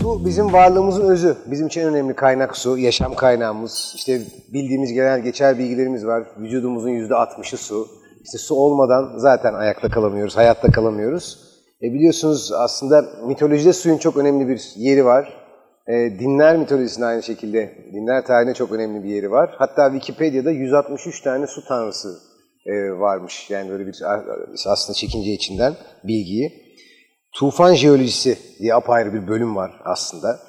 Su bizim varlığımızın özü. Bizim için en önemli kaynak su, yaşam kaynağımız. İşte bildiğimiz genel geçer bilgilerimiz var. Vücudumuzun yüzde 60'ı su. İşte su olmadan zaten ayakta kalamıyoruz, hayatta kalamıyoruz. E biliyorsunuz aslında mitolojide suyun çok önemli bir yeri var. E, dinler mitolojisinde aynı şekilde, dinler tarihinde çok önemli bir yeri var. Hatta Wikipedia'da 163 tane su tanrısı e, varmış. Yani böyle bir aslında çekince içinden bilgiyi. Tufan jeolojisi diye apayrı bir bölüm var aslında.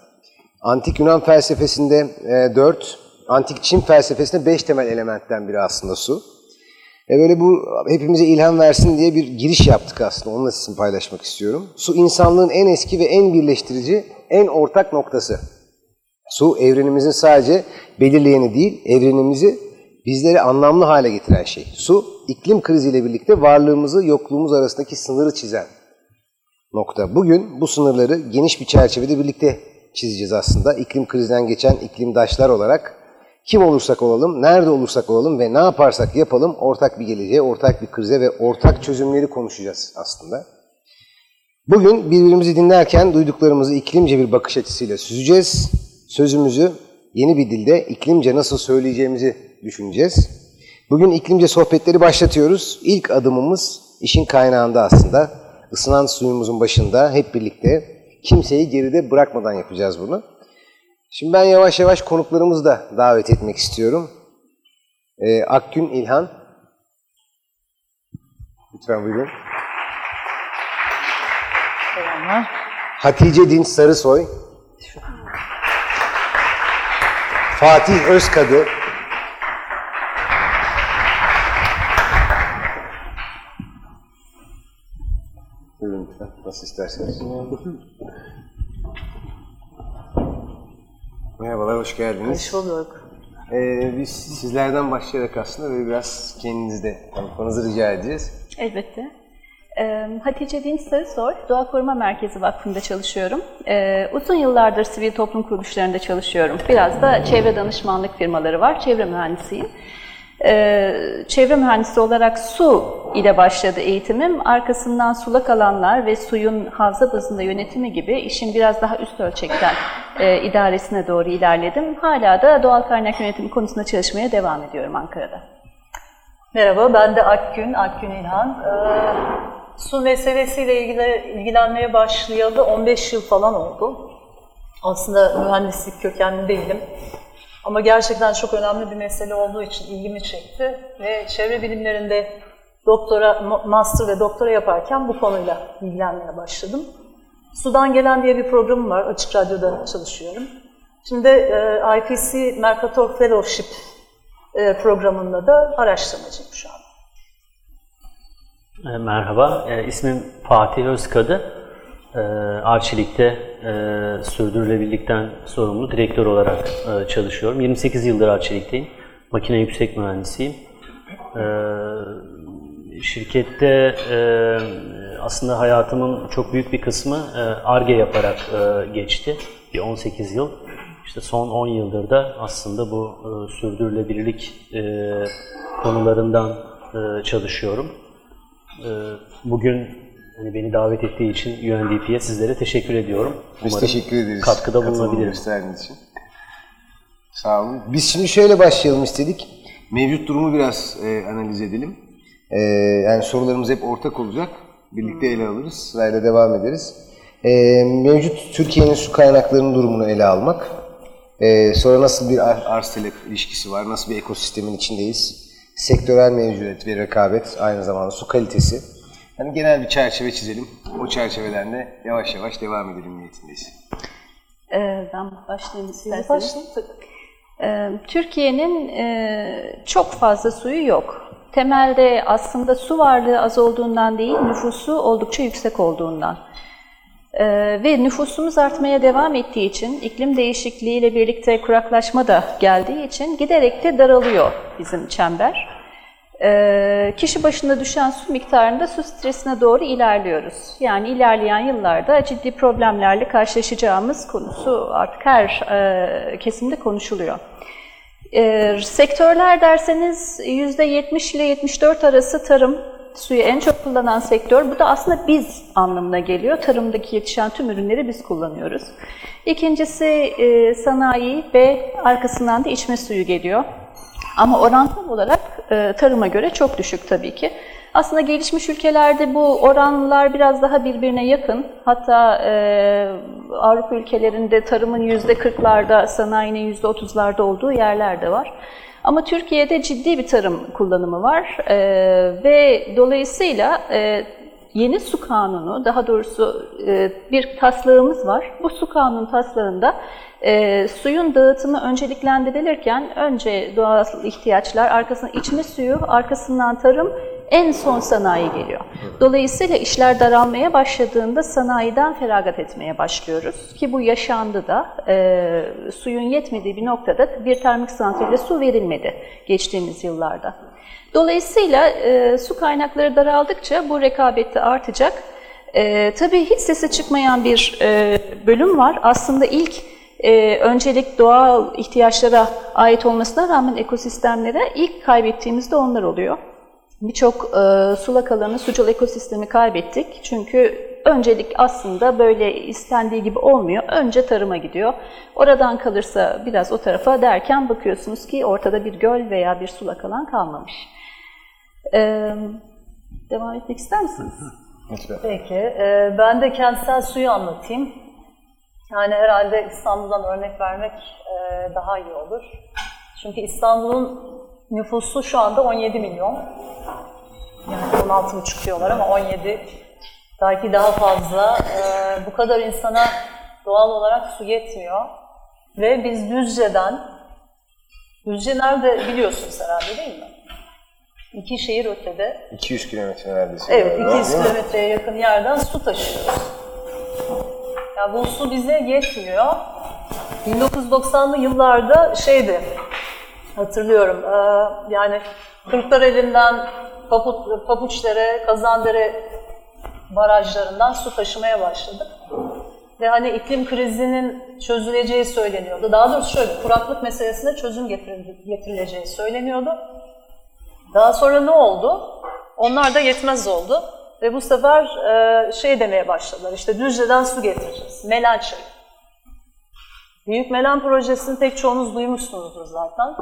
Antik Yunan felsefesinde e, 4, antik Çin felsefesinde 5 temel elementten biri aslında su. E böyle bu hepimize ilham versin diye bir giriş yaptık aslında. Onunla sizinle paylaşmak istiyorum. Su insanlığın en eski ve en birleştirici, en ortak noktası. Su evrenimizin sadece belirleyeni değil, evrenimizi bizleri anlamlı hale getiren şey. Su iklim kriziyle birlikte varlığımızı yokluğumuz arasındaki sınırı çizen nokta. Bugün bu sınırları geniş bir çerçevede birlikte çizeceğiz aslında. İklim krizinden geçen iklimdaşlar olarak kim olursak olalım, nerede olursak olalım ve ne yaparsak yapalım ortak bir geleceğe, ortak bir krize ve ortak çözümleri konuşacağız aslında. Bugün birbirimizi dinlerken duyduklarımızı iklimce bir bakış açısıyla süzeceğiz. Sözümüzü yeni bir dilde iklimce nasıl söyleyeceğimizi düşüneceğiz. Bugün iklimce sohbetleri başlatıyoruz. İlk adımımız işin kaynağında aslında. Isınan suyumuzun başında hep birlikte kimseyi geride bırakmadan yapacağız bunu. Şimdi ben yavaş yavaş konuklarımızı da davet etmek istiyorum. Ee, Akgün İlhan. Lütfen buyurun. Selamlar. Hatice Dinç Sarısoy. Fatih Özkadı. Nasıl isterseniz. Merhabalar, hoş geldiniz. Hoş bulduk. Ee, biz sizlerden başlayarak aslında böyle biraz kendinizi de tanıtmanızı rica edeceğiz. Elbette. Ee, Hatice Dinç Sarısoy, Doğa Koruma Merkezi Vakfı'nda çalışıyorum. Ee, uzun yıllardır sivil toplum kuruluşlarında çalışıyorum. Biraz da çevre danışmanlık firmaları var, çevre mühendisiyim. Ee, çevre mühendisi olarak su ile başladı eğitimim. Arkasından sulak alanlar ve suyun havza bazında yönetimi gibi işin biraz daha üst ölçekten e, idaresine doğru ilerledim. Hala da doğal kaynak yönetimi konusunda çalışmaya devam ediyorum Ankara'da. Merhaba, ben de Akgün, Akgün İlhan. Ee, su meselesiyle ilgili ilgilenmeye başlayalı 15 yıl falan oldu. Aslında mühendislik kökenli değilim. Ama gerçekten çok önemli bir mesele olduğu için ilgimi çekti ve çevre bilimlerinde doktora, master ve doktora yaparken bu konuyla ilgilenmeye başladım. Sudan Gelen diye bir programım var, Açık Radyo'da çalışıyorum. Şimdi e, IPC Mercator Fellowship e, programında da araştırmacıyım şu an. E, merhaba, ismim Fatih Özkadı. E, Arçelik'te e, sürdürülebilirlikten sorumlu direktör olarak e, çalışıyorum. 28 yıldır Arçelik'teyim. Makine yüksek mühendisiyim. E, şirkette e, aslında hayatımın çok büyük bir kısmı ARGE yaparak e, geçti. Bir 18 yıl. İşte son 10 yıldır da aslında bu e, sürdürülebilirlik e, konularından e, çalışıyorum. E, bugün hani beni davet ettiği için UNDP'ye sizlere teşekkür ediyorum. Biz Umarım teşekkür ederiz. Katkıda katılım bulunabilirim. gösterdiğiniz için. Sağ olun. Biz şimdi şöyle başlayalım istedik. Mevcut durumu biraz e, analiz edelim. E, yani sorularımız hep ortak olacak. Birlikte ele alırız. Sırayla devam ederiz. E, mevcut Türkiye'nin su kaynaklarının durumunu ele almak. E, sonra nasıl bir ar- arz talep ilişkisi var, nasıl bir ekosistemin içindeyiz. Sektörel mevcudiyet ve rekabet, aynı zamanda su kalitesi. Yani genel bir çerçeve çizelim. O çerçeveden de yavaş yavaş devam edelim niyetindeyiz. Ee, ben başlayayım isterseniz. başlayın. Ee, Türkiye'nin e, çok fazla suyu yok. Temelde aslında su varlığı az olduğundan değil, nüfusu oldukça yüksek olduğundan. Ee, ve nüfusumuz artmaya devam ettiği için, iklim değişikliğiyle birlikte kuraklaşma da geldiği için giderek de daralıyor bizim çember. Ee, kişi başına düşen su miktarında su stresine doğru ilerliyoruz. Yani ilerleyen yıllarda ciddi problemlerle karşılaşacağımız konusu artık her e, kesimde konuşuluyor. E, sektörler derseniz %70 ile 74 arası tarım, suyu en çok kullanan sektör. Bu da aslında biz anlamına geliyor. Tarımdaki yetişen tüm ürünleri biz kullanıyoruz. İkincisi e, sanayi ve arkasından da içme suyu geliyor. Ama orantal olarak e, tarıma göre çok düşük tabii ki. Aslında gelişmiş ülkelerde bu oranlar biraz daha birbirine yakın. Hatta e, Avrupa ülkelerinde tarımın yüzde 40'larda, sanayinin yüzde 30'larda olduğu yerler de var. Ama Türkiye'de ciddi bir tarım kullanımı var E, ve dolayısıyla e, yeni su kanunu, daha doğrusu e, bir taslağımız var. Bu su kanunu taslağında e, suyun dağıtımı önceliklendirilirken önce doğal ihtiyaçlar, arkasından içme suyu, arkasından tarım, en son sanayi geliyor. Dolayısıyla işler daralmaya başladığında sanayiden feragat etmeye başlıyoruz. Ki bu yaşandı da e, suyun yetmediği bir noktada bir termik santrale su verilmedi geçtiğimiz yıllarda. Dolayısıyla e, su kaynakları daraldıkça bu rekabet de artacak. E, tabii hiç sesi çıkmayan bir e, bölüm var. Aslında ilk e, öncelik doğal ihtiyaçlara ait olmasına rağmen ekosistemlere ilk kaybettiğimizde onlar oluyor. Birçok e, sulak alanı, sucul ekosistemi kaybettik. Çünkü öncelik aslında böyle istendiği gibi olmuyor. Önce tarıma gidiyor. Oradan kalırsa biraz o tarafa derken bakıyorsunuz ki ortada bir göl veya bir sulak alan kalmamış. E, devam etmek ister misiniz? Lütfen. Peki, e, ben de kentsel suyu anlatayım. Yani herhalde İstanbul'dan örnek vermek e, daha iyi olur. Çünkü İstanbul'un nüfusu şu anda 17 milyon. Yani 16,5 diyorlar ama 17 belki daha fazla. E, bu kadar insana doğal olarak su yetmiyor. Ve biz Düzce'den, Düzce nerede biliyorsunuz herhalde değil mi? İki şehir ötede 200 kilometre neredeyse. Evet, galiba, 200 değil mi? kilometreye yakın yerden su taşıyoruz. Ya bu su bize yetmiyor. 1990'lı yıllarda şeydi, hatırlıyorum, e, yani Kırklareli'nden Papu- Papuçdere, Kazandere barajlarından su taşımaya başladık. Ve hani iklim krizinin çözüleceği söyleniyordu. Daha doğrusu şöyle, kuraklık meselesine çözüm getirileceği söyleniyordu. Daha sonra ne oldu? Onlar da yetmez oldu. Ve bu sefer e, şey demeye başladılar, işte Düzce'den su getireceğiz, Melen çayı. Büyük Melen projesini pek çoğunuz duymuşsunuzdur zaten.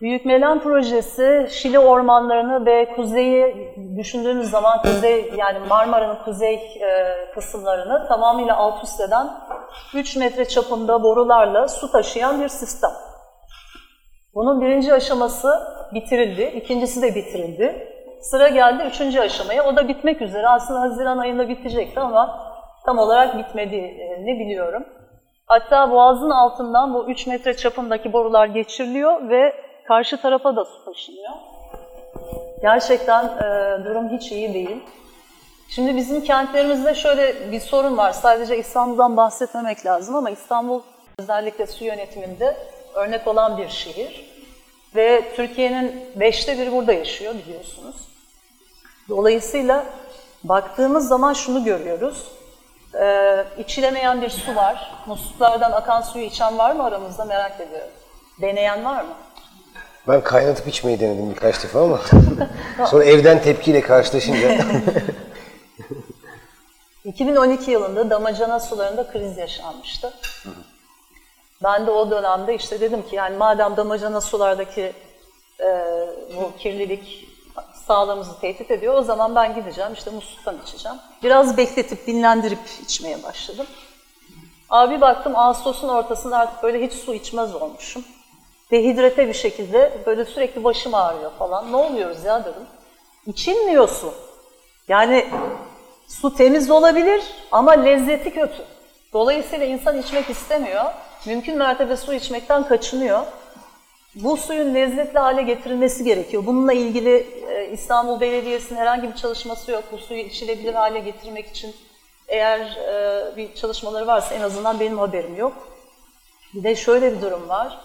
Büyük Melen projesi Şili ormanlarını ve kuzeyi düşündüğünüz zaman kuzey yani Marmara'nın kuzey e, kısımlarını tamamıyla alt üst eden 3 metre çapında borularla su taşıyan bir sistem. Bunun birinci aşaması bitirildi, ikincisi de bitirildi. Sıra geldi üçüncü aşamaya. O da bitmek üzere. Aslında Haziran ayında bitecekti ama tam olarak bitmediğini biliyorum. Hatta boğazın altından bu 3 metre çapındaki borular geçiriliyor ve karşı tarafa da su taşınıyor. Gerçekten e, durum hiç iyi değil. Şimdi bizim kentlerimizde şöyle bir sorun var. Sadece İstanbul'dan bahsetmemek lazım ama İstanbul özellikle su yönetiminde örnek olan bir şehir. Ve Türkiye'nin beşte biri burada yaşıyor biliyorsunuz. Dolayısıyla baktığımız zaman şunu görüyoruz. Ee, içilemeyen bir su var. Musluklardan akan suyu içen var mı aramızda merak ediyorum. Deneyen var mı? Ben kaynatıp içmeyi denedim birkaç defa ama sonra evden tepkiyle karşılaşınca 2012 yılında damacana sularında kriz yaşanmıştı. Ben de o dönemde işte dedim ki yani madem damacana sulardaki e, bu kirlilik sağlığımızı tehdit ediyor o zaman ben gideceğim işte musluktan içeceğim. Biraz bekletip dinlendirip içmeye başladım. Abi baktım Ağustos'un ortasında artık böyle hiç su içmez olmuşum. Dehidrate bir şekilde böyle sürekli başım ağrıyor falan. Ne oluyoruz ya dedim. İçilmiyor su. Yani su temiz olabilir ama lezzeti kötü. Dolayısıyla insan içmek istemiyor. Mümkün mertebe su içmekten kaçınıyor. Bu suyun lezzetli hale getirilmesi gerekiyor. Bununla ilgili e, İstanbul Belediyesi'nin herhangi bir çalışması yok. Bu suyu içilebilir hale getirmek için eğer e, bir çalışmaları varsa en azından benim haberim yok. Bir de şöyle bir durum var.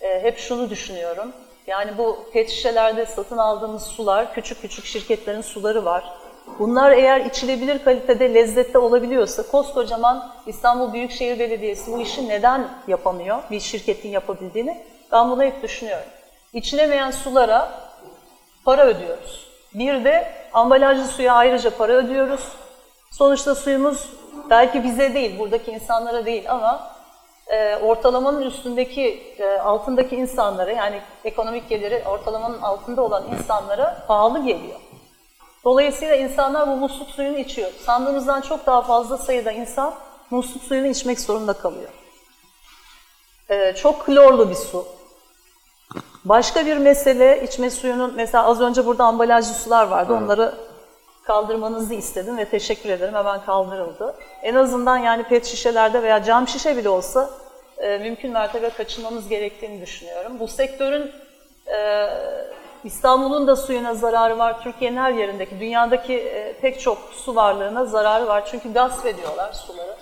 E, hep şunu düşünüyorum. Yani bu pet şişelerde satın aldığımız sular, küçük küçük şirketlerin suları var. Bunlar eğer içilebilir kalitede, lezzette olabiliyorsa koskocaman İstanbul Büyükşehir Belediyesi bu işi neden yapamıyor? Bir şirketin yapabildiğini. Ben bunu hep düşünüyorum. İçilemeyen sulara para ödüyoruz. Bir de ambalajlı suya ayrıca para ödüyoruz. Sonuçta suyumuz belki bize değil, buradaki insanlara değil ama e, ortalamanın üstündeki, e, altındaki insanlara yani ekonomik geliri ortalamanın altında olan insanlara pahalı geliyor. Dolayısıyla insanlar bu musluk suyunu içiyor. Sandığımızdan çok daha fazla sayıda insan musluk suyunu içmek zorunda kalıyor. Ee, çok klorlu bir su. Başka bir mesele içme suyunun, mesela az önce burada ambalajlı sular vardı, onları kaldırmanızı istedim ve teşekkür ederim, hemen kaldırıldı. En azından yani pet şişelerde veya cam şişe bile olsa e, mümkün mertebe kaçınmamız gerektiğini düşünüyorum. Bu sektörün e, İstanbul'un da suyuna zararı var, Türkiye'nin her yerindeki, dünyadaki e, pek çok su varlığına zararı var. Çünkü gasp ediyorlar suları.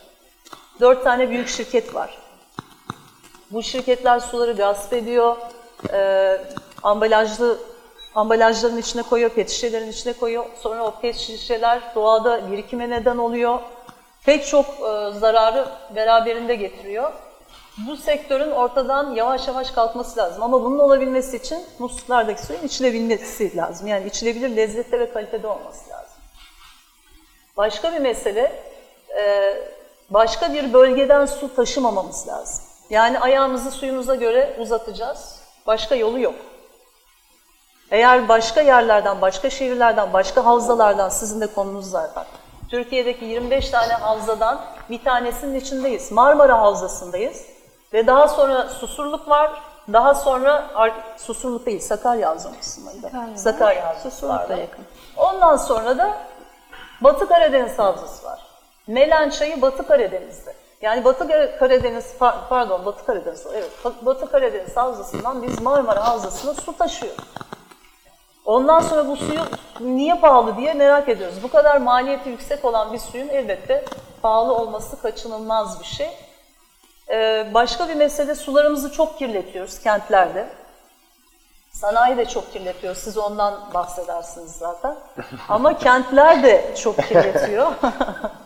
Dört tane büyük şirket var. Bu şirketler suları gasp ediyor, e, ambalajlı ambalajların içine koyuyor, pet şişelerin içine koyuyor. Sonra o pet şişeler doğada birikime neden oluyor. Pek çok e, zararı beraberinde getiriyor. Bu sektörün ortadan yavaş yavaş kalkması lazım. Ama bunun olabilmesi için musluklardaki suyun içilebilmesi lazım. Yani içilebilir lezzette ve kalitede olması lazım. Başka bir mesele, e, başka bir bölgeden su taşımamamız lazım. Yani ayağımızı suyumuza göre uzatacağız. Başka yolu yok. Eğer başka yerlerden, başka şehirlerden, başka havzalardan, sizin de konunuz zaten. Türkiye'deki 25 tane havzadan bir tanesinin içindeyiz. Marmara Havzası'ndayız. Ve daha sonra Susurluk var. Daha sonra Susurluk değil, Sakarya Havzası'ndaydı. Sakarya Havzası Susurluk da vardı. yakın. Ondan sonra da Batı Karadeniz Havzası var. Melen çayı Batı Karadeniz'de. Yani Batı Kar- Karadeniz, pa- pardon Batı Karadeniz, evet Batı Karadeniz Havzası'ndan biz Marmara Havzası'na su taşıyoruz. Ondan sonra bu suyu niye pahalı diye merak ediyoruz. Bu kadar maliyeti yüksek olan bir suyun elbette pahalı olması kaçınılmaz bir şey. Ee, başka bir mesele sularımızı çok kirletiyoruz kentlerde. Sanayi de çok kirletiyor. Siz ondan bahsedersiniz zaten. Ama kentler de çok kirletiyor.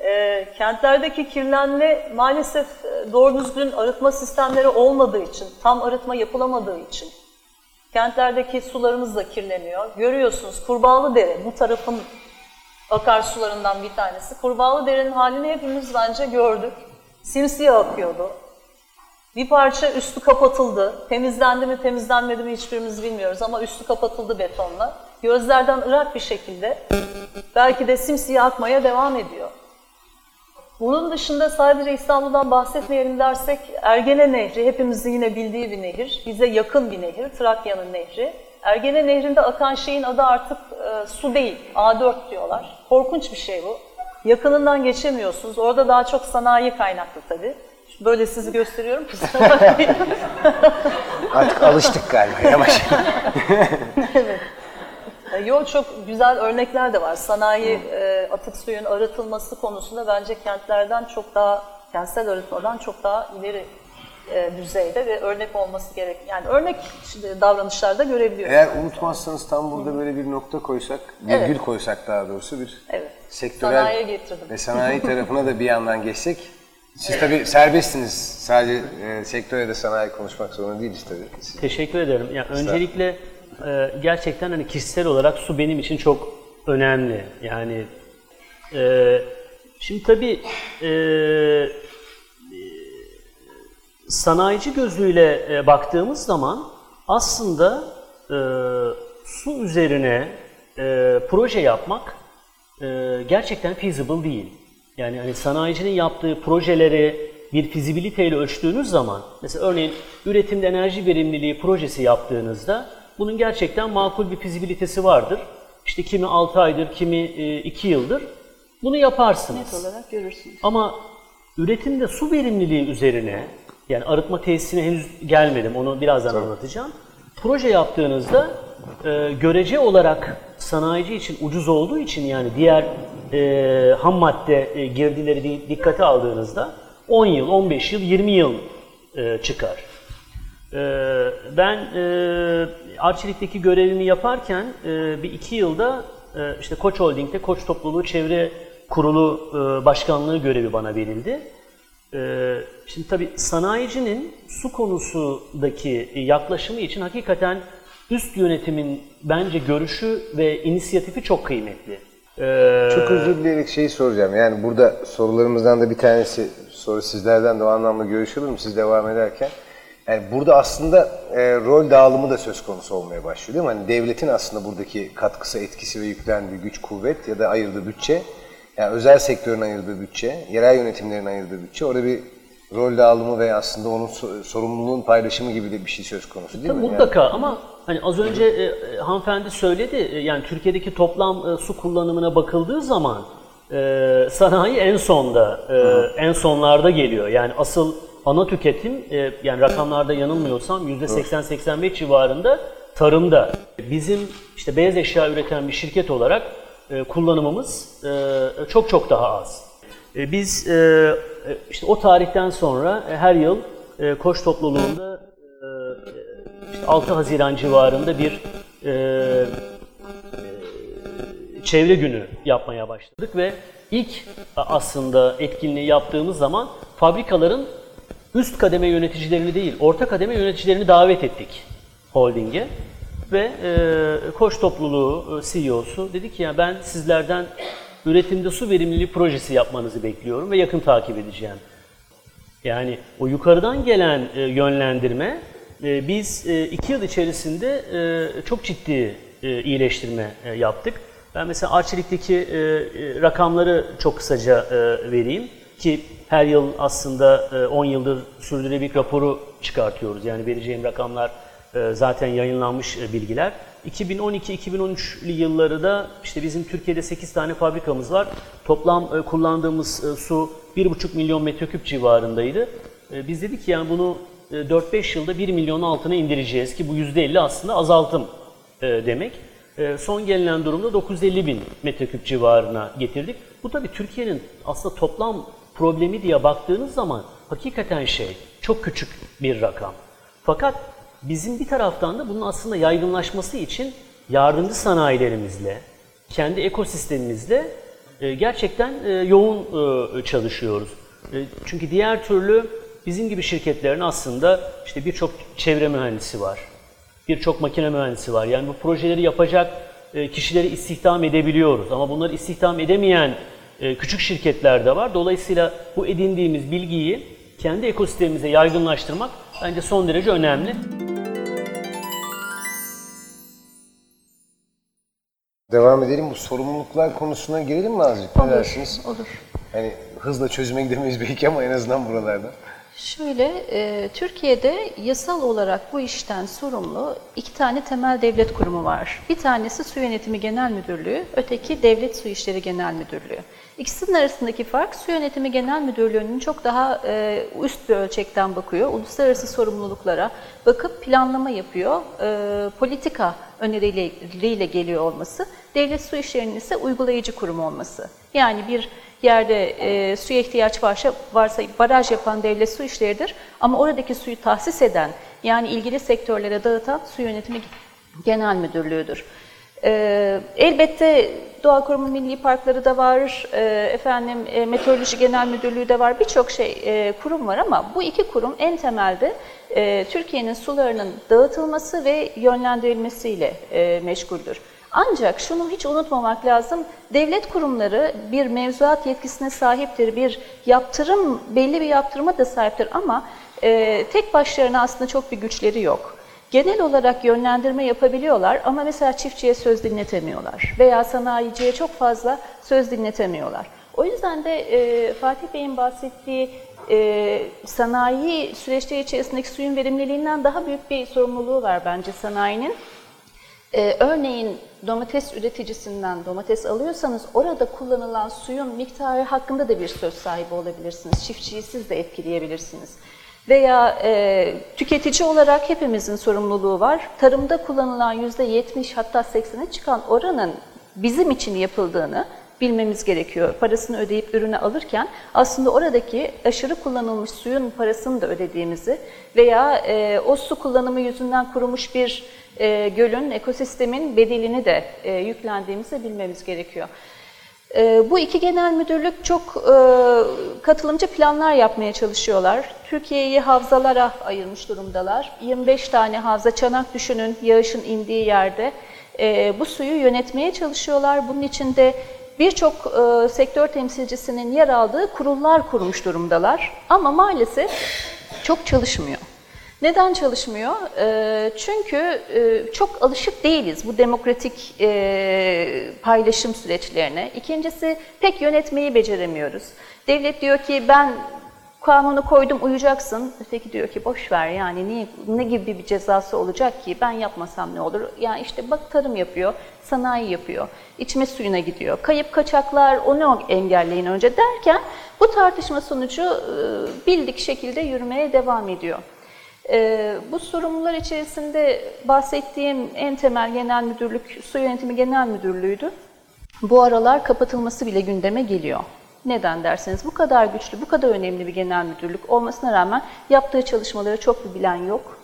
e, kentlerdeki kirlenme maalesef e, doğru düzgün arıtma sistemleri olmadığı için, tam arıtma yapılamadığı için kentlerdeki sularımız da kirleniyor. Görüyorsunuz Kurbağalı Dere bu tarafın akarsularından bir tanesi. Kurbağalı Dere'nin halini hepimiz bence gördük. Simsiyah akıyordu. Bir parça üstü kapatıldı. Temizlendi mi temizlenmedi mi hiçbirimiz bilmiyoruz ama üstü kapatıldı betonla. Gözlerden ırak bir şekilde belki de simsiyah akmaya devam ediyor. Bunun dışında sadece İstanbul'dan bahsetmeyelim dersek Ergene Nehri hepimizin yine bildiği bir nehir. Bize yakın bir nehir, Trakya'nın nehri. Ergene Nehri'nde akan şeyin adı artık e, su değil, A4 diyorlar. Korkunç bir şey bu. Yakınından geçemiyorsunuz. Orada daha çok sanayi kaynaklı tabii. Böyle sizi gösteriyorum. Artık alıştık galiba yavaş. E, Yo çok güzel örnekler de var. Sanayi e, atık suyun arıtılması konusunda bence kentlerden çok daha kentsel arıtmadan çok daha ileri e, düzeyde ve örnek olması gerek. Yani örnek davranışlarda görebiliyoruz. Eğer unutmazsanız tam burada böyle bir nokta koysak, virgül koysak daha doğrusu bir Evet. sektörel Sanayiye getirdim. ve sanayi tarafına da bir yandan geçsek. Siz tabii serbestsiniz. Sadece e, sektör ya da sanayi konuşmak zorunda değiliz tabii. Siz- Teşekkür ederim. Yani öncelikle e, gerçekten hani kişisel olarak su benim için çok önemli. Yani e, şimdi tabii e, sanayici gözüyle e, baktığımız zaman aslında e, su üzerine e, proje yapmak e, gerçekten feasible değil. Yani hani sanayicinin yaptığı projeleri bir fizibiliteyle ölçtüğünüz zaman, mesela örneğin üretimde enerji verimliliği projesi yaptığınızda bunun gerçekten makul bir fizibilitesi vardır. İşte kimi 6 aydır, kimi 2 yıldır. Bunu yaparsınız. Net olarak görürsünüz. Ama üretimde su verimliliği üzerine, yani arıtma tesisine henüz gelmedim, onu birazdan anlatacağım. Proje yaptığınızda e, görece olarak sanayici için ucuz olduğu için yani diğer e, ham madde e, girdileri di- dikkate aldığınızda 10 yıl, 15 yıl, 20 yıl e, çıkar. E, ben e, Arçelik'teki görevimi yaparken e, bir iki yılda e, işte Koç Holding'de Koç Topluluğu Çevre Kurulu Başkanlığı görevi bana verildi. E, şimdi tabii sanayicinin su konusundaki yaklaşımı için hakikaten üst yönetimin bence görüşü ve inisiyatifi çok kıymetli. Ee, Çok özür dileyerek şeyi soracağım. Yani burada sorularımızdan da bir tanesi soru sizlerden de o anlamda görüşülür mü siz devam ederken? Yani burada aslında e, rol dağılımı da söz konusu olmaya başlıyor değil mi? Hani devletin aslında buradaki katkısı, etkisi ve yüklendiği güç, kuvvet ya da ayırdığı bütçe, yani özel sektörün ayırdığı bütçe, yerel yönetimlerin ayırdığı bütçe, orada bir rol dağılımı ve aslında onun so- sorumluluğun paylaşımı gibi de bir şey söz konusu değil mi? Yani- Mutlaka ama hani az önce e, e, hanımefendi söyledi e, yani Türkiye'deki toplam e, su kullanımına bakıldığı zaman e, sanayi en sonda e, en sonlarda geliyor. Yani asıl ana tüketim e, yani rakamlarda yanılmıyorsam %80-85 civarında tarımda. Bizim işte beyaz eşya üreten bir şirket olarak e, kullanımımız e, çok çok daha az. E, Biz e, e, işte o tarihten sonra e, her yıl e, koç topluluğunda e, işte 6 Haziran civarında bir e, e, çevre günü yapmaya başladık ve ilk aslında etkinliği yaptığımız zaman fabrikaların üst kademe yöneticilerini değil, orta kademe yöneticilerini davet ettik holdinge. Ve e, Koç topluluğu e, CEO'su dedi ki ya ben sizlerden üretimde su verimliliği projesi yapmanızı bekliyorum ve yakın takip edeceğim. Yani o yukarıdan gelen e, yönlendirme e, biz e, iki yıl içerisinde e, çok ciddi e, iyileştirme e, yaptık. Ben mesela Arçelik'teki e, e, rakamları çok kısaca e, vereyim ki her yıl aslında e, 10 yıldır sürdürülebilirlik raporu çıkartıyoruz. Yani vereceğim rakamlar e, zaten yayınlanmış e, bilgiler. 2012-2013'lü yılları da işte bizim Türkiye'de 8 tane fabrikamız var. Toplam e, kullandığımız e, su 1,5 milyon metreküp civarındaydı. E, Biz dedik ki yani bunu e, 4-5 yılda 1 milyonun altına indireceğiz ki bu %50 aslında azaltım e, demek. E, Son gelinen durumda 950 bin metreküp civarına getirdik. Bu tabii Türkiye'nin aslında toplam problemi diye baktığınız zaman hakikaten şey çok küçük bir rakam. Fakat bizim bir taraftan da bunun aslında yaygınlaşması için yardımcı sanayilerimizle, kendi ekosistemimizle e, gerçekten e, yoğun e, çalışıyoruz. Çünkü diğer türlü bizim gibi şirketlerin aslında işte birçok çevre mühendisi var, birçok makine mühendisi var. Yani bu projeleri yapacak kişileri istihdam edebiliyoruz ama bunları istihdam edemeyen küçük şirketler de var. Dolayısıyla bu edindiğimiz bilgiyi kendi ekosistemimize yaygınlaştırmak bence son derece önemli. Devam edelim bu sorumluluklar konusuna girelim mi azıcık? Ne Olur, dersiniz? olur. Hani hızla çözüme gidemeyiz belki ama en azından buralarda. Şöyle, e, Türkiye'de yasal olarak bu işten sorumlu iki tane temel devlet kurumu var. Bir tanesi Su Yönetimi Genel Müdürlüğü, öteki Devlet Su İşleri Genel Müdürlüğü. İkisinin arasındaki fark Su Yönetimi Genel Müdürlüğü'nün çok daha e, üst bir ölçekten bakıyor. Uluslararası sorumluluklara bakıp planlama yapıyor. E, politika önerileriyle geliyor olması. Devlet Su İşleri'nin ise uygulayıcı kurum olması. Yani bir yerde e, suya ihtiyaç varsa, varsa baraj yapan devlet su işleridir. Ama oradaki suyu tahsis eden, yani ilgili sektörlere dağıtan su yönetimi genel müdürlüğüdür. E, elbette Doğa Koruma Milli Parkları da var, e, efendim e, Meteoroloji Genel Müdürlüğü de var, birçok şey e, kurum var ama bu iki kurum en temelde e, Türkiye'nin sularının dağıtılması ve yönlendirilmesiyle e, meşguldür. Ancak şunu hiç unutmamak lazım, devlet kurumları bir mevzuat yetkisine sahiptir, bir yaptırım, belli bir yaptırıma da sahiptir ama e, tek başlarına aslında çok bir güçleri yok. Genel olarak yönlendirme yapabiliyorlar ama mesela çiftçiye söz dinletemiyorlar veya sanayiciye çok fazla söz dinletemiyorlar. O yüzden de e, Fatih Bey'in bahsettiği e, sanayi süreçleri içerisindeki suyun verimliliğinden daha büyük bir sorumluluğu var bence sanayinin. Ee, örneğin domates üreticisinden domates alıyorsanız orada kullanılan suyun miktarı hakkında da bir söz sahibi olabilirsiniz. Çiftçiyi siz de etkileyebilirsiniz. Veya e, tüketici olarak hepimizin sorumluluğu var. Tarımda kullanılan %70 hatta 80'e çıkan oranın bizim için yapıldığını bilmemiz gerekiyor. Parasını ödeyip ürünü alırken aslında oradaki aşırı kullanılmış suyun parasını da ödediğimizi veya e, o su kullanımı yüzünden kurumuş bir e, gölün, ekosistemin bedelini de e, yüklendiğimizi bilmemiz gerekiyor. E, bu iki genel müdürlük çok e, katılımcı planlar yapmaya çalışıyorlar. Türkiye'yi havzalara ayırmış durumdalar. 25 tane havza çanak düşünün yağışın indiği yerde. E, bu suyu yönetmeye çalışıyorlar. Bunun için de birçok e, sektör temsilcisinin yer aldığı kurullar kurmuş durumdalar. Ama maalesef çok çalışmıyor. Neden çalışmıyor? Ee, çünkü e, çok alışık değiliz bu demokratik e, paylaşım süreçlerine. İkincisi pek yönetmeyi beceremiyoruz. Devlet diyor ki ben kanunu koydum uyacaksın. Öteki diyor ki boş ver yani niye, ne gibi bir cezası olacak ki ben yapmasam ne olur? Yani işte bak tarım yapıyor, sanayi yapıyor, içme suyuna gidiyor. Kayıp kaçaklar onu engelleyin önce derken bu tartışma sonucu e, bildik şekilde yürümeye devam ediyor. Ee, bu sorumlular içerisinde bahsettiğim en temel genel müdürlük, su yönetimi genel müdürlüğüydü. Bu aralar kapatılması bile gündeme geliyor. Neden derseniz bu kadar güçlü, bu kadar önemli bir genel müdürlük olmasına rağmen yaptığı çalışmaları çok bir bilen yok.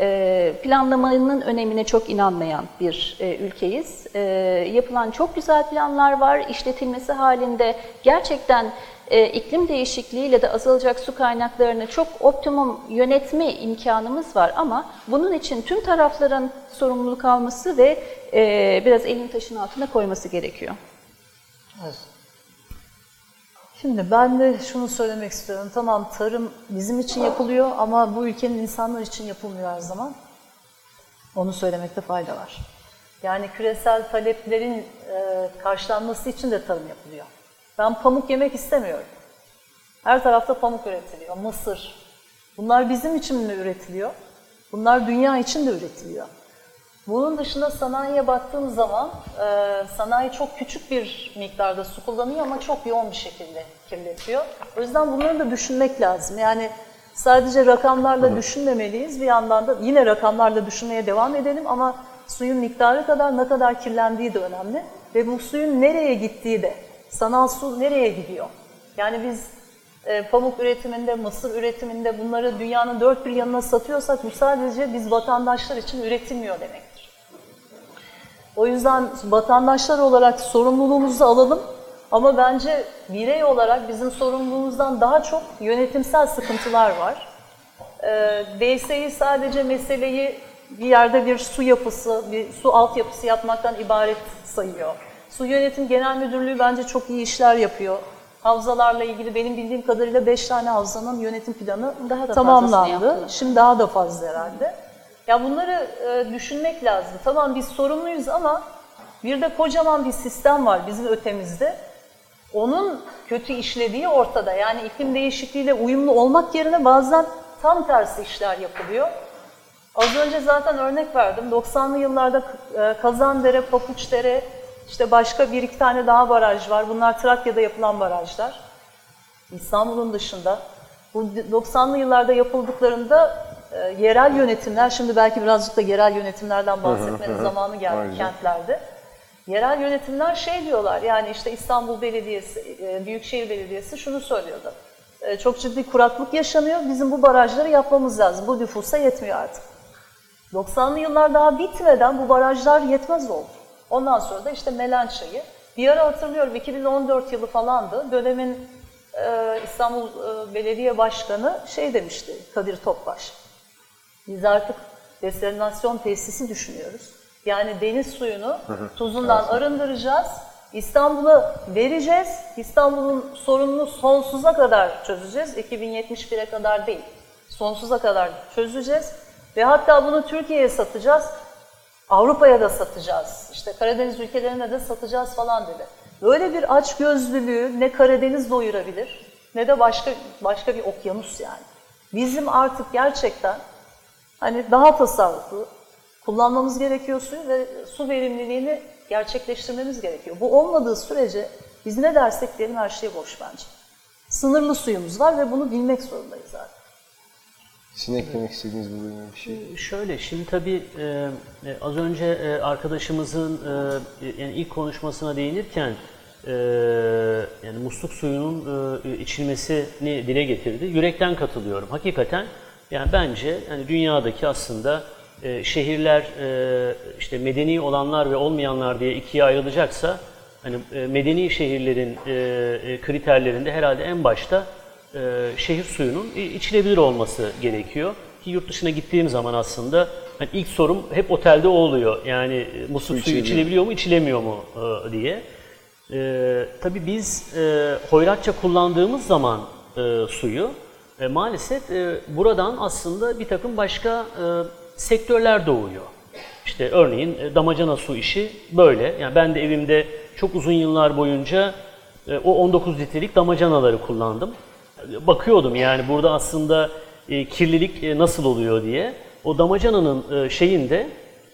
Ee, planlamanın önemine çok inanmayan bir e, ülkeyiz. Ee, yapılan çok güzel planlar var. İşletilmesi halinde gerçekten e, iklim değişikliğiyle de azalacak su kaynaklarını çok optimum yönetme imkanımız var ama bunun için tüm tarafların sorumluluk alması ve e, biraz elini taşın altına koyması gerekiyor. Şimdi ben de şunu söylemek istiyorum. Tamam tarım bizim için yapılıyor ama bu ülkenin insanlar için yapılmıyor her zaman. Onu söylemekte fayda var. Yani küresel taleplerin e, karşılanması için de tarım yapılıyor. Ben pamuk yemek istemiyorum. Her tarafta pamuk üretiliyor. Mısır. Bunlar bizim için mi üretiliyor? Bunlar dünya için de üretiliyor. Bunun dışında sanayiye baktığım zaman e, sanayi çok küçük bir miktarda su kullanıyor ama çok yoğun bir şekilde kirletiyor. O yüzden bunları da düşünmek lazım. Yani sadece rakamlarla düşünmemeliyiz. Bir yandan da yine rakamlarla düşünmeye devam edelim ama suyun miktarı kadar ne kadar kirlendiği de önemli. Ve bu suyun nereye gittiği de, sanal su nereye gidiyor? Yani biz e, pamuk üretiminde, mısır üretiminde bunları dünyanın dört bir yanına satıyorsak bu sadece biz vatandaşlar için üretilmiyor demektir. O yüzden vatandaşlar olarak sorumluluğumuzu alalım ama bence birey olarak bizim sorumluluğumuzdan daha çok yönetimsel sıkıntılar var. Ee, DSİ sadece meseleyi bir yerde bir su yapısı, bir su altyapısı yapmaktan ibaret sayıyor. Su Yönetim Genel Müdürlüğü bence çok iyi işler yapıyor. Havzalarla ilgili benim bildiğim kadarıyla 5 tane havzanın yönetim planı Daha da tamamlandı. Şimdi daha da fazla herhalde. Ya bunları e, düşünmek lazım. Tamam biz sorumluyuz ama bir de kocaman bir sistem var bizim ötemizde. Onun kötü işlediği ortada. Yani iklim değişikliğiyle uyumlu olmak yerine bazen tam tersi işler yapılıyor. Az önce zaten örnek verdim. 90'lı yıllarda e, Kazandere, Papuçdere, işte başka bir iki tane daha baraj var. Bunlar Trakya'da yapılan barajlar. İstanbul'un dışında. Bu 90'lı yıllarda yapıldıklarında e, yerel yönetimler, şimdi belki birazcık da yerel yönetimlerden bahsetmenin zamanı geldi Aynen. kentlerde. Yerel yönetimler şey diyorlar, yani işte İstanbul Belediyesi, e, Büyükşehir Belediyesi şunu söylüyordu. E, Çok ciddi kuraklık yaşanıyor, bizim bu barajları yapmamız lazım. Bu nüfusa yetmiyor artık. 90'lı yıllar daha bitmeden bu barajlar yetmez oldu. Ondan sonra da işte Melençay'ı. Bir ara hatırlıyorum 2014 yılı falandı. Dönemin e, İstanbul e, Belediye Başkanı şey demişti Kadir Topbaş. Biz artık desalinasyon tesisi düşünüyoruz. Yani deniz suyunu tuzundan arındıracağız. İstanbul'a vereceğiz. İstanbul'un sorununu sonsuza kadar çözeceğiz. 2071'e kadar değil. Sonsuza kadar çözeceğiz. Ve hatta bunu Türkiye'ye satacağız. Avrupa'ya da satacağız. İşte Karadeniz ülkelerine de satacağız falan dedi. Böyle bir açgözlülüğü ne Karadeniz doyurabilir ne de başka başka bir okyanus yani. Bizim artık gerçekten hani daha tasarruflu kullanmamız gerekiyor suyu ve su verimliliğini gerçekleştirmemiz gerekiyor. Bu olmadığı sürece biz ne dersek diyelim her şey boş bence. Sınırlı suyumuz var ve bunu bilmek zorundayız zaten. Sizin eklemek istediğiniz bu bölüme bir şey. Şöyle, şimdi tabii e, e, az önce e, arkadaşımızın yani ilk konuşmasına değinirken yani musluk suyunun içilmesini dile getirdi. Yürekten katılıyorum. Hakikaten yani bence yani dünyadaki aslında şehirler işte medeni olanlar ve olmayanlar diye ikiye ayrılacaksa hani medeni şehirlerin kriterlerinde herhalde en başta e, şehir suyunun içilebilir olması gerekiyor. Ki yurt dışına gittiğim zaman aslında hani ilk sorum hep otelde o oluyor. Yani e, musluk suyu içilebiliyor mu, içilemiyor mu e, diye. E, tabii biz e, hoyratça kullandığımız zaman e, suyu e, maalesef e, buradan aslında bir takım başka e, sektörler doğuyor. İşte örneğin e, damacana su işi böyle. Yani ben de evimde çok uzun yıllar boyunca e, o 19 litrelik damacanaları kullandım. E, Bakıyordum yani burada aslında e, kirlilik e, nasıl oluyor diye. O damacananın e, şeyinde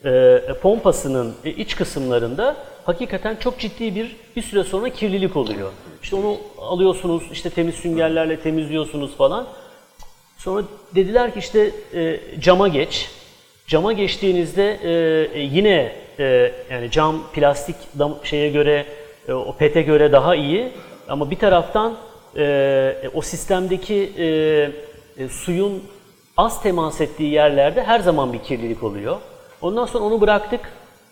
e, pompasının e, iç kısımlarında hakikaten çok ciddi bir bir süre sonra kirlilik oluyor. İşte onu alıyorsunuz, işte temiz süngerlerle temizliyorsunuz falan. Sonra dediler ki işte e, cama geç. Cama geçtiğinizde e, e, yine e, yani cam plastik dam, şeye göre e, o pete göre daha iyi ama bir taraftan e, e, o sistemdeki e, e, suyun az temas ettiği yerlerde her zaman bir kirlilik oluyor. Ondan sonra onu bıraktık.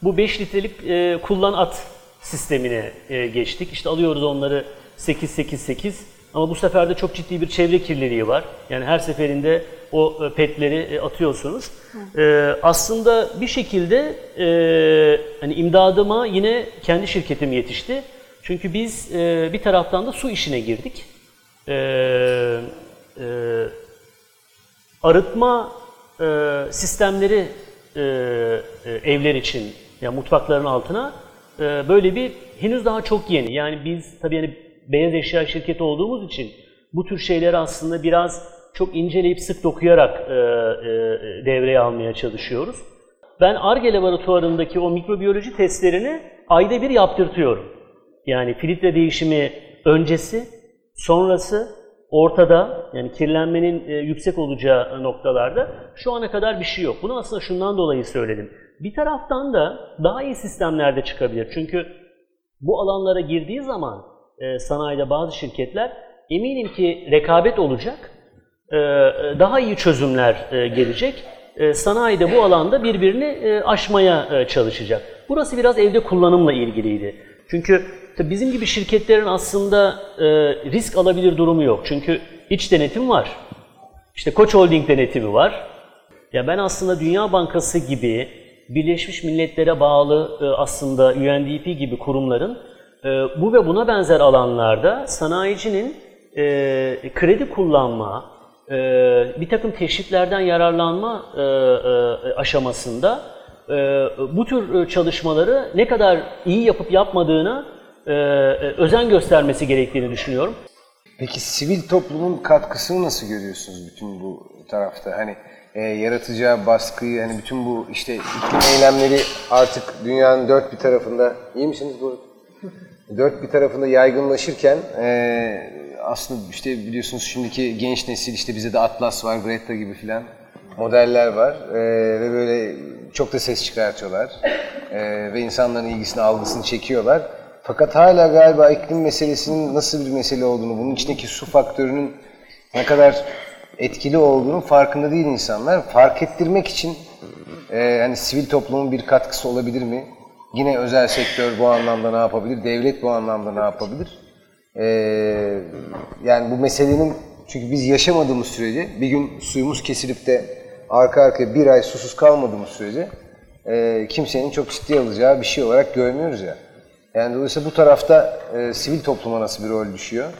Bu 5 litrelik e, kullan at sistemine e, geçtik. İşte alıyoruz onları 8-8-8 ama bu sefer de çok ciddi bir çevre kirliliği var. Yani her seferinde o e, petleri e, atıyorsunuz. E, aslında bir şekilde e, hani imdadıma yine kendi şirketim yetişti. Çünkü biz e, bir taraftan da su işine girdik. E, e, arıtma e, sistemleri e, e, evler için, yani mutfakların altına e, böyle bir henüz daha çok yeni. Yani biz tabii yani beyaz eşya şirketi olduğumuz için bu tür şeyleri aslında biraz çok inceleyip sık dokuyarak e, e, devreye almaya çalışıyoruz. Ben ARGE laboratuvarındaki o mikrobiyoloji testlerini ayda bir yaptırtıyorum. Yani filtre değişimi öncesi, sonrası, ortada yani kirlenmenin e, yüksek olacağı noktalarda şu ana kadar bir şey yok. Bunu aslında şundan dolayı söyledim. Bir taraftan da daha iyi sistemler de çıkabilir. Çünkü bu alanlara girdiği zaman e, sanayide bazı şirketler eminim ki rekabet olacak, e, daha iyi çözümler gelecek. E, Sanayi de bu alanda birbirini aşmaya çalışacak. Burası biraz evde kullanımla ilgiliydi. Çünkü bizim gibi şirketlerin aslında e, risk alabilir durumu yok. Çünkü iç denetim var. İşte Koç Holding denetimi var. Ya ben aslında Dünya Bankası gibi Birleşmiş Milletler'e bağlı e, aslında UNDP gibi kurumların e, bu ve buna benzer alanlarda sanayicinin e, kredi kullanma, e, bir takım teşviklerden yararlanma e, e, aşamasında bu tür e, çalışmaları ne kadar iyi yapıp yapmadığına e, e, özen göstermesi gerektiğini düşünüyorum. Peki sivil toplumun katkısını nasıl görüyorsunuz bütün bu tarafta? Hani e, yaratacağı baskıyı, hani bütün bu işte iklim eylemleri artık dünyanın dört bir tarafında, iyi misiniz bu? Dört bir tarafında yaygınlaşırken e, aslında işte biliyorsunuz şimdiki genç nesil işte bize de Atlas var, Greta gibi filan modeller var E, ve böyle çok da ses çıkartıyorlar E, ve insanların ilgisini, algısını çekiyorlar. Fakat hala galiba iklim meselesinin nasıl bir mesele olduğunu, bunun içindeki su faktörünün ne kadar etkili olduğunun farkında değil insanlar. Fark ettirmek için e, hani sivil toplumun bir katkısı olabilir mi? Yine özel sektör bu anlamda ne yapabilir? Devlet bu anlamda ne yapabilir? E, yani bu meselenin çünkü biz yaşamadığımız sürece bir gün suyumuz kesilip de arka arkaya bir ay susuz kalmadığımız sürece e, kimsenin çok ciddi alacağı bir şey olarak görmüyoruz ya. Yani dolayısıyla bu tarafta e, sivil topluma nasıl bir rol düşüyor?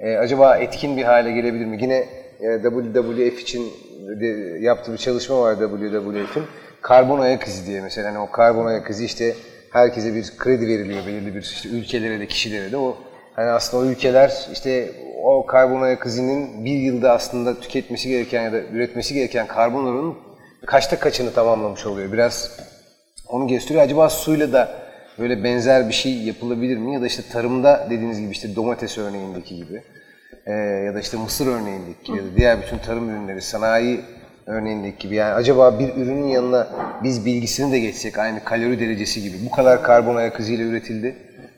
E, acaba etkin bir hale gelebilir mi? Yine e, WWF için de, yaptığı bir çalışma var WWF'in. Karbon ayak izi diye mesela. Hani o karbon ayak izi işte herkese bir kredi veriliyor belirli bir işte ülkelere de kişilere de. O hani aslında o ülkeler işte o karbon ayak izinin bir yılda aslında tüketmesi gereken ya da üretmesi gereken karbon kaçta kaçını tamamlamış oluyor. Biraz onu gösteriyor. Acaba suyla da böyle benzer bir şey yapılabilir mi? Ya da işte tarımda dediğiniz gibi işte domates örneğindeki gibi e, ya da işte mısır örneğindeki gibi ya da diğer bütün tarım ürünleri, sanayi örneğindeki gibi. Yani acaba bir ürünün yanına biz bilgisini de geçsek aynı kalori derecesi gibi. Bu kadar karbon ayak iziyle üretildi.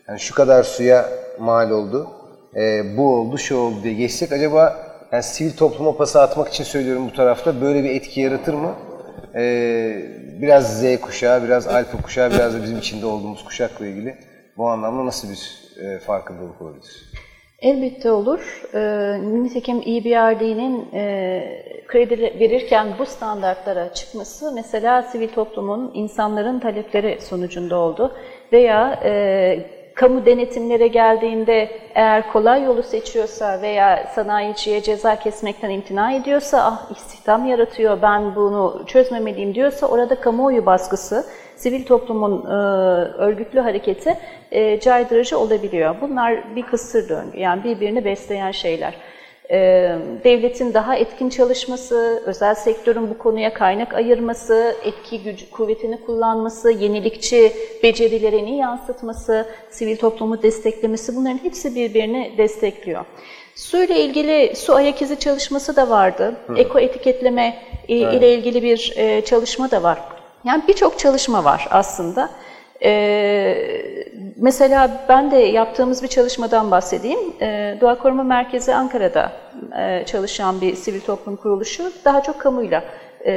Yani şu kadar suya mal oldu. E, bu oldu, şu oldu diye geçsek acaba yani sivil topluma pası atmak için söylüyorum bu tarafta böyle bir etki yaratır mı? Ee, biraz Z kuşağı, biraz alfa kuşağı, biraz da bizim içinde olduğumuz kuşakla ilgili bu anlamda nasıl bir e, farkındalık olabilir? Elbette olur. E, nitekim EBRD'nin e, kredi verirken bu standartlara çıkması mesela sivil toplumun, insanların talepleri sonucunda oldu. Veya e, kamu denetimlere geldiğinde eğer kolay yolu seçiyorsa veya sanayiciye ceza kesmekten imtina ediyorsa, ah istihdam yaratıyor, ben bunu çözmemeliyim diyorsa orada kamuoyu baskısı, sivil toplumun e, örgütlü hareketi e, caydırıcı olabiliyor. Bunlar bir kısır döngü, yani birbirini besleyen şeyler. Devletin daha etkin çalışması, özel sektörün bu konuya kaynak ayırması, etki gücü, kuvvetini kullanması, yenilikçi becerilerini yansıtması, sivil toplumu desteklemesi bunların hepsi birbirini destekliyor. Su ile ilgili su ayak izi çalışması da vardı. Eko etiketleme ile ilgili bir çalışma da var. Yani birçok çalışma var aslında. Ee, mesela ben de yaptığımız bir çalışmadan bahsedeyim. Ee, Doğa Koruma Merkezi Ankara'da e, çalışan bir sivil toplum kuruluşu. Daha çok kamuyla e,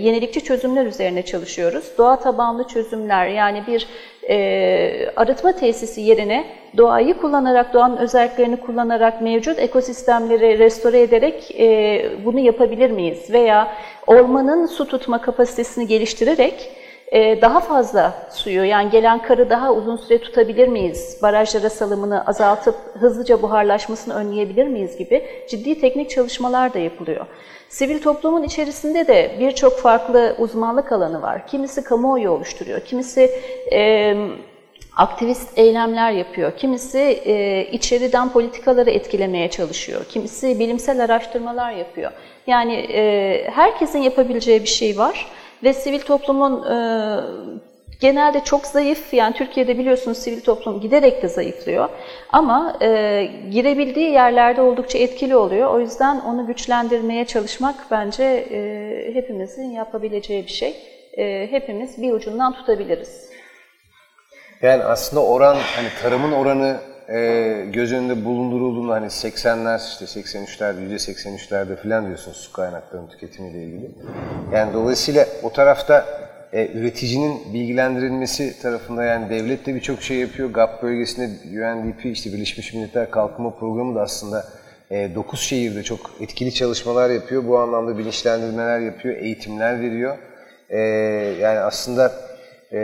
yenilikçi çözümler üzerine çalışıyoruz. Doğa tabanlı çözümler yani bir e, arıtma tesisi yerine doğayı kullanarak, doğanın özelliklerini kullanarak mevcut ekosistemleri restore ederek e, bunu yapabilir miyiz? Veya ormanın su tutma kapasitesini geliştirerek daha fazla suyu yani gelen karı daha uzun süre tutabilir miyiz? Barajlara salımını azaltıp hızlıca buharlaşmasını önleyebilir miyiz gibi ciddi teknik çalışmalar da yapılıyor. Sivil toplumun içerisinde de birçok farklı uzmanlık alanı var. Kimisi kamuoyu oluşturuyor, kimisi e, aktivist eylemler yapıyor, kimisi e, içeriden politikaları etkilemeye çalışıyor, kimisi bilimsel araştırmalar yapıyor. Yani e, herkesin yapabileceği bir şey var. Ve sivil toplumun e, genelde çok zayıf, yani Türkiye'de biliyorsunuz sivil toplum giderek de zayıflıyor. Ama e, girebildiği yerlerde oldukça etkili oluyor. O yüzden onu güçlendirmeye çalışmak bence e, hepimizin yapabileceği bir şey. E, hepimiz bir ucundan tutabiliriz. Yani aslında oran, hani tarımın oranı e, göz önünde bulundurulduğunda hani 80'ler, işte 83'lerde, %83'lerde falan diyorsunuz su kaynaklarının tüketimiyle ilgili. Yani dolayısıyla o tarafta e, üreticinin bilgilendirilmesi tarafında yani devlet de birçok şey yapıyor. GAP bölgesinde UNDP, işte Birleşmiş Milletler Kalkınma Programı da aslında 9 şehirde çok etkili çalışmalar yapıyor. Bu anlamda bilinçlendirmeler yapıyor, eğitimler veriyor. E, yani aslında e,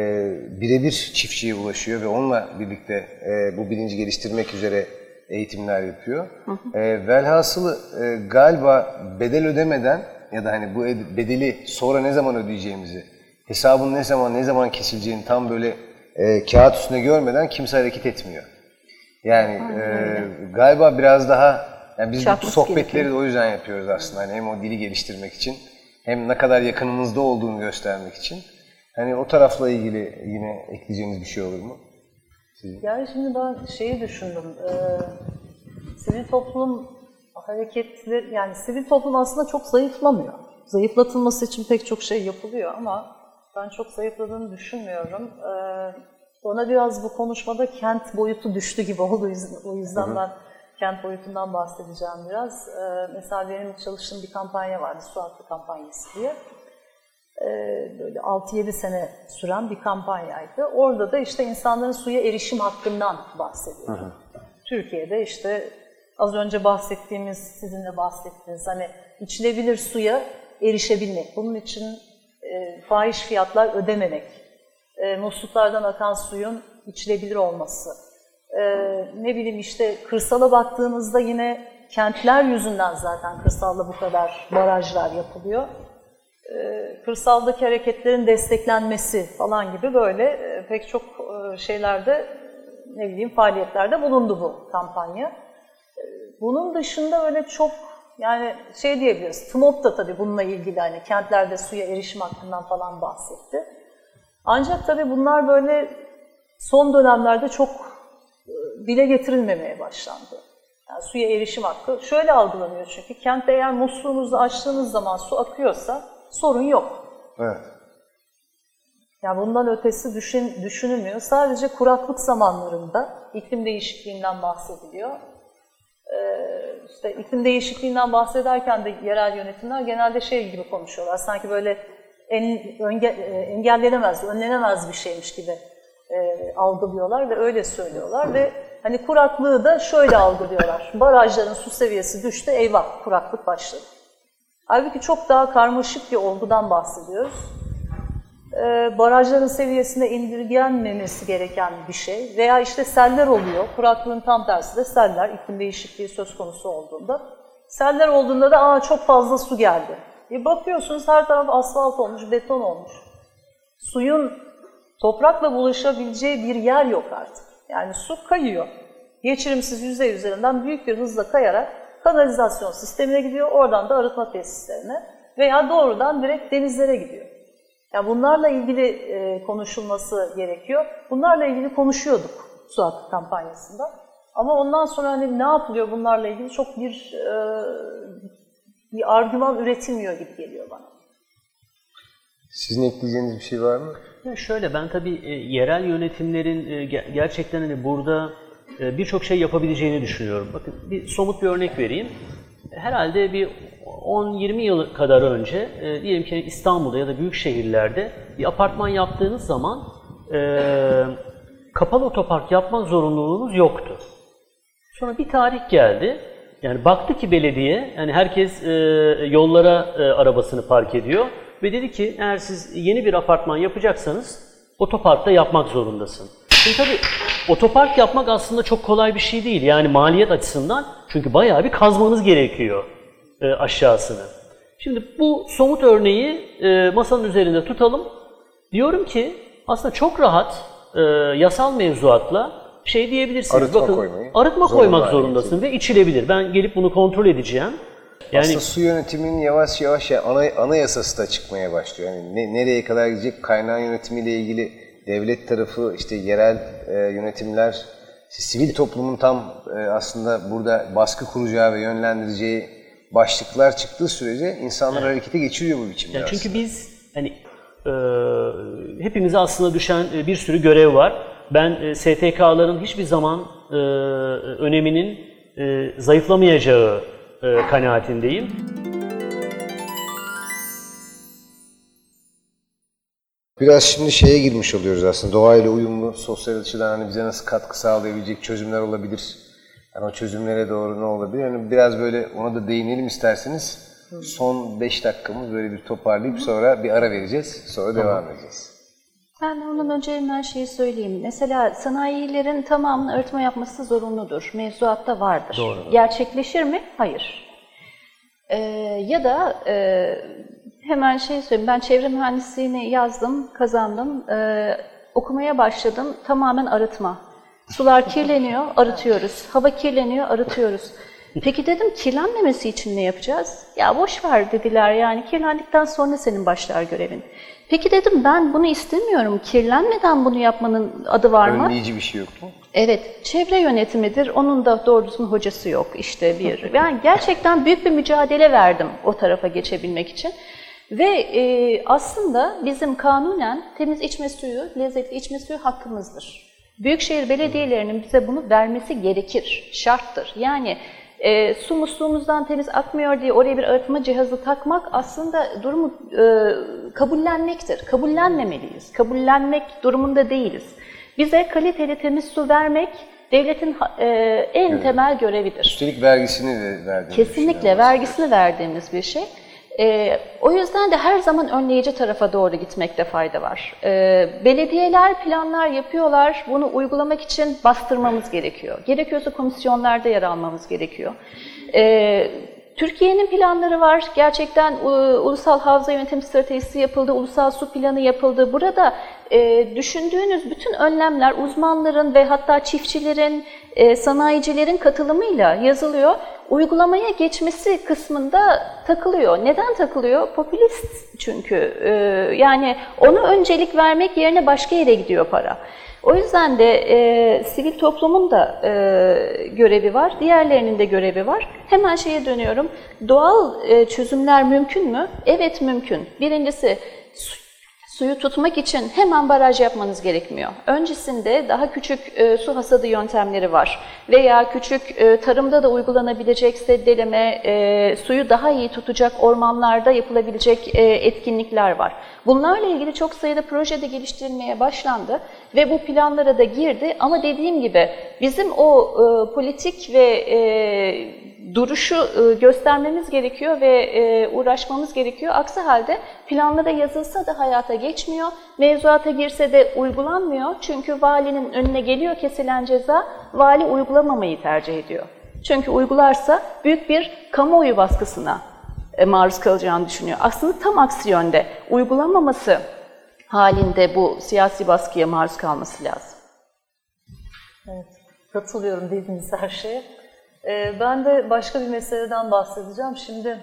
birebir çiftçiye ulaşıyor ve onunla birlikte e, bu bilinci geliştirmek üzere eğitimler yapıyor. E, velhasılı e, galiba bedel ödemeden ya da hani bu ed- bedeli sonra ne zaman ödeyeceğimizi, hesabın ne zaman ne zaman kesileceğini tam böyle e, kağıt üstünde görmeden kimse hareket etmiyor. Yani e, galiba biraz daha yani biz bu Çarpması sohbetleri gerekiyor. de o yüzden yapıyoruz aslında. Hani hem o dili geliştirmek için hem ne kadar yakınımızda olduğunu göstermek için. Hani o tarafla ilgili yine ekleyeceğiniz bir şey olur mu? Yani şimdi ben şeyi düşündüm. E, sivil toplum hareketleri, yani sivil toplum aslında çok zayıflamıyor. Zayıflatılması için pek çok şey yapılıyor ama ben çok zayıfladığını düşünmüyorum. E, ona biraz bu konuşmada kent boyutu düştü gibi oldu. O yüzden- ben kent boyutundan bahsedeceğim biraz. E, mesela benim çalıştığım bir kampanya vardı, Su Hakkı kampanyası diye Ee, böyle 6-7 sene süren bir kampanyaydı. Orada da işte insanların suya erişim hakkından bahsediyor. Türkiye'de işte az önce bahsettiğimiz, sizinle bahsettiğiniz hani içilebilir suya erişebilmek. Bunun için e, fahiş fiyatlar ödememek, e, musluklardan akan suyun içilebilir olması. E, ne bileyim işte kırsala baktığımızda yine kentler yüzünden zaten kırsalda bu kadar barajlar yapılıyor kırsaldaki hareketlerin desteklenmesi falan gibi böyle e, pek çok e, şeylerde ne bileyim faaliyetlerde bulundu bu kampanya. E, Bunun dışında öyle çok yani şey diyebiliriz. TMOP da tabii bununla ilgili hani kentlerde suya erişim hakkından falan bahsetti. Ancak tabii bunlar böyle son dönemlerde çok e, dile getirilmemeye başlandı. Yani suya erişim hakkı şöyle algılanıyor çünkü kentte eğer musluğunuzu açtığınız zaman su akıyorsa sorun yok. Evet. Yani bundan ötesi düşün, düşünülmüyor. Sadece kuraklık zamanlarında iklim değişikliğinden bahsediliyor. Ee, işte iklim değişikliğinden bahsederken de yerel yönetimler genelde şey gibi konuşuyorlar. Sanki böyle en, önge, e, engellenemez, önlenemez bir şeymiş gibi e, algılıyorlar ve öyle söylüyorlar ve hani kuraklığı da şöyle algılıyorlar. Barajların su seviyesi düştü, eyvah kuraklık başladı. Halbuki çok daha karmaşık bir olgudan bahsediyoruz. Ee, barajların seviyesine indirgenmemesi gereken bir şey veya işte seller oluyor. Kuraklığın tam tersi de seller, iklim değişikliği söz konusu olduğunda. Seller olduğunda da aa çok fazla su geldi. Bir bakıyorsunuz her taraf asfalt olmuş, beton olmuş. Suyun toprakla bulaşabileceği bir yer yok artık. Yani su kayıyor. Geçirimsiz yüzey üzerinden büyük bir hızla kayarak kanalizasyon sistemine gidiyor. Oradan da arıtma tesislerine veya doğrudan direkt denizlere gidiyor. Yani bunlarla ilgili e, konuşulması gerekiyor. Bunlarla ilgili konuşuyorduk su hakkı kampanyasında. Ama ondan sonra hani ne yapılıyor bunlarla ilgili çok bir e, bir argüman üretilmiyor gibi geliyor bana. Sizin ekleyeceğiniz bir şey var mı? Ya şöyle ben tabii e, yerel yönetimlerin e, ge- gerçekten hani burada birçok şey yapabileceğini düşünüyorum. Bakın bir somut bir örnek vereyim. Herhalde bir 10-20 yıl kadar önce e, diyelim ki İstanbul'da ya da büyük şehirlerde bir apartman yaptığınız zaman e, kapalı otopark yapma zorunluluğunuz yoktu. Sonra bir tarih geldi. Yani baktı ki belediye, yani herkes e, yollara e, arabasını park ediyor ve dedi ki eğer siz yeni bir apartman yapacaksanız otoparkta yapmak zorundasın. Şimdi tabii otopark yapmak aslında çok kolay bir şey değil. Yani maliyet açısından çünkü bayağı bir kazmanız gerekiyor e, aşağısını. Şimdi bu somut örneği e, masanın üzerinde tutalım. Diyorum ki aslında çok rahat e, yasal mevzuatla şey diyebilirsiniz. Arıtma Bakın, koymayı arıtma zorunlu koymak zorundasın ve içilebilir. Ben gelip bunu kontrol edeceğim. Yani Aslında su yönetiminin yavaş yavaş ya ana, anayasası da çıkmaya başlıyor. Yani ne- nereye kadar gidecek kaynağı yönetimiyle ilgili devlet tarafı, işte yerel e, yönetimler, sivil toplumun tam e, aslında burada baskı kuracağı ve yönlendireceği başlıklar çıktığı sürece insanlar harekete geçiriyor bu biçimde Yani aslında. çünkü biz hani e, hepimize aslında düşen e, bir sürü görev var. Ben e, STK'ların hiçbir zaman e, öneminin e, zayıflamayacağı e, kanaatindeyim. Biraz şimdi şeye girmiş oluyoruz aslında. Doğayla uyumlu, sosyal açıdan hani bize nasıl katkı sağlayabilecek çözümler olabilir. Yani o çözümlere doğru ne olabilir? Yani biraz böyle ona da değinelim isterseniz. Son 5 dakikamız böyle bir toparlayıp sonra bir ara vereceğiz. Sonra devam edeceğiz. Ben ondan önce hemen şeyi söyleyeyim. Mesela sanayilerin tamamını arıtma yapması zorunludur. Mevzuatta vardır. Doğru. Gerçekleşir mi? Hayır. Ee, ya da e, hemen şey söyleyeyim. Ben çevre mühendisliğini yazdım, kazandım. Ee, okumaya başladım. Tamamen arıtma. Sular kirleniyor, arıtıyoruz. Hava kirleniyor, arıtıyoruz. Peki dedim kirlenmemesi için ne yapacağız? Ya boş ver dediler yani kirlendikten sonra senin başlar görevin. Peki dedim ben bunu istemiyorum. Kirlenmeden bunu yapmanın adı var mı? Önleyici bir şey yok mu? Evet, çevre yönetimidir. Onun da doğru düzgün hocası yok işte bir. Yani gerçekten büyük bir mücadele verdim o tarafa geçebilmek için. Ve e, aslında bizim kanunen temiz içme suyu, lezzetli içme suyu hakkımızdır. Büyükşehir belediyelerinin bize bunu vermesi gerekir, şarttır. Yani e, su musluğumuzdan temiz akmıyor diye oraya bir arıtma cihazı takmak aslında durumu e, kabullenmektir. Kabullenmemeliyiz. Kabullenmek durumunda değiliz. Bize kaliteli temiz su vermek devletin e, en temel görevidir. Üstelik vergisini de verdiğimiz Kesinlikle vergisini verdiğimiz bir şey. Ee, o yüzden de her zaman önleyici tarafa doğru gitmekte fayda var. Ee, belediyeler planlar yapıyorlar, bunu uygulamak için bastırmamız gerekiyor. Gerekiyorsa komisyonlarda yer almamız gerekiyor. Ee, Türkiye'nin planları var. Gerçekten e, ulusal havza yönetim stratejisi yapıldı, ulusal su planı yapıldı. Burada e, düşündüğünüz bütün önlemler uzmanların ve hatta çiftçilerin, e, sanayicilerin katılımıyla yazılıyor. Uygulamaya geçmesi kısmında takılıyor. Neden takılıyor? Popülist çünkü. E, yani ona öncelik vermek yerine başka yere gidiyor para. O yüzden de e, sivil toplumun da e, görevi var, diğerlerinin de görevi var. Hemen şeye dönüyorum. Doğal e, çözümler mümkün mü? Evet mümkün. Birincisi Suyu tutmak için hemen baraj yapmanız gerekmiyor. Öncesinde daha küçük e, su hasadı yöntemleri var. Veya küçük e, tarımda da uygulanabilecek seddeleme, e, suyu daha iyi tutacak ormanlarda yapılabilecek e, etkinlikler var. Bunlarla ilgili çok sayıda projede geliştirilmeye başlandı ve bu planlara da girdi. Ama dediğim gibi bizim o e, politik ve e, duruşu e, göstermemiz gerekiyor ve e, uğraşmamız gerekiyor. Aksi halde planlara yazılsa da hayata geçmiyor, mevzuata girse de uygulanmıyor. Çünkü valinin önüne geliyor kesilen ceza, vali uygulamamayı tercih ediyor. Çünkü uygularsa büyük bir kamuoyu baskısına e, maruz kalacağını düşünüyor. Aslında tam aksi yönde uygulamaması halinde bu siyasi baskıya maruz kalması lazım. Evet, katılıyorum dediğiniz her şeye. Ee, ben de başka bir meseleden bahsedeceğim. Şimdi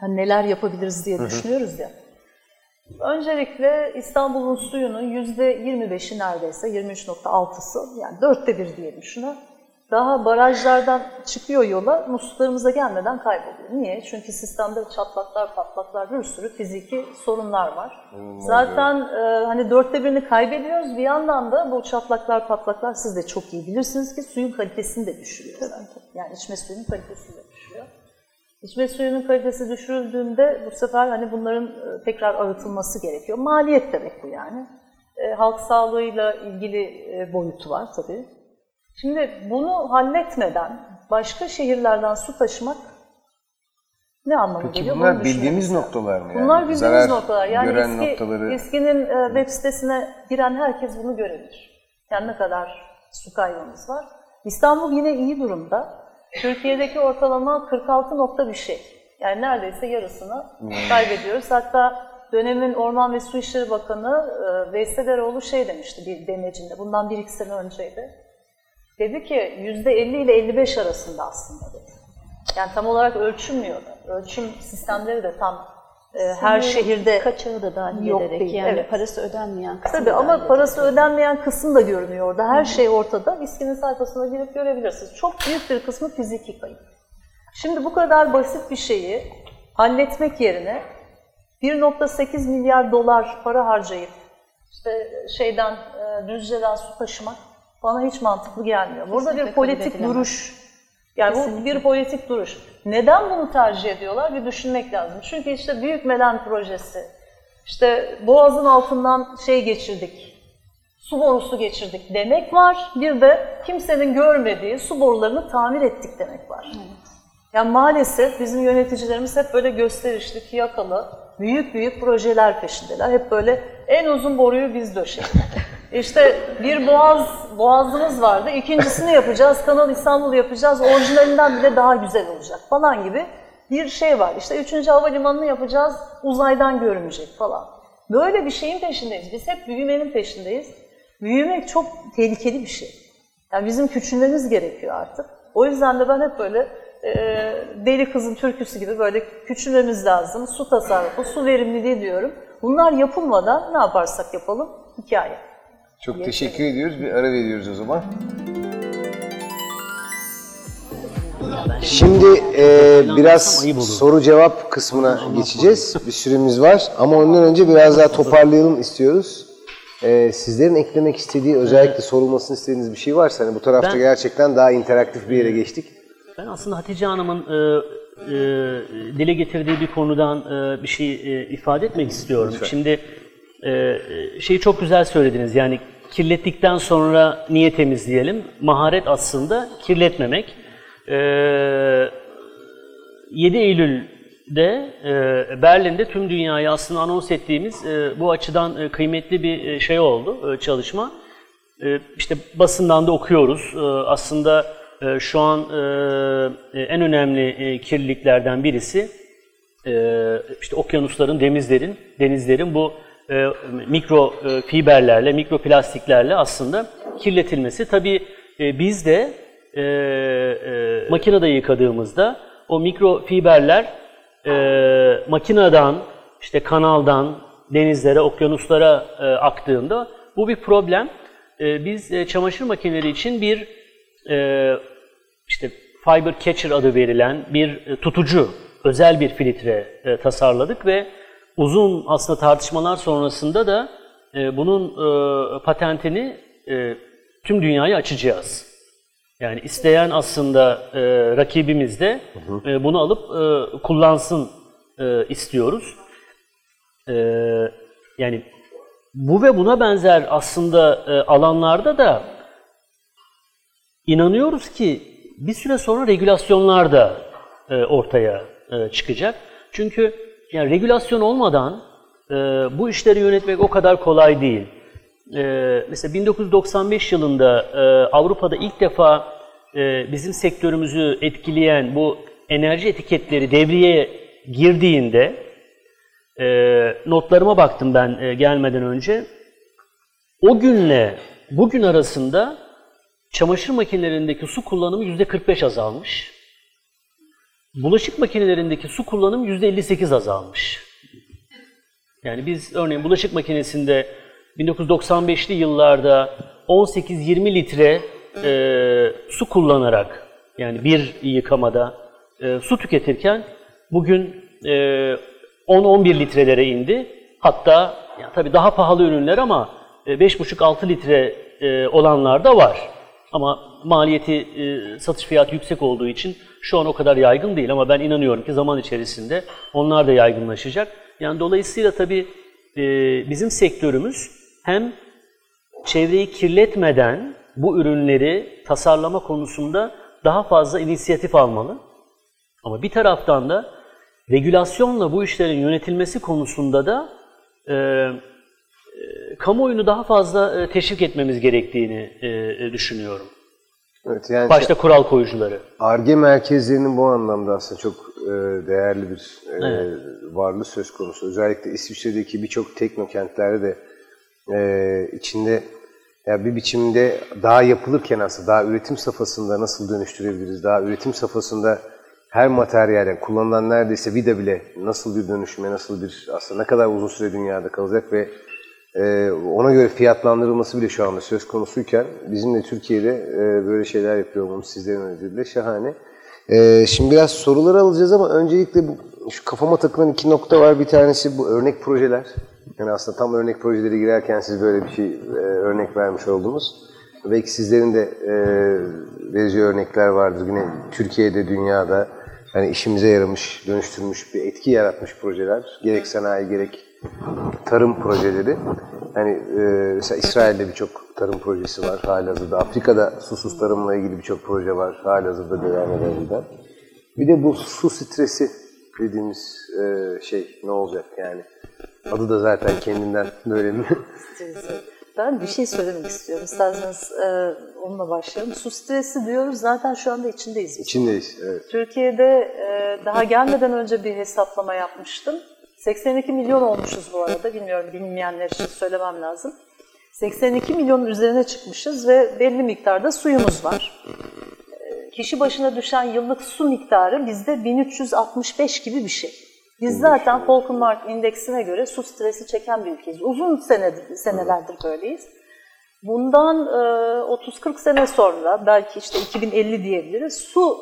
hani neler yapabiliriz diye düşünüyoruz ya. Öncelikle İstanbul'un suyunun yüzde 25'i neredeyse, 23.6'sı yani dörtte bir diyelim şuna. Daha barajlardan çıkıyor yola, musluklarımıza gelmeden kayboluyor. Niye? Çünkü sistemde çatlaklar, patlaklar, bir sürü fiziki sorunlar var. Zaten e, hani dörtte birini kaybediyoruz. Bir yandan da bu çatlaklar, patlaklar siz de çok iyi bilirsiniz ki suyun kalitesini de düşürüyor zaten. Yani içme suyunun kalitesini de düşürüyor. İçme suyunun kalitesi düşürüldüğünde bu sefer hani bunların e, tekrar arıtılması gerekiyor. Maliyet demek bu yani. E, halk sağlığıyla ilgili e, boyutu var tabii. Şimdi bunu halletmeden başka şehirlerden su taşımak ne anlamı Peki geliyor? bunlar Bunu bildiğimiz düşünmek noktalar mı? Yani? Bunlar bildiğimiz Zarar noktalar. Yani gören eski, noktaları... eskinin e, web sitesine giren herkes bunu görebilir. Yani ne kadar su kaybımız var. İstanbul yine iyi durumda. Türkiye'deki ortalama 46 nokta bir şey. Yani neredeyse yarısını kaybediyoruz. Hatta dönemin Orman ve Su İşleri Bakanı e, Veysel Eroğlu şey demişti bir demecinde. Bundan bir iki sene önceydi. Dedi ki %50 ile 55 arasında aslında dedi. Yani tam olarak ölçülmüyor da. Ölçüm sistemleri de tam e, her şehirde kaçağı da dahil Yok ederek değil, yani evet. parası ödenmeyen kısmı Tabii ama dahil parası ödenmeyen kısım da görünüyor orada. Her şey ortada. İSKİ'nin sayfasına girip görebilirsiniz. Çok büyük bir kısmı fiziki kayıp. Şimdi bu kadar basit bir şeyi halletmek yerine 1.8 milyar dolar para harcayıp işte şeyden e, Düzce'den su taşımak bana hiç mantıklı gelmiyor. Burada Kesinlikle bir politik duruş. Yani bu bir politik duruş. Neden bunu tercih ediyorlar? Bir düşünmek lazım. Çünkü işte Büyük Melen projesi, işte Boğaz'ın altından şey geçirdik, su borusu geçirdik demek var. Bir de kimsenin görmediği su borularını tamir ettik demek var. Yani maalesef bizim yöneticilerimiz hep böyle gösterişli, fiyakalı, büyük büyük projeler peşindeler. Hep böyle en uzun boruyu biz döşedik. İşte bir boğaz, boğazımız vardı, ikincisini yapacağız, Kanal İstanbul yapacağız, orijinalinden bile daha güzel olacak falan gibi bir şey var. İşte üçüncü havalimanını yapacağız, uzaydan görünecek falan. Böyle bir şeyin peşindeyiz. Biz hep büyümenin peşindeyiz. Büyümek çok tehlikeli bir şey. Yani bizim küçülmemiz gerekiyor artık. O yüzden de ben hep böyle e, deli kızın türküsü gibi böyle küçülmemiz lazım. Su tasarrufu, su verimliliği diyorum. Bunlar yapılmadan ne yaparsak yapalım hikaye. Çok teşekkür ediyoruz. Bir ara veriyoruz o zaman. Şimdi e, biraz soru cevap kısmına geçeceğiz. Bir süremiz var ama ondan önce biraz daha toparlayalım istiyoruz. E, sizlerin eklemek istediği, özellikle sorulmasını istediğiniz bir şey varsa hani bu tarafta Ben- gerçekten daha interaktif bir yere geçtik. Ben aslında Hatice Hanım'ın e, e, dile getirdiği bir konudan e, bir şey e, ifade etmek istiyorum. Şimdi e, şeyi çok güzel söylediniz. Yani kirlettikten sonra niye temizleyelim? Maharet aslında kirletmemek. E, 7 Eylül'de e, Berlin'de tüm dünyayı aslında anons ettiğimiz e, bu açıdan e, kıymetli bir şey oldu, çalışma. E, işte basından da okuyoruz. Aslında şu an en önemli e, kirliliklerden birisi işte okyanusların, denizlerin, denizlerin bu e, mikro e, fiberlerle, mikroplastiklerle aslında kirletilmesi. Tabii e, biz de e, e, makinede yıkadığımızda o mikrofiberler e, makineden, işte kanaldan, denizlere, okyanuslara e, aktığında bu bir problem. E, biz e, çamaşır makineleri için bir e, işte fiber catcher adı verilen bir e, tutucu, özel bir filtre e, tasarladık ve uzun aslında tartışmalar sonrasında da e, bunun e, patentini e, tüm dünyaya açacağız. Yani isteyen aslında e, rakibimiz de e, bunu alıp e, kullansın e, istiyoruz. E, yani bu ve buna benzer aslında e, alanlarda da inanıyoruz ki bir süre sonra regülasyonlar da e, ortaya e, çıkacak. Çünkü yani regülasyon olmadan e, bu işleri yönetmek o kadar kolay değil. E, mesela 1995 yılında e, Avrupa'da ilk defa e, bizim sektörümüzü etkileyen bu enerji etiketleri devreye girdiğinde e, notlarıma baktım ben e, gelmeden önce. O günle bugün arasında çamaşır makinelerindeki su kullanımı yüzde 45 azalmış. Bulaşık makinelerindeki su kullanımı yüzde 58 azalmış. Yani biz örneğin bulaşık makinesinde 1995'li yıllarda 18-20 litre e, su kullanarak yani bir yıkamada e, su tüketirken bugün e, 10-11 litrelere indi. Hatta ya tabii daha pahalı ürünler ama e, 5,5-6 litre e, olanlar da var. Ama maliyeti, e, satış fiyatı yüksek olduğu için şu an o kadar yaygın değil ama ben inanıyorum ki zaman içerisinde onlar da yaygınlaşacak. Yani dolayısıyla tabii e, bizim sektörümüz hem çevreyi kirletmeden bu ürünleri tasarlama konusunda daha fazla inisiyatif almalı. Ama bir taraftan da regülasyonla bu işlerin yönetilmesi konusunda da e, e, kamuoyunu daha fazla e, teşvik etmemiz gerektiğini düşünüyorum. Evet, yani Başta kural koyucuları. ARGE merkezlerinin bu anlamda aslında çok e, değerli bir e, Evet. varlığı söz konusu. Özellikle İsviçre'deki birçok teknokentlerde de e, içinde ya bir biçimde daha yapılırken aslında daha üretim safhasında nasıl dönüştürebiliriz, daha üretim safhasında her materyalden kullanılan neredeyse vida bile nasıl bir dönüşüme, nasıl bir aslında ne kadar uzun süre dünyada kalacak ve ee, ona göre fiyatlandırılması bile şu anda söz konusuyken bizim de Türkiye'de e, böyle şeyler yapıyor olmamız sizlerin öneriyle şahane. Ee, şimdi biraz soruları alacağız ama öncelikle bu, şu kafama takılan iki nokta var. Bir tanesi bu örnek projeler. Yani aslında tam örnek projelere girerken siz böyle bir şey e, örnek vermiş oldunuz. Belki sizlerin de e, vereceği örnekler vardır. Yine Türkiye'de, dünyada hani işimize yaramış, dönüştürmüş, bir etki yaratmış projeler. Gerek sanayi, gerek tarım projeleri. Hani e, mesela İsrail'de birçok tarım projesi var halihazırda. Afrika'da susuz tarımla ilgili birçok proje var halihazırda devam eden giden. Bir de bu su stresi dediğimiz e, şey ne olacak yani? Adı da zaten kendinden böyle bir Ben bir şey söylemek istiyorum. İsterseniz e, onunla başlayalım. Su stresi diyoruz. Zaten şu anda içindeyiz. biz. içindeyiz. Evet. Türkiye'de e, daha gelmeden önce bir hesaplama yapmıştım. 82 milyon olmuşuz bu arada. Bilmiyorum bilmeyenler için söylemem lazım. 82 milyonun üzerine çıkmışız ve belli miktarda suyumuz var. E, Kişi başına düşen yıllık su miktarı bizde 1365 gibi bir şey. Biz zaten Folkenmark indeksine göre su stresi çeken bir ülkeyiz. Uzun senedir, senelerdir böyleyiz. Bundan e, 30-40 sene sonra belki işte 2050 diyebiliriz. Su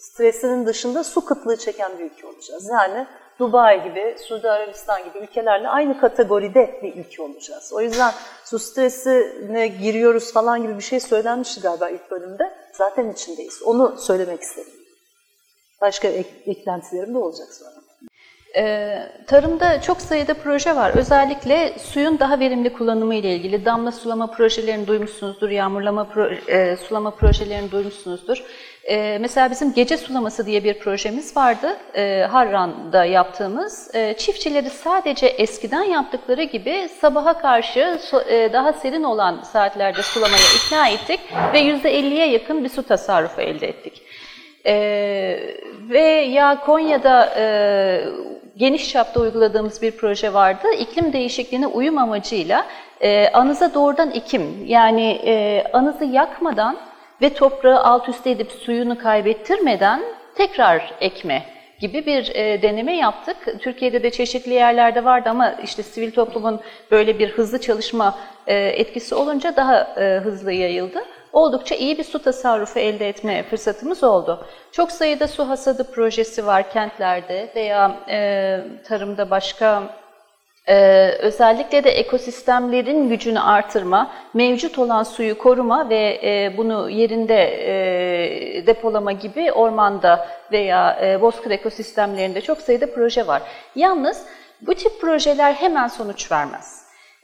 stresinin dışında su kıtlığı çeken bir ülke olacağız. Yani Dubai gibi, Suudi Arabistan gibi ülkelerle aynı kategoride bir ülke olacağız. O yüzden su stresine giriyoruz falan gibi bir şey söylenmişti galiba ilk bölümde. Zaten içindeyiz. Onu söylemek istedim. Başka ek- eklentilerim de olacak sonra. Ee, tarımda çok sayıda proje var. Özellikle suyun daha verimli kullanımı ile ilgili damla sulama projelerini duymuşsunuzdur, yağmurlama pro- e, sulama projelerini duymuşsunuzdur. Ee, mesela bizim gece sulaması diye bir projemiz vardı, e, Harran'da yaptığımız. E, çiftçileri sadece eskiden yaptıkları gibi sabaha karşı e, daha serin olan saatlerde sulamaya ikna ettik ve %50'ye yakın bir su tasarrufu elde ettik. Ee, ve ya Konya'da e, geniş çapta uyguladığımız bir proje vardı. İklim değişikliğine uyum amacıyla e, anıza doğrudan ekim yani e, anızı yakmadan ve toprağı alt üst edip suyunu kaybettirmeden tekrar ekme gibi bir e, deneme yaptık. Türkiye'de de çeşitli yerlerde vardı ama işte sivil toplumun böyle bir hızlı çalışma e, etkisi olunca daha e, hızlı yayıldı. oldukça iyi bir su tasarrufu elde etme fırsatımız oldu. Çok sayıda su hasadı projesi var kentlerde veya e, tarımda başka ee, özellikle de ekosistemlerin gücünü artırma, mevcut olan suyu koruma ve e, bunu yerinde e, depolama gibi ormanda veya e, bozkır ekosistemlerinde çok sayıda proje var. Yalnız bu tip projeler hemen sonuç vermez.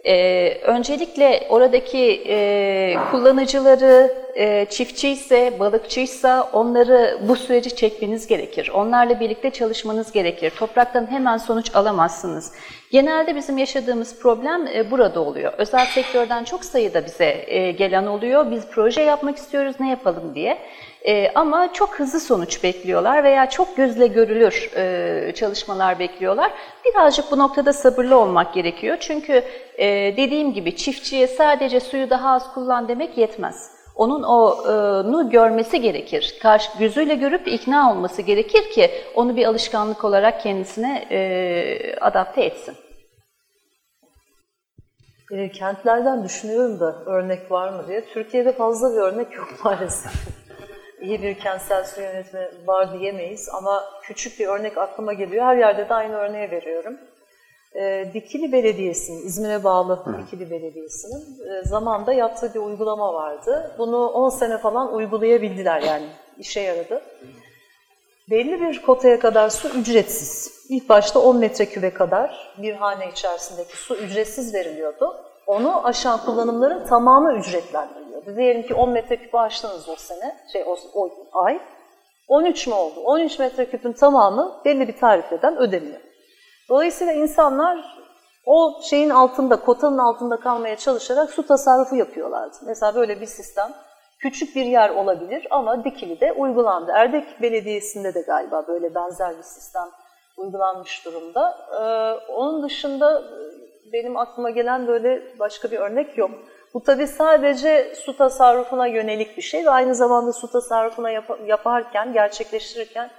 Ee, öncelikle oradaki e, kullanıcıları, e, çiftçiyse, balıkçıysa onları bu süreci çekmeniz gerekir. Onlarla birlikte çalışmanız gerekir. Topraktan hemen sonuç alamazsınız. Genelde bizim yaşadığımız problem e, burada oluyor. Özel sektörden çok sayıda bize e, gelen oluyor. Biz proje yapmak istiyoruz, ne yapalım diye. E, ama çok hızlı sonuç bekliyorlar veya çok gözle görülür e, çalışmalar bekliyorlar. Birazcık bu noktada sabırlı olmak gerekiyor. Çünkü e, dediğim gibi çiftçiye sadece suyu daha az kullan demek yetmez. Onun onu görmesi gerekir. Karşı gözüyle görüp ikna olması gerekir ki onu bir alışkanlık olarak kendisine e, adapte etsin. E, kentlerden düşünüyorum da örnek var mı diye. Türkiye'de fazla bir örnek yok maalesef. İyi bir kentsel su yönetimi var diyemeyiz ama küçük bir örnek aklıma geliyor. Her yerde de aynı örneği veriyorum. E, Dikili Belediyesi'nin, İzmir'e bağlı Dikili Belediyesi'nin e, zamanda yaptığı bir uygulama vardı. Bunu 10 sene falan uygulayabildiler yani işe yaradı. Belli bir kotaya kadar su ücretsiz. İlk başta 10 metrekübe kadar bir hane içerisindeki su ücretsiz veriliyordu. Onu aşan kullanımların tamamı ücretlendiriliyordu. Diyelim ki 10 metreküpü aştınız o sene, şey o, o ay. 13 mü oldu? 13 metreküpün tamamı belli bir tarifeden ödeniyor. Dolayısıyla insanlar o şeyin altında, kotanın altında kalmaya çalışarak su tasarrufu yapıyorlardı. Mesela böyle bir sistem küçük bir yer olabilir ama Dikili'de uygulandı. Erdek Belediyesi'nde de galiba böyle benzer bir sistem uygulanmış durumda. Ee, onun dışında benim aklıma gelen böyle başka bir örnek yok. Bu tabii sadece su tasarrufuna yönelik bir şey ve aynı zamanda su tasarrufuna yap yaparken, gerçekleştirirken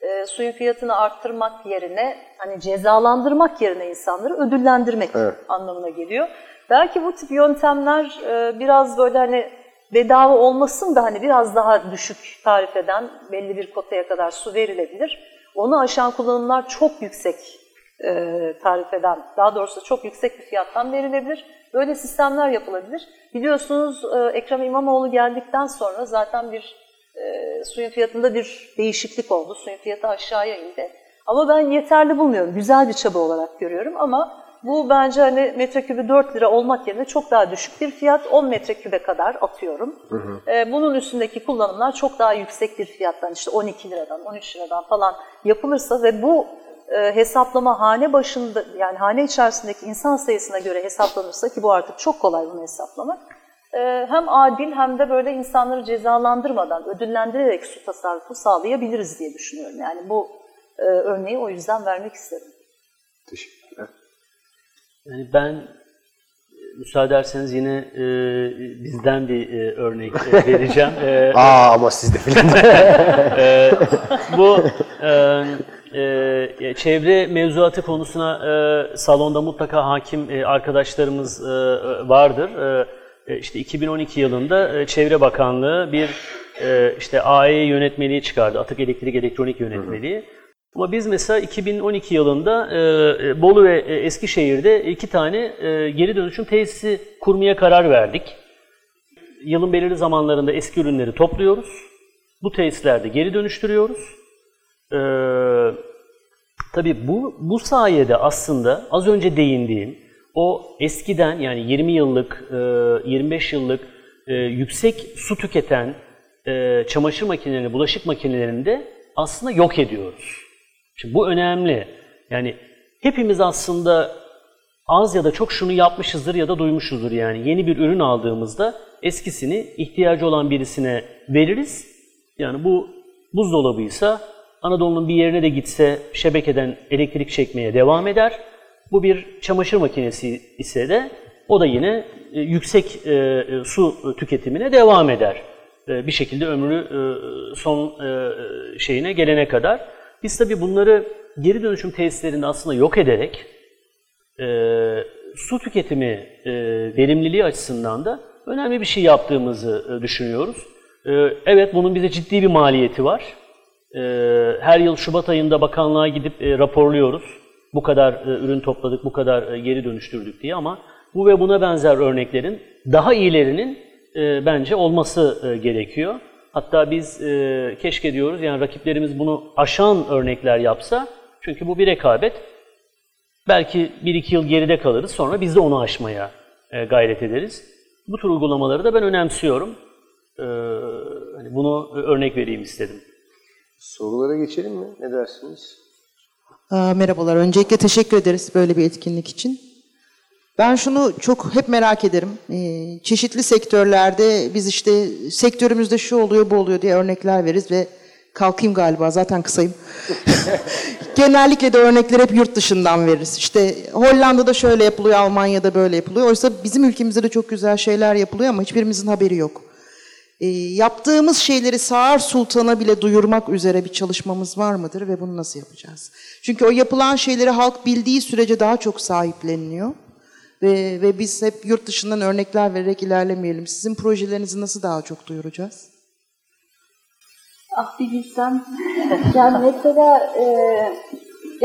e, suyun fiyatını arttırmak yerine, hani cezalandırmak yerine insanları ödüllendirmek Evet. anlamına geliyor. Belki bu tip yöntemler e, biraz böyle hani bedava olmasın da hani biraz daha düşük tarifeden belli bir kotaya kadar su verilebilir. Onu aşan kullanımlar çok yüksek e, tarifeden, daha doğrusu çok yüksek bir fiyattan verilebilir. Böyle sistemler yapılabilir. Biliyorsunuz e, Ekrem İmamoğlu geldikten sonra zaten bir e, suyun fiyatında bir değişiklik oldu. Suyun fiyatı aşağıya indi. Ama ben yeterli bulmuyorum. Güzel bir çaba olarak görüyorum ama bu bence hani metrekübü 4 lira olmak yerine çok daha düşük bir fiyat. 10 metrekübe kadar atıyorum. Ee, bunun üstündeki kullanımlar çok daha yüksek bir fiyattan işte 12 liradan, 13 liradan falan yapılırsa ve bu e, hesaplama hane başında yani hane içerisindeki insan sayısına göre hesaplanırsa ki bu artık çok kolay bunu hesaplamak. e, hem adil hem de böyle insanları cezalandırmadan, ödüllendirerek su tasarrufu sağlayabiliriz diye düşünüyorum. Yani bu e, örneği o yüzden vermek istedim. Teşekkürler. Yani ben e, müsaade ederseniz yine e, bizden bir e, örnek e, vereceğim. E, Aa ama siz de filan. bu e, e, çevre mevzuatı konusuna e, salonda mutlaka hakim e, arkadaşlarımız e, vardır. E, e, işte 2012 yılında e, Çevre Bakanlığı bir e, işte AE yönetmeliği çıkardı. Atık Elektrik Elektronik Yönetmeliği. Ama biz mesela 2012 yılında e, e, Bolu ve e, Eskişehir'de iki tane e, geri dönüşüm tesisi kurmaya karar verdik. Yılın belirli zamanlarında eski ürünleri topluyoruz. Bu tesislerde geri dönüştürüyoruz. Ee, tabii bu, bu sayede aslında az önce değindiğim o eskiden yani 20 yıllık, e, 25 yıllık e, yüksek su tüketen e, çamaşır makinelerini, bulaşık makinelerini de aslında yok ediyoruz. Şimdi bu önemli. Yani hepimiz aslında az ya da çok şunu yapmışızdır ya da duymuşuzdur yani. Yeni bir ürün aldığımızda eskisini ihtiyacı olan birisine veririz. Yani bu buzdolabıysa Anadolu'nun bir yerine de gitse şebekeden elektrik çekmeye devam eder. Bu bir çamaşır makinesi ise de o da yine e, yüksek e, e, su tüketimine devam eder. Bir şekilde ömrü son şeyine gelene kadar. Biz tabii bunları geri dönüşüm tesislerinde aslında yok ederek su tüketimi verimliliği açısından da önemli bir şey yaptığımızı düşünüyoruz. Evet bunun bize ciddi bir maliyeti var. E, Her yıl Şubat ayında bakanlığa gidip e, raporluyoruz. Bu kadar e, ürün topladık, bu kadar e, geri dönüştürdük diye ama bu ve buna benzer örneklerin daha iyilerinin e, bence olması gerekiyor. Hatta biz keşke diyoruz yani rakiplerimiz bunu aşan örnekler yapsa çünkü bu bir rekabet. Belki 1-2 yıl geride kalırız sonra biz de onu aşmaya gayret ederiz. Bu tür uygulamaları da ben önemsiyorum. Ee, hani bunu örnek vereyim istedim. Sorulara geçelim mi? Ne dersiniz? Aa, Merhabalar. Öncelikle teşekkür ederiz böyle bir etkinlik için. Ben şunu çok hep merak ederim. Ee, çeşitli sektörlerde biz işte sektörümüzde şu oluyor bu oluyor diye örnekler veririz ve kalkayım galiba zaten kısayım. Genellikle de örnekler hep yurt dışından veririz. İşte Hollanda'da şöyle yapılıyor, Almanya'da böyle yapılıyor. Oysa bizim ülkemizde de çok güzel şeyler yapılıyor ama hiçbirimizin haberi yok. Ee, yaptığımız şeyleri Sağır Sultan'a bile duyurmak üzere bir çalışmamız var mıdır ve bunu nasıl yapacağız? Çünkü o yapılan şeyleri halk bildiği sürece daha çok sahipleniliyor. Ve, ve biz hep yurt dışından örnekler vererek ilerlemeyelim. Sizin projelerinizi nasıl daha çok duyuracağız? Ah bir bilsem. Yani mesela e,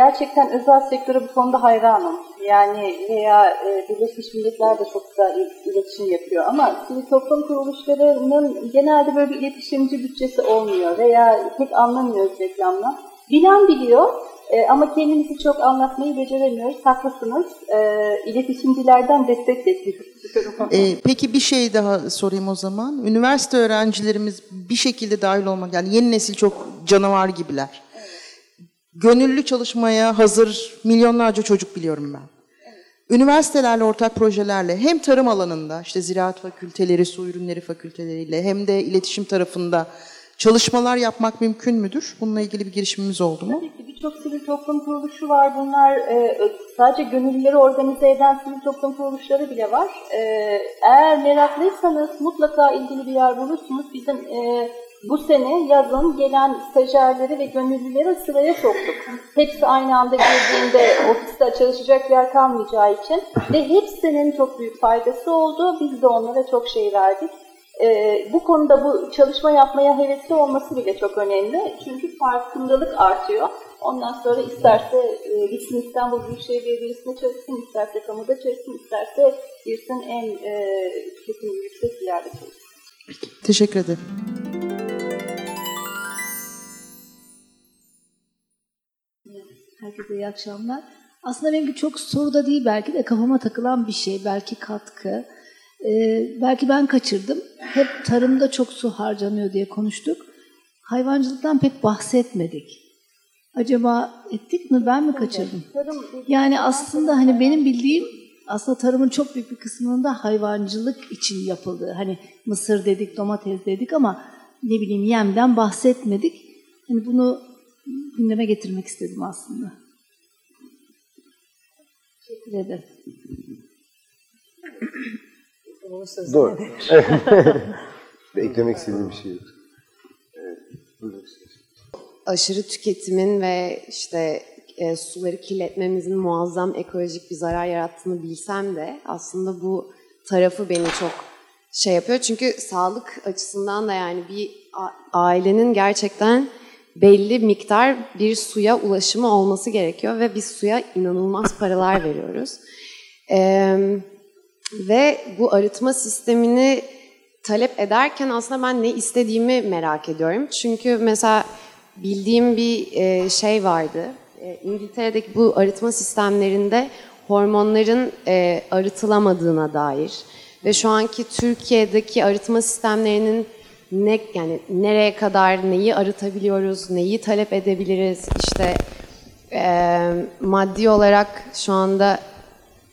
gerçekten özel sektöre bu konuda hayranım. Yani veya e, Birleşmiş Milletler de çok güzel il- iletişim yapıyor. Ama sivil toplum kuruluşlarının genelde böyle bir iletişimci bütçesi olmuyor veya pek anlamıyoruz reklamla. Bilen biliyor e, ama kendimizi çok anlatmayı beceremiyoruz. Haklısınız. E, iletişimcilerden destek bekliyoruz. Ee, peki bir şey daha sorayım o zaman. Üniversite öğrencilerimiz bir şekilde dahil olmak, yani yeni nesil çok canavar gibiler. Gönüllü çalışmaya hazır milyonlarca çocuk biliyorum ben. Üniversitelerle ortak projelerle hem tarım alanında işte ziraat fakülteleri, su ürünleri fakülteleriyle hem de iletişim tarafında çalışmalar yapmak mümkün müdür? Bununla ilgili bir girişimimiz oldu mu? Tabii ki birçok sivil toplum kuruluşu var. Bunlar e, sadece gönüllüleri organize eden sivil toplum kuruluşları bile var. E, eğer meraklıysanız mutlaka ilgili bir yer bulursunuz. Bizim e, bu sene yazın gelen stajyerleri ve gönüllüleri sıraya soktuk. Hepsi aynı anda girdiğinde ofiste çalışacak yer kalmayacağı için ve hepsinin çok büyük faydası oldu. Biz de onlara çok şey verdik. Ee, bu konuda bu çalışma yapmaya hevesli olması bile çok önemli. Çünkü farkındalık artıyor. Ondan sonra isterse e, gitsin İstanbul Büyükşehir Belediyesi'nde çalışsın, isterse kamuda çalışsın, isterse girsin en e, kesin yüksek bir yerde çalışsın. Teşekkür ederim. Herkese iyi akşamlar. Aslında benimki çok soru da değil belki de kafama takılan bir şey, belki katkı. Ee, belki ben kaçırdım. Hep tarımda çok su harcanıyor diye konuştuk. Hayvancılıktan pek bahsetmedik. Acaba ettik mi, ben mi kaçırdım? Yani aslında hani benim bildiğim aslında tarımın çok büyük bir kısmının da hayvancılık için yapıldığı. Hani mısır dedik, domates dedik ama ne bileyim yemden bahsetmedik. Hani bunu gündeme getirmek istedim aslında. Teşekkür ederim. Doğru. Eklemek istediğim bir şey yok. Evet. Buyurun siz. aşırı tüketimin ve işte e, suları kirletmemizin muazzam ekolojik bir zarar yarattığını bilsem de aslında bu tarafı beni çok şey yapıyor. Çünkü sağlık açısından da yani bir ailenin gerçekten belli miktar bir suya ulaşımı olması gerekiyor ve biz suya inanılmaz paralar veriyoruz. Eee ve bu arıtma sistemini talep ederken aslında ben ne istediğimi merak ediyorum. Çünkü mesela bildiğim bir e, şey vardı. E, İngiltere'deki bu arıtma sistemlerinde hormonların e, arıtılamadığına dair ve şu anki Türkiye'deki arıtma sistemlerinin ne yani nereye kadar neyi arıtabiliyoruz, neyi talep edebiliriz, işte e, maddi olarak şu anda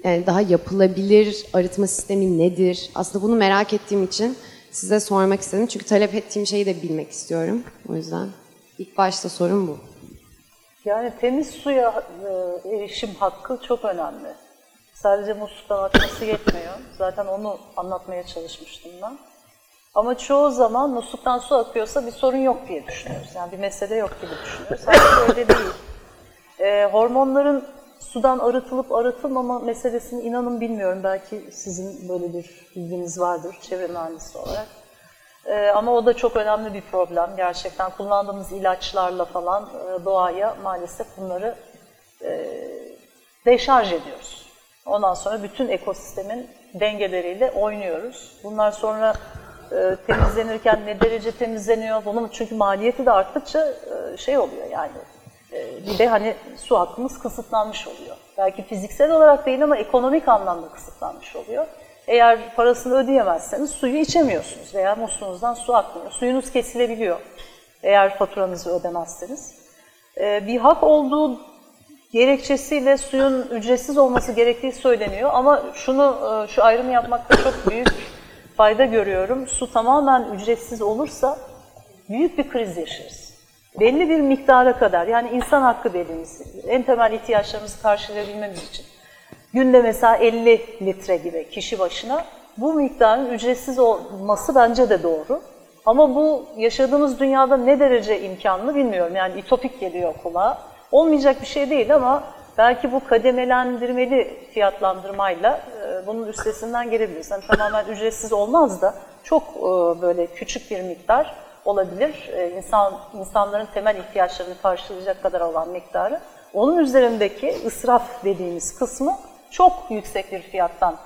yani daha yapılabilir arıtma sistemi nedir? Aslında bunu merak ettiğim için size sormak istedim. Çünkü talep ettiğim şeyi de bilmek istiyorum. O yüzden ilk başta sorum bu. Yani temiz suya e, erişim hakkı çok önemli. Sadece musluktan akması yetmiyor. Zaten onu anlatmaya çalışmıştım ben. Ama çoğu zaman musluktan su akıyorsa bir sorun yok diye düşünüyoruz. Yani bir mesele yok gibi düşünüyoruz. Halbuki öyle değil. E, hormonların sudan arıtılıp arıtılmama meselesini inanın bilmiyorum. Belki sizin böyle bir bilginiz vardır çevre mühendisi olarak. Ee, ama o da çok önemli bir problem. Gerçekten kullandığımız ilaçlarla falan e, doğaya maalesef bunları e, deşarj ediyoruz. Ondan sonra bütün ekosistemin dengeleriyle oynuyoruz. Bunlar sonra e, temizlenirken ne derece temizleniyor? Bunun çünkü maliyeti de arttıkça e, şey oluyor yani. E, bir de hani su hakkımız kısıtlanmış oluyor. Belki fiziksel olarak değil ama ekonomik anlamda kısıtlanmış oluyor. Eğer parasını ödeyemezseniz suyu içemiyorsunuz veya musluğunuzdan su akmıyor. Suyunuz kesilebiliyor eğer faturanızı ödemezseniz. Bir hak olduğu gerekçesiyle suyun ücretsiz olması gerektiği söyleniyor ama şunu şu ayrımı yapmakta çok büyük fayda görüyorum. Su tamamen ücretsiz olursa büyük bir kriz yaşarız. Belli bir miktara kadar yani insan hakkı dediğimiz en temel ihtiyaçlarımızı karşılayabilmemiz için günde mesela 50 litre gibi kişi başına bu miktarın ücretsiz olması bence de doğru. Ama bu yaşadığımız dünyada ne derece imkanlı bilmiyorum. Yani ütopik geliyor kulağa. Olmayacak bir şey değil ama belki bu kademelendirmeli fiyatlandırmayla e, bunun üstesinden gelebiliriz. Yani tamamen ücretsiz olmaz da çok e, böyle küçük bir miktar olabilir. E, insan insanların temel ihtiyaçlarını karşılayacak kadar olan miktarı. Onun üzerindeki ısraf dediğimiz kısmı çok yüksek bir fiyattan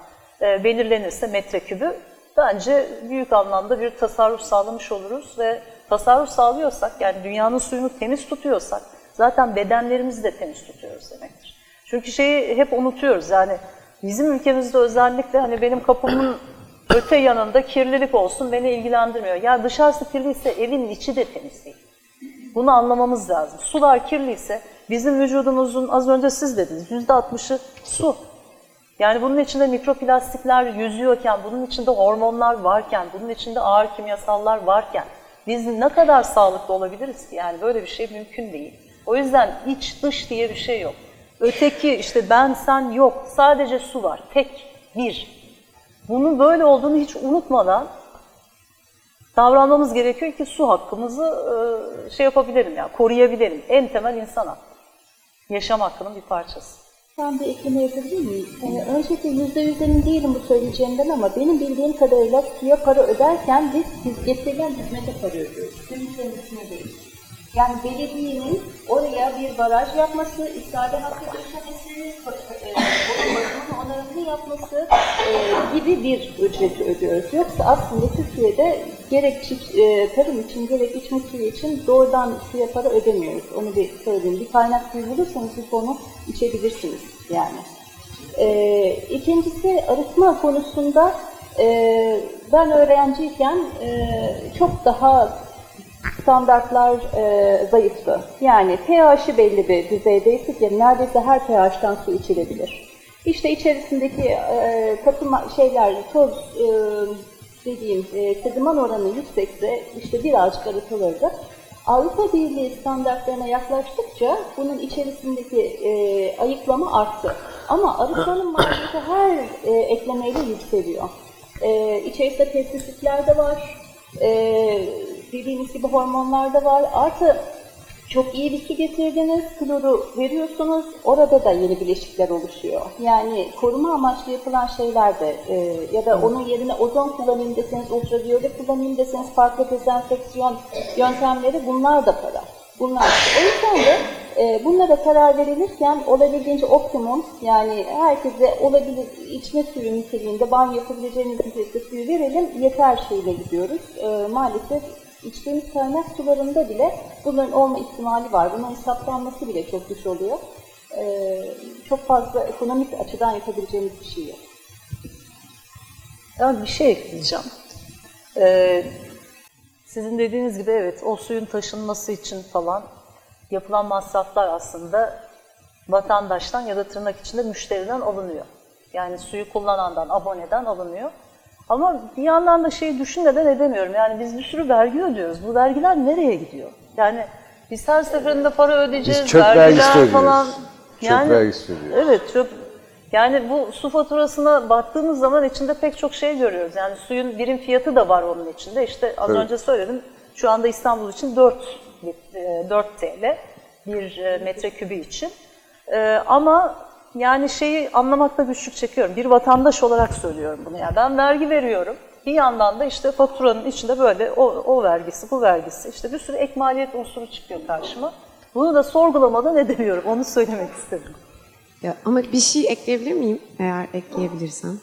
e, belirlenirse metrekübü bence büyük anlamda bir tasarruf sağlamış oluruz ve tasarruf sağlıyorsak yani dünyanın suyunu temiz tutuyorsak zaten bedenlerimizi de temiz tutuyoruz demektir. Çünkü şeyi hep unutuyoruz yani bizim ülkemizde özellikle hani benim kapımın öte yanında kirlilik olsun beni ilgilendirmiyor. Ya dışarısı kirliyse evin içi de temiz değil. Bunu anlamamız lazım. Sular kirliyse bizim vücudumuzun az önce siz dediniz yüzde altmışı su. Yani bunun içinde mikroplastikler yüzüyorken, bunun içinde hormonlar varken, bunun içinde ağır kimyasallar varken biz ne kadar sağlıklı olabiliriz ki? Yani böyle bir şey mümkün değil. O yüzden iç dış diye bir şey yok. Öteki işte ben sen yok. Sadece su var. Tek, bir. Bunun böyle olduğunu hiç unutmadan davranmamız gerekiyor ki su hakkımızı e, şey yapabilelim yani koruyabilelim. En temel insan hakkı. Yaşam hakkının bir parçası. Ben bir ekleme yapabilir miyim? Ee, öncelikle yüzde yüz emin değilim bu söyleyeceğimden ama benim bildiğim kadarıyla suya para öderken biz, biz getirilen hizmete para ödüyoruz. Suyun kendisine değil. Yani belediyenin oraya bir baraj yapması, istade hakkı döşemesi, e, onun bakımını onarımını yapması e, gibi bir ücreti ödüyoruz. Yoksa aslında Türkiye'de gerek çift, e, tarım için gerek içme suyu için doğrudan suya para ödemiyoruz. Onu bir söyleyeyim. Bir kaynak suyu bulursanız siz onu içebilirsiniz yani. E, ikincisi arıtma konusunda e, ben öğrenciyken e, çok daha standartlar e, zayıftı. Yani pH'i belli bir düzeydeyse ki neredeyse her pH'ten su içilebilir. İşte içerisindeki e, katı şeyler, toz e, dediğim e, sediman oranı yüksekse işte birazcık arıtılırdı. Avrupa Birliği standartlarına yaklaştıkça bunun içerisindeki e, ayıklama arttı. Ama arıtmanın maliyeti her e, eklemeyle yükseliyor. E, içerisinde pestisitler de var. E, dediğiniz gibi hormonlar da var. Artı çok iyi bir su getirdiniz, kloru veriyorsunuz, orada da yeni bileşikler oluşuyor. Yani koruma amaçlı yapılan şeyler de e, ya da onun yerine ozon kullanayım deseniz, ultraviyole kullanayım deseniz farklı dezenfeksiyon yöntemleri bunlar da para. Bunlar. O yüzden de e, bunlara karar verilirken olabildiğince optimum yani herkese olabilir içme suyu niteliğinde banyo yapabileceğiniz nitelikte suyu verelim yeter şeyle gidiyoruz. E, maalesef içtiğimiz kaynak sularında bile bunların olma ihtimali var. Bunların saptanması bile çok güç oluyor. Ee, çok fazla ekonomik açıdan yapabileceğimiz bir şey yok. Ben bir şey ekleyeceğim. Ee, sizin dediğiniz gibi evet o suyun taşınması için falan yapılan masraflar aslında vatandaştan ya da tırnak içinde müşteriden alınıyor. Yani suyu kullanandan, aboneden alınıyor. Ama bir yandan da şeyi düşünmeden edemiyorum. Yani biz bir sürü vergi ödüyoruz. Bu vergiler nereye gidiyor? Yani biz her seferinde para ödeyeceğiz, Biz çöp vergisi ödüyoruz. falan. Çöp vergisi ödüyoruz. Evet, çöp. Yani bu su faturasına baktığımız zaman içinde pek çok şey görüyoruz. Yani suyun birim fiyatı da var onun içinde. İşte az Evet. önce söyledim. Şu anda İstanbul için 4, lit- e, 4 TL bir e, metrekübü için. Ee, ama yani şeyi anlamakta güçlük çekiyorum. Bir vatandaş olarak söylüyorum bunu. Yani ben vergi veriyorum. Bir yandan da işte faturanın içinde böyle o, o vergisi, bu vergisi. işte bir sürü ek maliyet unsuru çıkıyor karşıma. Bunu da sorgulamadan edemiyorum. Onu söylemek istedim. Ya, ama bir şey ekleyebilir miyim eğer ekleyebilirsem?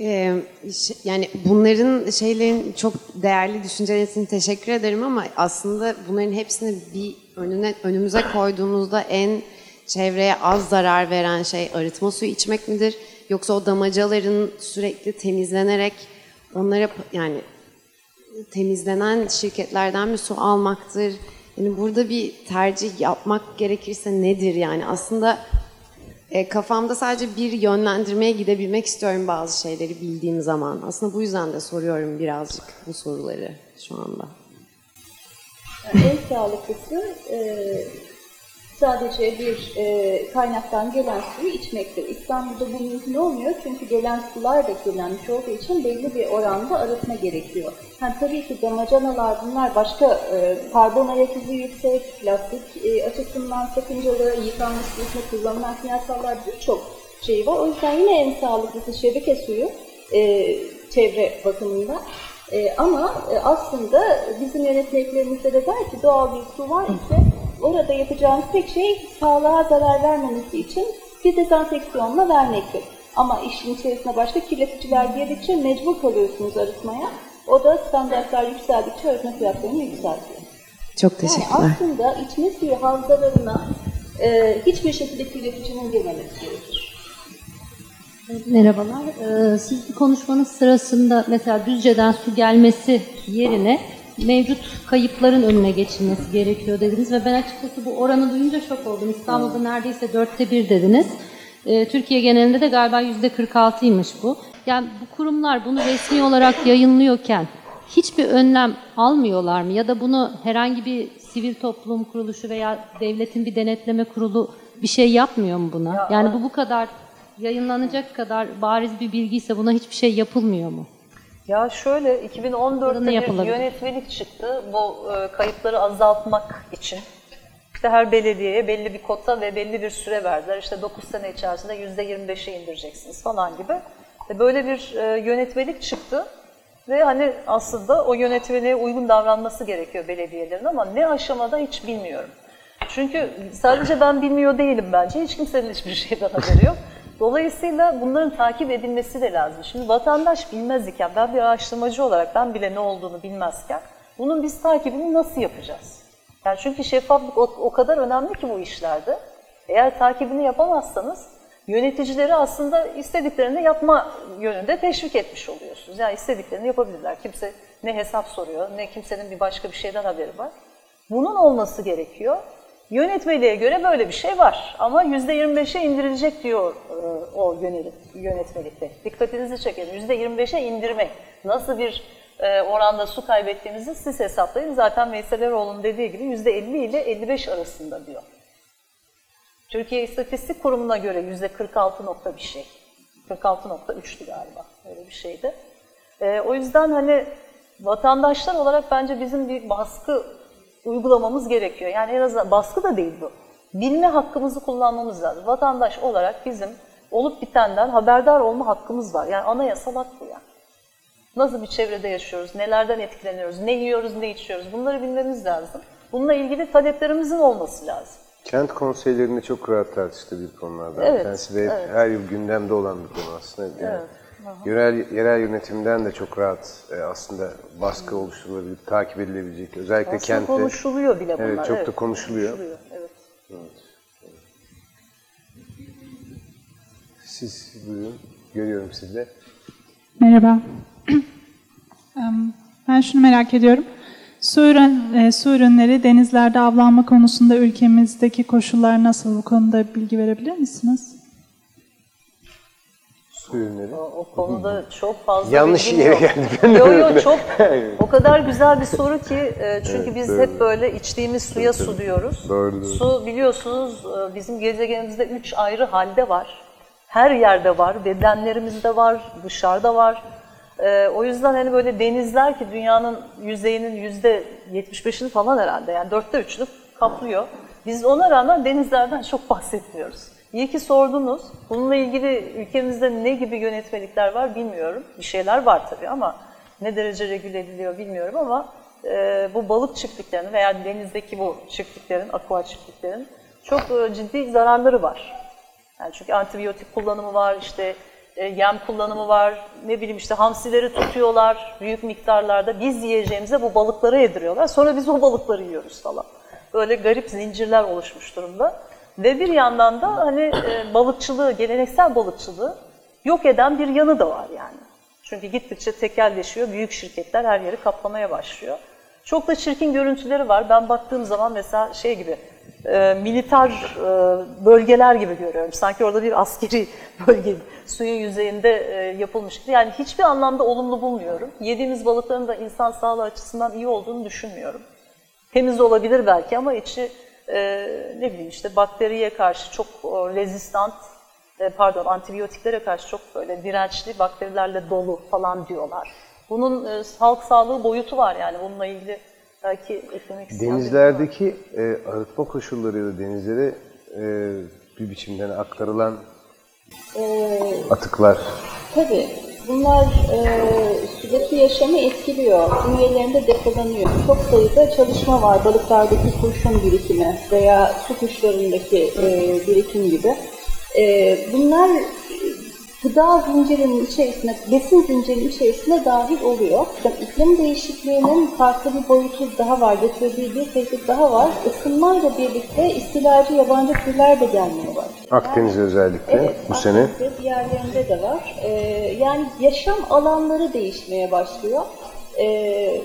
Ee, ş- yani bunların şeylerin çok değerli düşünceler için teşekkür ederim ama aslında bunların hepsini bir önüne önümüze koyduğumuzda en çevreye az zarar veren şey arıtma suyu içmek midir? Yoksa o damacaların sürekli temizlenerek onlara yani temizlenen şirketlerden mi su almaktır? Yani burada bir tercih yapmak gerekirse nedir yani? Aslında e, kafamda sadece bir yönlendirmeye gidebilmek istiyorum bazı şeyleri bildiğim zaman. Aslında bu yüzden de soruyorum birazcık bu soruları şu anda. en sağlıklısı e, sadece bir e, kaynaktan gelen suyu içmektir. İstanbul'da bu mümkün olmuyor çünkü gelen sular da kirlenmiş olduğu için belli bir oranda arıtma gerekiyor. Yani tabii ki damacanalar bunlar başka e, karbon ayak izi yüksek, plastik e, açısından sakıncalı, yıkanmış suyuna kullanılan kimyasallar birçok şey var. O yüzden yine en sağlıklısı şebeke suyu e, çevre bakımından. E, ama e, aslında bizim yönetmeliklerimizde de der ki doğal bir su var ise orada yapacağımız tek şey sağlığa zarar vermemesi için bir dezenfeksiyonla vermektir. Ama işin içerisine başka kirleticiler girdikçe mecbur kalıyorsunuz arıtmaya. O da standartlar yükseldikçe arıtma fiyatlarını yükseltiyor. Çok Yani teşekkürler. aslında içme suyu havzalarına e, hiçbir şekilde kirleticinin girmemesi gerekir. Merhabalar. Ee, siz konuşmanın sırasında mesela Düzce'den su gelmesi yerine mevcut kayıpların önüne geçilmesi gerekiyor dediniz ve ben açıkçası bu oranı duyunca şok oldum. İstanbul'da neredeyse dörtte bir dediniz. Ee, Türkiye genelinde de galiba yüzde 46'ymış bu. Yani bu kurumlar bunu resmi olarak yayınlıyorken hiçbir önlem almıyorlar mı? Ya da bunu herhangi bir sivil toplum kuruluşu veya devletin bir denetleme kurulu bir şey yapmıyor mu buna? yani bu bu kadar yayınlanacak kadar bariz bir bilgiyse buna hiçbir şey yapılmıyor mu? Ya şöyle Fırını 2014'te bir yönetmelik çıktı bu e, kayıpları azaltmak için. İşte her belediyeye belli bir kota ve belli bir süre verdiler. İşte 9 sene içerisinde %25'e indireceksiniz falan gibi. Ve böyle bir e, yönetmelik çıktı. Ve hani aslında o yönetmeliğe uygun davranması gerekiyor belediyelerin ama ne aşamada hiç bilmiyorum. Çünkü sadece ben bilmiyor değilim bence. Hiç kimsenin hiçbir şeyden haberi yok. Dolayısıyla bunların takip edilmesi de lazım. Şimdi vatandaş bilmez iken, ben bir araştırmacı olarak ben bile ne olduğunu bilmezken bunun biz takibini nasıl yapacağız? Yani çünkü şeffaflık o, o kadar önemli ki bu işlerde. Eğer takibini yapamazsanız yöneticileri aslında istediklerini yapma yönünde teşvik etmiş oluyorsunuz. Yani istediklerini yapabilirler. Kimse ne hesap soruyor, ne kimsenin bir başka bir şeyden haberi var. Bunun olması gerekiyor. Yönetmeliğe göre böyle bir şey var ama %25'e indirilecek diyor e, o yönetmelikte. Dikkatinizi çekelim. %25'e indirmek. Nasıl bir e, oranda su kaybettiğimizi siz hesaplayın. Zaten Veysel Eroğlu'nun dediği gibi %50 ile 55 arasında diyor. Türkiye İstatistik Kurumu'na göre %46 nokta bir şey. 46.3'tü galiba. Öyle bir şeydi. E, o yüzden hani vatandaşlar olarak bence bizim bir baskı uygulamamız gerekiyor. Yani en azından baskı da değil bu. Bilme hakkımızı kullanmamız lazım. Vatandaş olarak bizim olup bitenden haberdar olma hakkımız var. Yani anayasal hak bu yani. Nasıl bir çevrede yaşıyoruz, nelerden etkileniyoruz, ne yiyoruz, ne içiyoruz bunları bilmemiz lazım. Bununla ilgili taleplerimizin olması lazım. Kent konseylerinde çok rahat tartıştığı bir konulardan Evet, tanesi ve evet. her yıl gündemde olan bir konu aslında. Yani Evet, Yerel, yerel yönetimden de çok rahat e, aslında baskı oluşturulabilir, takip edilebilecek. Özellikle Aslında kentte. konuşuluyor bile bunlar. Evet, çok da konuşuluyor. konuşuluyor, evet. Siz buyurun, görüyorum sizde. Merhaba. Em, Ben şunu merak ediyorum. Su, ürün, e, su ürünleri denizlerde avlanma konusunda ülkemizdeki koşullar nasıl? Bu konuda bilgi verebilir misiniz? Ürünleri. O, o konuda çok fazla Yanlış yere yok. geldi. Yo yo çok o kadar güzel bir soru ki e, çünkü Evet, biz doğru. hep böyle içtiğimiz suya su diyoruz. Doğru, doğru. Su biliyorsunuz e, bizim gezegenimizde üç ayrı halde var. Her yerde var, bedenlerimizde var, dışarıda var. E, o yüzden hani böyle denizler ki dünyanın yüzeyinin yüzde 75'ini falan herhalde yani dörtte üçünü kaplıyor. Biz ona rağmen denizlerden çok bahsetmiyoruz. İyi ki sordunuz. Bununla ilgili ülkemizde ne gibi yönetmelikler var bilmiyorum. Bir şeyler var tabii ama ne derece regüle ediliyor bilmiyorum ama e, bu balık çiftliklerinin veya denizdeki bu çiftliklerin, aqua çiftliklerin çok e, ciddi zararları var. Yani çünkü antibiyotik kullanımı var, işte e, yem kullanımı var, ne bileyim işte hamsileri tutuyorlar büyük miktarlarda. Biz yiyeceğimize bu balıkları yediriyorlar. Sonra biz o balıkları yiyoruz falan. Böyle garip zincirler oluşmuş durumda. Ve bir yandan da hani e, balıkçılığı, geleneksel balıkçılığı yok eden bir yanı da var yani. Çünkü gittikçe tekelleşiyor, büyük şirketler her yeri kaplamaya başlıyor. Çok da çirkin görüntüleri var. Ben baktığım zaman mesela şey gibi, e, militar e, bölgeler gibi görüyorum. Sanki orada bir askeri bölge suyun yüzeyinde e, yapılmış gibi. Yani hiçbir anlamda olumlu bulmuyorum. Yediğimiz balıkların da insan sağlığı açısından iyi olduğunu düşünmüyorum. Temiz olabilir belki ama içi e, ne bileyim işte bakteriye karşı çok rezistant, e, pardon antibiyotiklere karşı çok böyle dirençli bakterilerle dolu falan diyorlar. Bunun e, halk sağlığı boyutu var yani bununla ilgili belki eklemek var. Denizlerdeki e, arıtma koşulları ya da denizlere e, bir biçimden aktarılan Ee, atıklar Tabii. Bunlar e, sudaki yaşamı etkiliyor. Bünyelerinde depolanıyor. Çok sayıda çalışma var. Balıklardaki kurşun birikimi veya su kuşlarındaki e, birikim gibi. E, bunlar gıda zincirinin içerisine, besin zincirinin içerisine dahil oluyor. Yani iklim değişikliğinin farklı bir boyutu daha var. Getirdiği bir tehdit daha var. Isınmayla birlikte istilacı yabancı türler de gelmeye başlıyor. Akdeniz'de özellikle Evet, bu sene Akdeniz'de, diğerlerinde de var. Ee, yani yaşam alanları değişmeye başlıyor. Ee,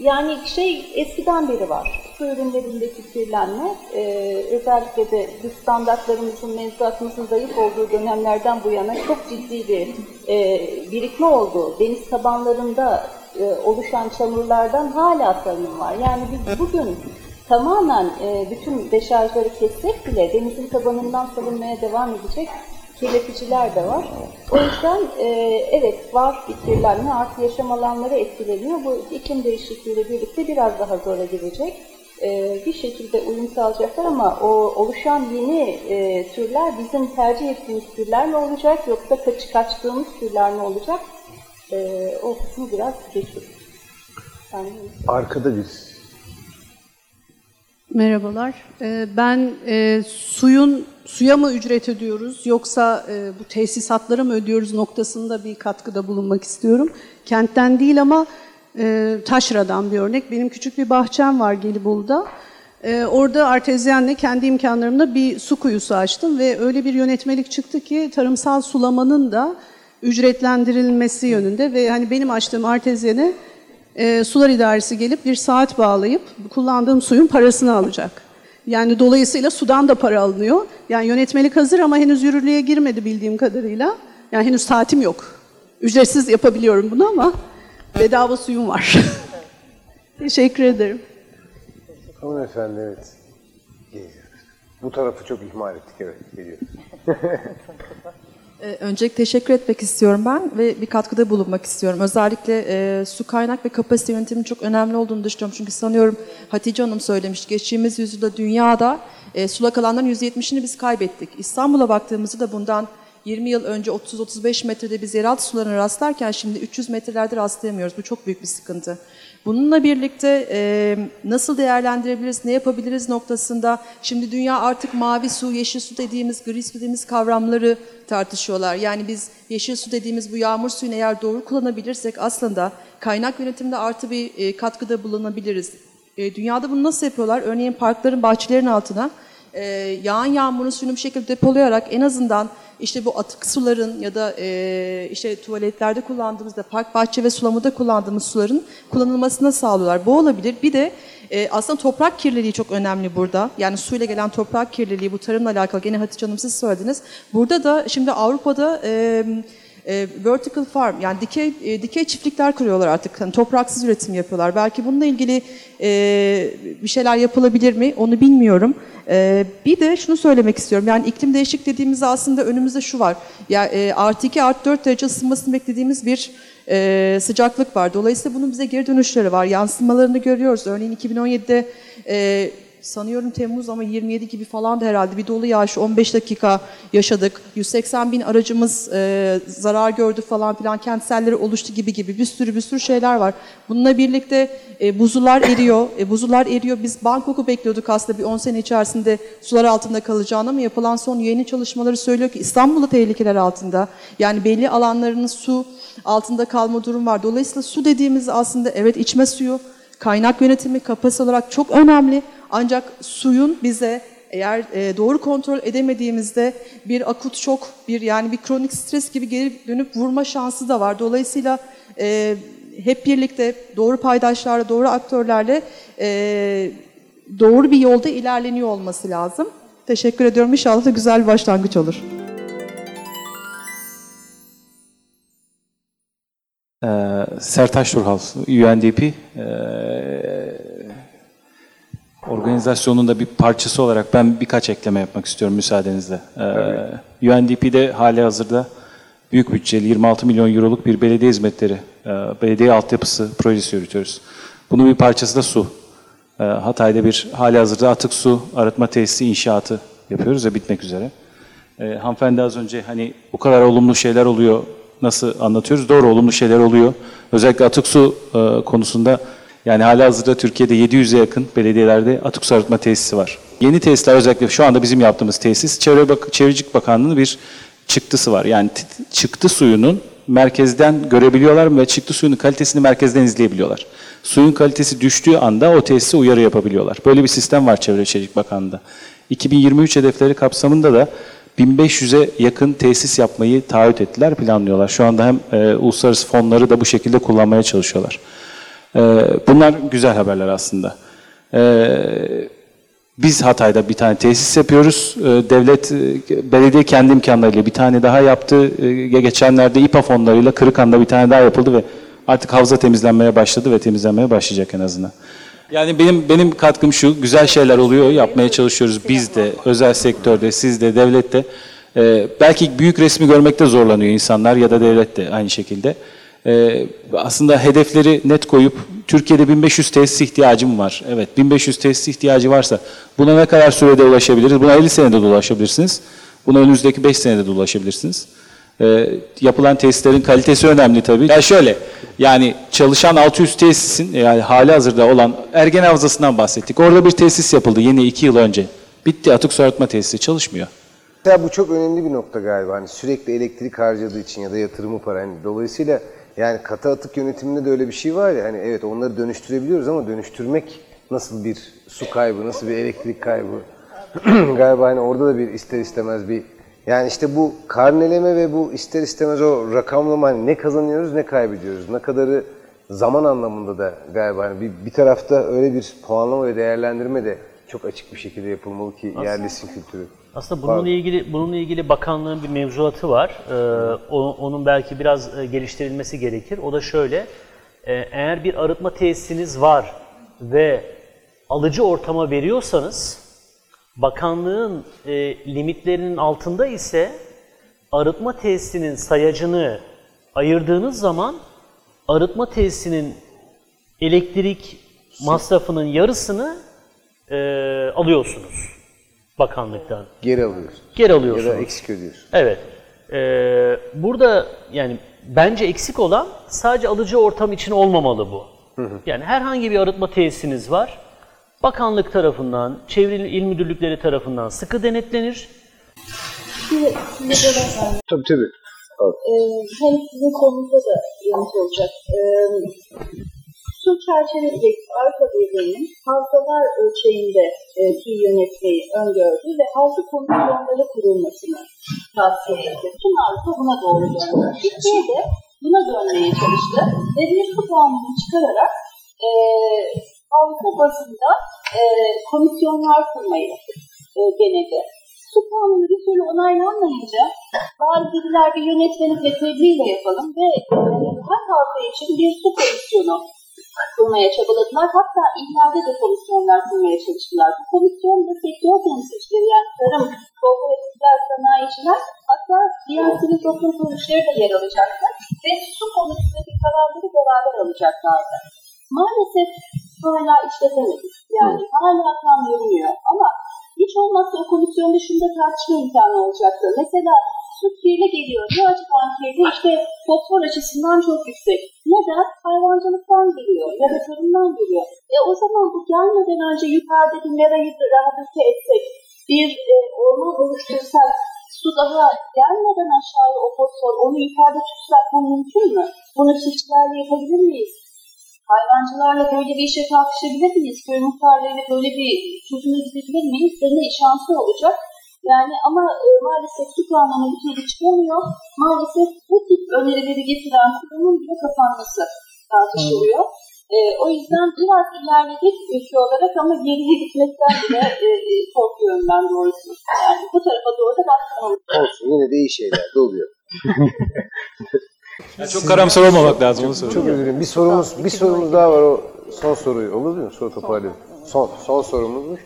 yani şey eskiden beri var. Su ürünlerindeki kirlenme, ee, özellikle de biz standartlarımızın, mevzuatımızın zayıf olduğu dönemlerden bu yana çok ciddi bir ee, birikme oldu. Deniz tabanlarında ee, oluşan çamurlardan hala salınım var. Yani biz bugün tamamen e, bütün deşarjları kessek bile denizin tabanından salınmaya devam edecek kirleticiler de var. O yüzden e, evet var bir kirlenme, artı yaşam alanları etkileniyor. Bu iklim değişikliğiyle birlikte biraz daha zora girecek. E, bir şekilde uyum sağlayacaklar ama o oluşan yeni e, türler bizim tercih ettiğimiz türler mi olacak yoksa kaç, kaçtığımız türler mi olacak? E, o kısmı biraz geçiyor. Yani, arkada biz Merhabalar. Ee, Ben e, suyun suya mı ücret ödüyoruz yoksa e, bu tesisatlara mı ödüyoruz noktasında bir katkıda bulunmak istiyorum. Kentten değil ama e, taşradan bir örnek. Benim küçük bir bahçem var Gelibolu'da. Orada artezyenle kendi imkanlarımla bir su kuyusu açtım ve öyle bir yönetmelik çıktı ki tarımsal sulamanın da ücretlendirilmesi yönünde ve hani benim açtığım artezyene e, sular idaresi gelip bir saat bağlayıp kullandığım suyun parasını alacak. Yani dolayısıyla sudan da para alınıyor. Yani yönetmelik hazır ama henüz yürürlüğe girmedi bildiğim kadarıyla. Yani henüz saatim yok. Ücretsiz yapabiliyorum bunu ama bedava suyum var. Teşekkür ederim. hanımefendi evet. Bu tarafı çok ihmal ettik evet geliyor. Ee, Öncelikle teşekkür etmek istiyorum ben ve bir katkıda bulunmak istiyorum. Özellikle e, su kaynak ve kapasite yönetiminin çok önemli olduğunu düşünüyorum. Çünkü sanıyorum Hatice Hanım söylemişti. Geçtiğimiz yüzyılda dünyada e, sulak alanların %70'ini biz kaybettik. İstanbul'a baktığımızda da bundan 20 yıl önce 30-35 metrede biz yeraltı sularına rastlarken şimdi 300 metrelerde rastlayamıyoruz. Bu çok büyük bir sıkıntı. Bununla birlikte e, nasıl değerlendirebiliriz, ne yapabiliriz noktasında şimdi dünya artık mavi su, yeşil su dediğimiz, gri su dediğimiz kavramları tartışıyorlar. Yani biz yeşil su dediğimiz bu yağmur suyunu eğer doğru kullanabilirsek aslında kaynak yönetiminde artı bir e, katkıda bulunabiliriz. E, dünyada bunu nasıl yapıyorlar? Örneğin parkların, bahçelerin altına e, yağan yağmurun suyunu bir şekilde depolayarak en azından işte bu atık suların ya da e, işte tuvaletlerde kullandığımız da park, bahçe ve sulamada kullandığımız suların kullanılmasını sağlıyorlar. Bu olabilir. Bir de e, aslında toprak kirliliği çok önemli burada. Yani suyla gelen toprak kirliliği bu tarımla alakalı. Gene Hatice Hanım siz söylediniz. Burada da şimdi Avrupa'da e, e, vertical farm yani dikey e, dikey çiftlikler kuruyorlar artık. Hani topraksız üretim yapıyorlar. Belki bununla ilgili e, bir şeyler yapılabilir mi? Onu bilmiyorum. E, bir de şunu söylemek istiyorum. Yani iklim değişik dediğimizde aslında önümüzde şu var. Ya e, artı 2 artı 4 derece ısınmasını beklediğimiz bir e, sıcaklık var. Dolayısıyla bunun bize geri dönüşleri var. Yansımalarını görüyoruz. Örneğin 2017'de e, sanıyorum Temmuz ama 27 gibi falan da herhalde bir dolu yağış 15 dakika yaşadık. 180 bin aracımız e, zarar gördü falan filan kentselleri oluştu gibi gibi bir sürü bir sürü şeyler var. Bununla birlikte e, buzullar eriyor. E, buzullar eriyor. Biz Bangkok'u bekliyorduk aslında bir 10 sene içerisinde sular altında kalacağını ama yapılan son yeni çalışmaları söylüyor ki İstanbul'da tehlikeler altında. Yani belli alanlarının su altında kalma durum var. Dolayısıyla su dediğimiz aslında evet içme suyu, kaynak yönetimi kapasite olarak çok önemli. Ancak suyun bize eğer e, doğru kontrol edemediğimizde bir akut şok, bir yani bir kronik stres gibi geri dönüp vurma şansı da var. Dolayısıyla e, hep birlikte doğru paydaşlarla, doğru aktörlerle e, doğru bir yolda ilerleniyor olması lazım. Teşekkür ediyorum. İnşallah da güzel bir başlangıç olur. Ee, Sertaç Turhal, UNDP ee, organizasyonun da bir parçası olarak ben birkaç ekleme yapmak istiyorum müsaadenizle. Ee, UNDP'de hali hazırda büyük bütçeli 26 milyon euroluk bir belediye hizmetleri, e, belediye altyapısı projesi yürütüyoruz. Bunun bir parçası da su. Ee, Hatay'da bir hali hazırda atık su arıtma tesisi inşaatı yapıyoruz ve bitmek üzere. Ee, hanımefendi az önce hani bu kadar olumlu şeyler oluyor nasıl anlatıyoruz? Doğru olumlu şeyler oluyor. Özellikle atık su e, konusunda yani hala hazırda Türkiye'de 700'e yakın belediyelerde atık su arıtma tesisi var. Yeni tesisler özellikle şu anda bizim yaptığımız tesis Çevre Bak Çevrecilik Bakanlığı'nın bir çıktısı var. Yani çıktı suyunun merkezden görebiliyorlar ve çıktı suyunun kalitesini merkezden izleyebiliyorlar. Suyun kalitesi düştüğü anda o tesise uyarı yapabiliyorlar. Böyle bir sistem var Çevre Şehircilik Bakanlığı'nda. 2023 hedefleri kapsamında da 1500'e yakın tesis yapmayı taahhüt ettiler, planlıyorlar. Şu anda hem e, uluslararası fonları da bu şekilde kullanmaya çalışıyorlar. E, bunlar güzel haberler aslında. E, biz Hatay'da bir tane tesis yapıyoruz. E, devlet, e, belediye kendi imkanlarıyla bir tane daha yaptı. Geçenlerde İPA fonlarıyla Kırıkan'da bir tane daha yapıldı ve artık havza temizlenmeye başladı ve temizlenmeye başlayacak en azından. Yani benim benim katkım şu, güzel şeyler oluyor, yapmaya çalışıyoruz. Biz de, özel sektörde, siz de, devlet de. Ee, belki büyük resmi görmekte zorlanıyor insanlar ya da devlet de aynı şekilde. Ee, aslında hedefleri net koyup, Türkiye'de 1500 tesis ihtiyacım var. Evet, 1500 tesis ihtiyacı varsa buna ne kadar sürede ulaşabiliriz? Buna 50 senede de ulaşabilirsiniz. Buna önümüzdeki 5 senede de ulaşabilirsiniz. Ee, yapılan tesislerin kalitesi önemli tabii. Ya şöyle, yani çalışan 600 tesisin yani hali hazırda olan Ergen Havzası'ndan bahsettik. Orada bir tesis yapıldı yeni 2 yıl önce. Bitti atık su arıtma tesisi çalışmıyor. Mesela bu çok önemli bir nokta galiba. Hani sürekli elektrik harcadığı için ya da yatırımı para. Hani dolayısıyla yani katı atık yönetiminde de öyle bir şey var ya. Hani evet onları dönüştürebiliyoruz ama dönüştürmek nasıl bir su kaybı, nasıl bir elektrik kaybı? galiba hani orada da bir ister istemez bir yani işte bu karneleme ve bu ister istemez o rakamlama hani ne kazanıyoruz ne kaybediyoruz. Ne kadarı zaman anlamında da galiba hani bir, bir tarafta öyle bir puanlama ve değerlendirme de çok açık bir şekilde yapılmalı ki yerleşsin kültürü. Aslında bununla ilgili bununla ilgili bakanlığın bir mevzuatı var. Ee, o- onun belki biraz e, geliştirilmesi gerekir. O da şöyle: e, eğer bir arıtma tesisiniz var ve alıcı ortama veriyorsanız, bakanlığın e, limitlerinin altında ise arıtma tesisinin sayacını ayırdığınız zaman arıtma tesisinin elektrik masrafının yarısını e, alıyorsunuz bakanlıktan. Geri alıyorsun. Geri alıyorsunuz. Ya da eksik ödüyorsun. Evet. Ee, burada yani bence eksik olan sadece alıcı ortam için olmamalı bu. Yani herhangi bir arıtma tesisiniz var. Bakanlık tarafından, çevre il müdürlükleri tarafından sıkı denetlenir. Tabii tabii. Ee, hem sizin konunuzda da yanıt olacak. Ee, su çerçevesi Avrupa Birliği'nin havzalar ölçeğinde e, suyu yönetmeyi öngördü ve havza komisyonları kurulmasını tavsiye etti. Tüm Avrupa buna doğru döndü. Türkiye de buna dönmeye çalıştı ve bir kanunu çıkararak e, havza bazında e, komisyonlar kurmayı e, denedi. Su kanunu bir türlü onaylanmayınca bari dediler bir yönetmeni ve tebliğle yapalım ve e, her halka için bir su komisyonu kurmaya çabaladılar. Hatta ihlade de komisyonlar kurmaya çalıştılar. Bu komisyonda sektör temsilcileri yani tarım, kooperatifler, sanayiciler hatta diğer sivil toplum kuruluşları da yer alacaktı ve su konusundaki kararları beraber alacaklardı. Maalesef hala işletemedik. Yani hala tam yürümüyor. olmazsa o komisyonda şunu da tartışma imkanı olacaktı. Mesela su kirli geliyor. Bu açıdan kirli işte fosfor açısından çok yüksek. Neden? Hayvancılıktan geliyor ya da tarımdan geliyor. E o zaman bu gelmeden önce yukarıda bir merayı da rehabilite etsek, bir e, orman oluştursak, su daha gelmeden aşağıya o fosfor, onu yukarıda tutsak bu mümkün mü? Bunu çiftçilerle yapabilir miyiz? Hayvancılarla böyle bir işe kalkışabilir miyiz? Köy muhtarlarıyla böyle bir çözüme gidebilir miyiz? Deney şansı olacak. Yani ama e, maalesef su kanunu bir türlü çıkamıyor. Maalesef bu tip önerileri getiren kurumun bile kapanması tartışılıyor. E, o yüzden biraz ilerledik ülke olarak ama geriye gitmekten bile e, e, korkuyorum ben doğrusu. Yani bu tarafa doğru da bakmamız Olsun yine de iyi şeyler de oluyor. çok karamsar olmamak lazım onu Çok söylüyorum. özür dilerim. Bir sorumuz, bir sorumuz daha var o son soruyu. Olur mi? Soru toparlayalım. Son, son sorumuzmuş.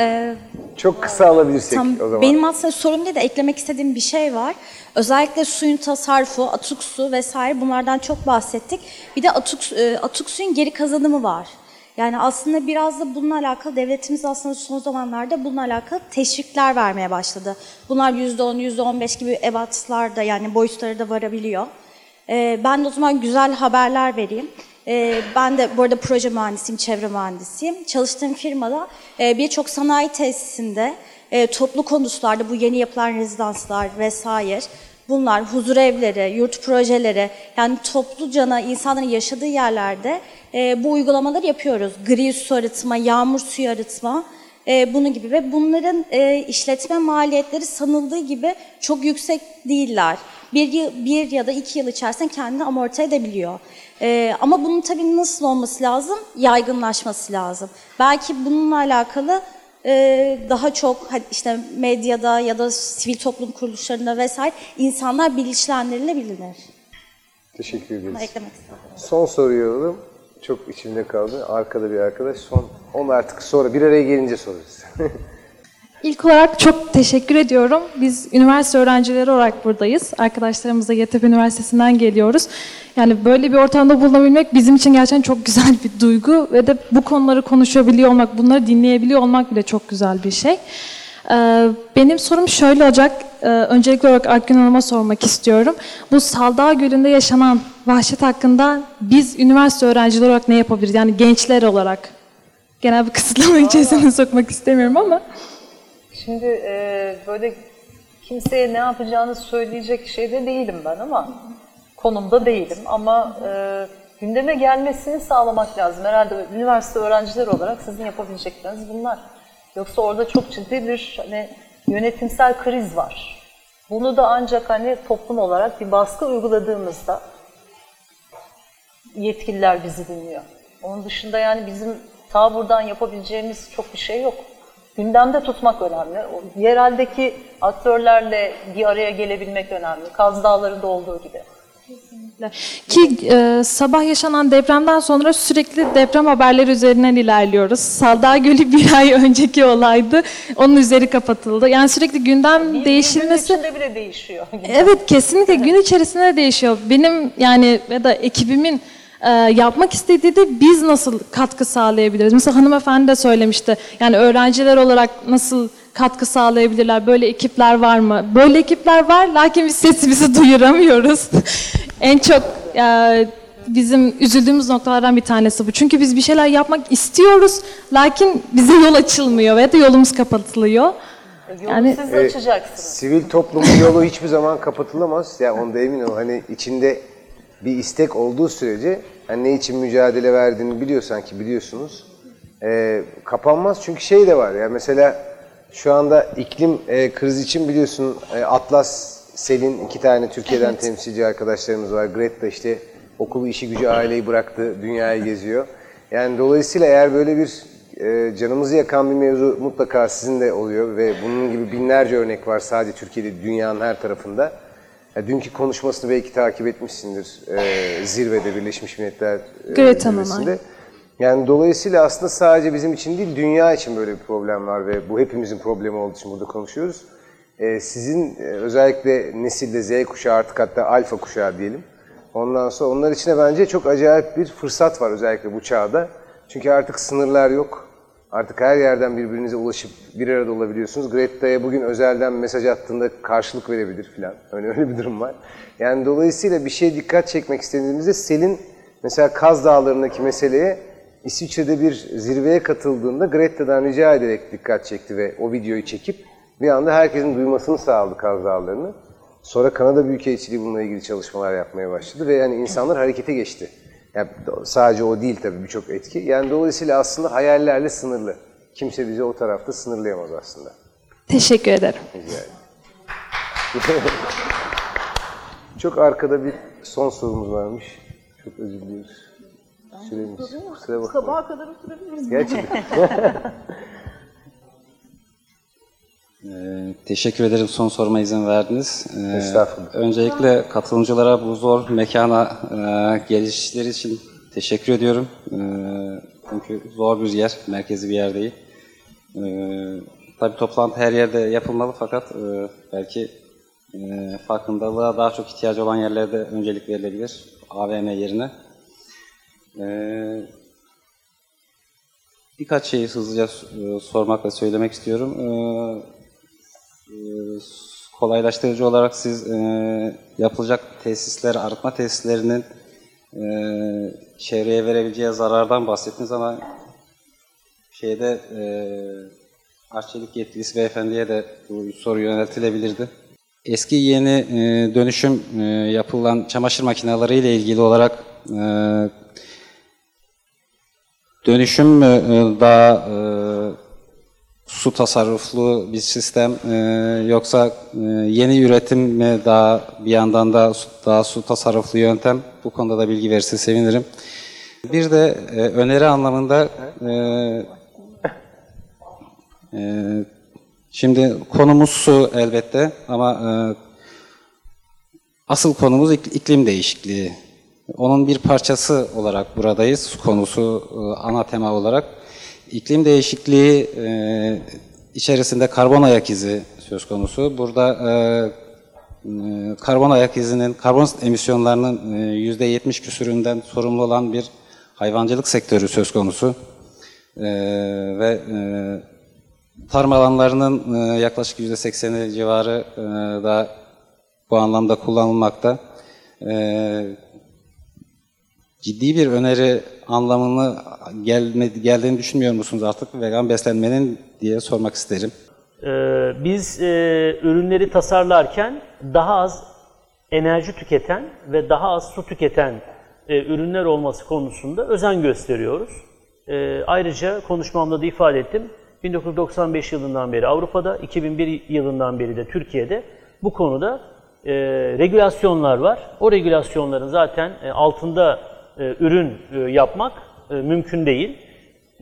Ee, Çok kısa alabilirsek tam o zaman. benim aslında sorun değil de eklemek istediğim bir şey var. Özellikle suyun tasarrufu, atık su vesaire bunlardan çok bahsettik. Bir de atık, e, atık suyun geri kazanımı var. Yani aslında biraz da bununla alakalı devletimiz aslında son zamanlarda bununla alakalı teşvikler vermeye başladı. Bunlar %10, %15 gibi ebatlarda yani boyutları da varabiliyor. Ee, ben de o zaman güzel haberler vereyim. Ee, ben de bu arada proje mühendisiyim, çevre mühendisiyim. Çalıştığım firmada e, birçok sanayi tesisinde e, toplu konutlarda bu yeni yapılan rezidanslar vesaire bunlar huzur evleri, yurt projeleri yani toplucana insanların yaşadığı yerlerde e, bu uygulamaları yapıyoruz. Gri su arıtma, yağmur suyu arıtma e, bunu gibi ve bunların işletme maliyetleri sanıldığı gibi çok yüksek değiller. Bir, yıl, bir ya da iki yıl içerisinde kendini amorti edebiliyor. E, ama bunun tabii nasıl olması lazım? Yaygınlaşması lazım. Belki bununla alakalı e, daha çok hadi işte medyada ya da sivil toplum kuruluşlarında vesaire insanlar bilinçlendirilebilir. Teşekkür ederiz. Eklemek istedim. Son soruyu alalım. Çok içimde kaldı. Arkada bir arkadaş. Son. Onu artık sonra bir araya gelince sorarız. İlk olarak çok teşekkür ediyorum. Biz üniversite öğrencileri olarak buradayız. Arkadaşlarımız da Yeditepe Üniversitesi'nden geliyoruz. Yani böyle bir ortamda bulunabilmek bizim için gerçekten çok güzel bir duygu ve de bu konuları konuşabiliyor olmak, bunları dinleyebiliyor olmak bile çok güzel bir şey. Ee, Benim sorum şöyle olacak. Ee, Öncelikli olarak Akgün Hanım'a sormak istiyorum. Bu Saldağ Gölü'nde yaşanan vahşet hakkında biz üniversite öğrencileri olarak ne yapabiliriz? Yani gençler olarak. Genel bir kısıtlama içerisine sokmak istemiyorum ama. Şimdi e, böyle kimseye ne yapacağını söyleyecek şeyde değilim ben ama konumda değilim ama e, gündeme gelmesini sağlamak lazım. Herhalde üniversite öğrencileri olarak sizin yapabilecekleriniz bunlar. Yoksa orada çok ciddi bir hani yönetimsel kriz var. Bunu da ancak hani toplum olarak bir baskı uyguladığımızda yetkililer bizi dinliyor. Onun dışında yani bizim ta buradan yapabileceğimiz çok bir şey yok. Gündemde tutmak önemli. O Yereldeki aktörlerle bir araya gelebilmek önemli. Kaz Dağları'nda olduğu gibi. Ki e, sabah yaşanan depremden sonra sürekli deprem haberleri üzerinden ilerliyoruz. Saldağ Gölü bir ay önceki olaydı. Onun üzeri kapatıldı. Yani sürekli gündem değişilmesi... Gün içinde bile değişiyor. Evet kesinlikle gün içerisinde değişiyor. Benim yani ya da ekibimin e, yapmak istediği de biz nasıl katkı sağlayabiliriz? Mesela hanımefendi de söylemişti. Yani öğrenciler olarak nasıl katkı sağlayabilirler? Böyle ekipler var mı? Böyle ekipler var lakin biz sesimizi duyuramıyoruz. en çok e, bizim üzüldüğümüz noktalardan bir tanesi bu. Çünkü biz bir şeyler yapmak istiyoruz lakin bize yol açılmıyor veya da yolumuz kapatılıyor. Yolu siz e, açacaksınız. sivil toplumun yolu hiçbir zaman kapatılamaz. Ya onda emin ol. Hani içinde bir istek olduğu sürece hani ne için mücadele verdiğini biliyorsan ki biliyorsunuz. e, kapanmaz çünkü şey de var ya mesela şu anda iklim e, krizi için biliyorsun e, Atlas, Selin iki tane Türkiye'den Evet. temsilci arkadaşlarımız var. Greta işte okulu, işi, gücü, aileyi bıraktı, dünyayı geziyor. Yani dolayısıyla eğer böyle bir e, canımızı yakan bir mevzu mutlaka sizin de oluyor ve bunun gibi binlerce örnek var sadece Türkiye'de, dünyanın her tarafında. Ya, dünkü konuşmasını belki takip etmişsindir e, zirvede Birleşmiş Milletler e, Greta'nın, zirvesinde. Yani dolayısıyla aslında sadece bizim için değil, dünya için böyle bir problem var ve bu hepimizin problemi olduğu için burada konuşuyoruz. Ee, sizin e, özellikle nesilde Z kuşağı artık hatta alfa kuşağı diyelim. Ondan sonra onlar için de bence çok acayip bir fırsat var özellikle bu çağda. Çünkü artık sınırlar yok. Artık her yerden birbirinize ulaşıp bir arada olabiliyorsunuz. Gretta'ya bugün özelden mesaj attığında karşılık verebilir falan. Öyle öyle bir durum var. Yani dolayısıyla bir şeye dikkat çekmek istediğimizde Selin mesela Kaz Dağları'ndaki meseleye İsviçre'de bir zirveye katıldığında Gretta'dan rica ederek dikkat çekti ve o videoyu çekip bir anda herkesin duymasını sağladı Kaz Dağları'nı. Sonra Kanada Büyükelçiliği bununla ilgili çalışmalar yapmaya başladı ve yani insanlar harekete geçti. Yani sadece o değil tabii birçok etki. Yani dolayısıyla aslında hayallerle sınırlı. Kimse bizi o tarafta sınırlayamaz aslında. Teşekkür ederim. Rica ederim. Çok arkada bir son sorumuz varmış. Çok özür diliyoruz. Süremiz. Kusura bakmayın. Sabaha kadar oturabiliriz. Gerçekten. Ee, teşekkür ederim son soruma izin verdiniz. Ee, Estağfurullah. Öncelikle katılımcılara bu zor mekana e, gelişleri için teşekkür ediyorum. Ee, çünkü zor bir yer, merkezi bir yer değil. Tabii toplantı her yerde yapılmalı fakat e, belki e, farkındalığa daha çok ihtiyacı olan yerlerde öncelik verilebilir AVM yerine. Birkaç şeyi hızlıca sormak ve söylemek istiyorum. E, kolaylaştırıcı olarak siz e, yapılacak tesisler, arıtma tesislerinin e, çevreye verebileceği zarardan bahsettiniz ama şeyde e, arçelik yetkilisi beyefendiye de bu soru yöneltilebilirdi. Eski yeni e, dönüşüm yapılan çamaşır makineleri ile ilgili olarak dönüşüm e, daha su tasarruflu bir sistem e, yoksa e, yeni üretim mi daha bir yandan da daha su tasarruflu yöntem? Bu konuda da bilgi verirse sevinirim. Bir de e, öneri anlamında e, e, şimdi konumuz su elbette ama e, asıl konumuz ik- iklim değişikliği. Onun bir parçası olarak buradayız. Su konusu e, ana tema olarak. İklim değişikliği e, içerisinde karbon ayak izi söz konusu. Burada e, e, karbon ayak izinin, karbon emisyonlarının e, yüzde 70 küsüründen sorumlu olan bir hayvancılık sektörü söz konusu. E, ve e, tarım alanlarının e, yaklaşık yüzde 80'i civarı e, da bu anlamda kullanılmakta. E, ciddi bir öneri anlamını gelme, geldiğini düşünmüyor musunuz artık vegan beslenmenin diye sormak isterim. Ee, biz e, ürünleri tasarlarken daha az enerji tüketen ve daha az su tüketen e, ürünler olması konusunda özen gösteriyoruz. E, ayrıca konuşmamda da ifade ettim. 1995 yılından beri Avrupa'da, 2001 yılından beri de Türkiye'de bu konuda e, regülasyonlar var. O regülasyonların zaten e, altında e, ürün e, yapmak e, mümkün değil.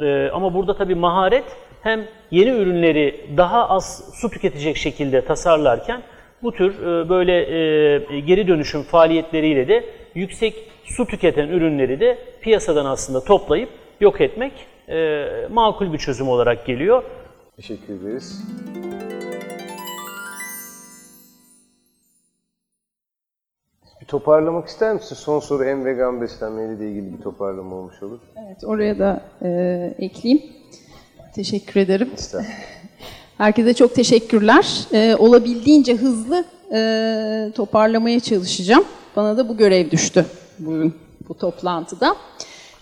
E, ama burada tabii maharet hem yeni ürünleri daha az su tüketecek şekilde tasarlarken bu tür e, böyle e, geri dönüşüm faaliyetleriyle de yüksek su tüketen ürünleri de piyasadan aslında toplayıp yok etmek e, makul bir çözüm olarak geliyor. Teşekkür ederiz. Toparlamak ister misin? Son soru hem vegan beslenmeyle ilgili bir toparlama olmuş olur. Evet, oraya da e, ekleyeyim. Teşekkür ederim. Herkese çok teşekkürler. E, olabildiğince hızlı e, toparlamaya çalışacağım. Bana da bu görev düştü bugün bu toplantıda.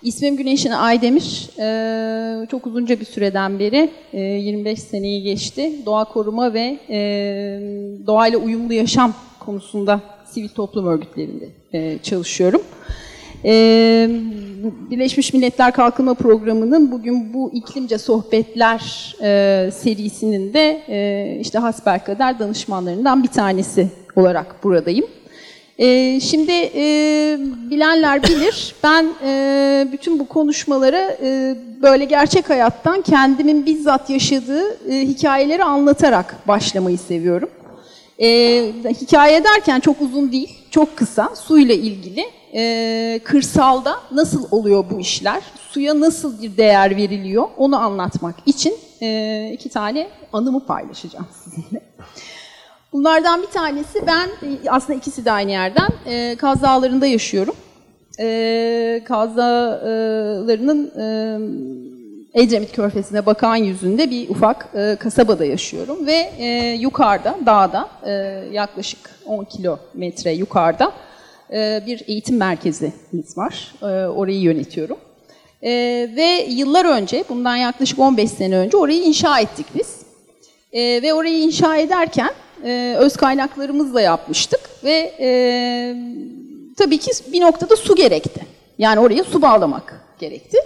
İsmim Güneşin Aydemir. E, çok uzunca bir süreden beri, e, 25 seneyi geçti. Doğa koruma ve e, doğayla uyumlu yaşam konusunda sivil toplum örgütlerinde e, çalışıyorum. Ee, Birleşmiş Milletler Kalkınma Programı'nın bugün bu iklimce sohbetler e, serisinin de e, işte hasbelkader danışmanlarından bir tanesi olarak buradayım. E, şimdi e, bilenler bilir, ben e, bütün bu konuşmaları e, böyle gerçek hayattan kendimin bizzat yaşadığı e, hikayeleri anlatarak başlamayı seviyorum. E, hikaye derken çok uzun değil, çok kısa, suyla ilgili. E, kırsalda nasıl oluyor bu işler, suya nasıl bir değer veriliyor onu anlatmak için e, iki tane anımı paylaşacağım sizinle. Bunlardan bir tanesi ben, e, aslında ikisi de aynı yerden, e, Kaz Dağları'nda yaşıyorum. E, Kaz Dağları'nın e, Edremit Körfezi'ne bakan yüzünde bir ufak e, kasabada yaşıyorum ve e, yukarıda, dağda e, yaklaşık 10 kilometre yukarıda e, bir eğitim merkezimiz var. E, orayı yönetiyorum. E, ve yıllar önce, bundan yaklaşık 15 sene önce orayı inşa ettik biz. E, ve orayı inşa ederken e, öz kaynaklarımızla yapmıştık ve e, tabii ki bir noktada su gerekti. Yani oraya su bağlamak gerekti.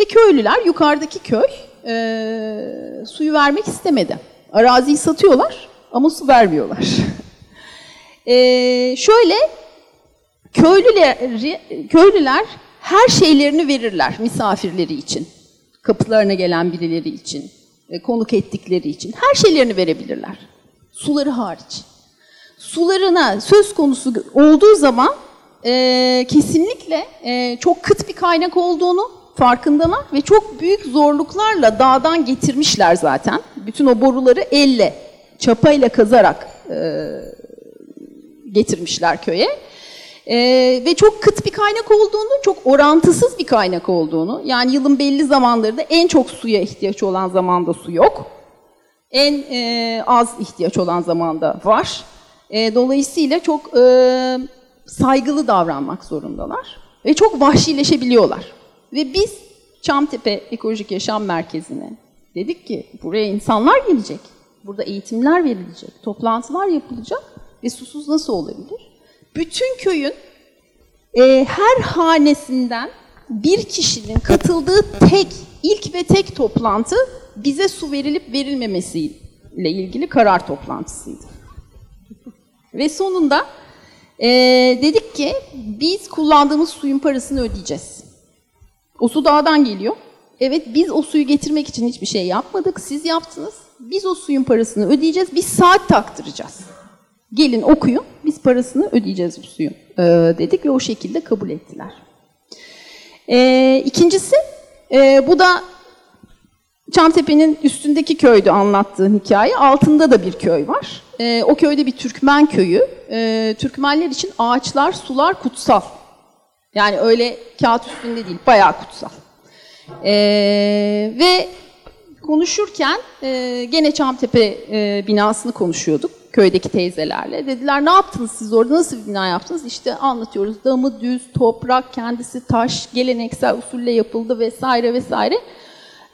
Ve köylüler, yukarıdaki köy e, suyu vermek istemedi. Araziyi satıyorlar ama su vermiyorlar. e, şöyle, köylüleri, köylüler her şeylerini verirler misafirleri için. Kapılarına gelen birileri için, e, konuk ettikleri için. Her şeylerini verebilirler. Suları hariç. Sularına söz konusu olduğu zaman e, kesinlikle e, çok kıt bir kaynak olduğunu farkındalar ve çok büyük zorluklarla dağdan getirmişler zaten. Bütün o boruları elle, çapayla kazarak e, getirmişler köye. E, ve çok kıt bir kaynak olduğunu, çok orantısız bir kaynak olduğunu, yani yılın belli zamanlarında en çok suya ihtiyaç olan zamanda su yok. En e, az ihtiyaç olan zamanda var. E, dolayısıyla çok e, saygılı davranmak zorundalar. Ve çok vahşileşebiliyorlar. Ve biz Çamtepe Ekolojik Yaşam Merkezi'ne dedik ki buraya insanlar gelecek. Burada eğitimler verilecek, toplantılar yapılacak ve susuz nasıl olabilir? Bütün köyün e, her hanesinden bir kişinin katıldığı tek, ilk ve tek toplantı bize su verilip verilmemesiyle ilgili karar toplantısıydı. Ve sonunda e, dedik ki biz kullandığımız suyun parasını ödeyeceğiz. O su dağdan geliyor. Evet biz o suyu getirmek için hiçbir şey yapmadık. Siz yaptınız. Biz o suyun parasını ödeyeceğiz. Biz saat taktıracağız. Gelin okuyun. Biz parasını ödeyeceğiz bu suyun. Ee, dedik ve o şekilde kabul ettiler. Ee, ikincisi e, bu da Çamtepe'nin üstündeki köydü anlattığın hikaye. Altında da bir köy var. Ee, o köyde bir Türkmen köyü. Ee, Türkmenler için ağaçlar, sular kutsal. Yani öyle kağıt üstünde değil, bayağı kutsal. Ee, ve konuşurken e, gene Çamtepe e, binasını konuşuyorduk köydeki teyzelerle. Dediler ne yaptınız siz orada, nasıl bir bina yaptınız? İşte anlatıyoruz. Damı düz, toprak, kendisi taş, geleneksel usulle yapıldı vesaire vesaire.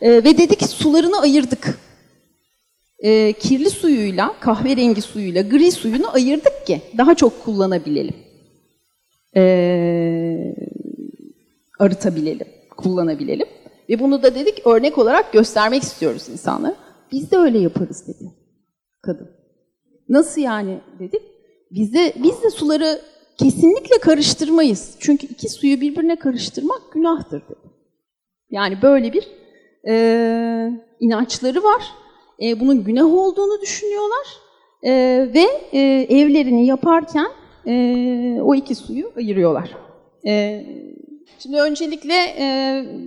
E, ve dedik sularını ayırdık. E, kirli suyuyla, kahverengi suyuyla, gri suyunu ayırdık ki daha çok kullanabilelim. E, arıtabilelim, kullanabilelim. Ve bunu da dedik örnek olarak göstermek istiyoruz insanlara. Biz de öyle yaparız dedi kadın. Nasıl yani dedik. Biz de, biz de suları kesinlikle karıştırmayız. Çünkü iki suyu birbirine karıştırmak günahtır dedi. Yani böyle bir e, inançları var. E, bunun günah olduğunu düşünüyorlar. E, ve e, evlerini yaparken e, o iki suyu ayırıyorlar. E, şimdi öncelikle e,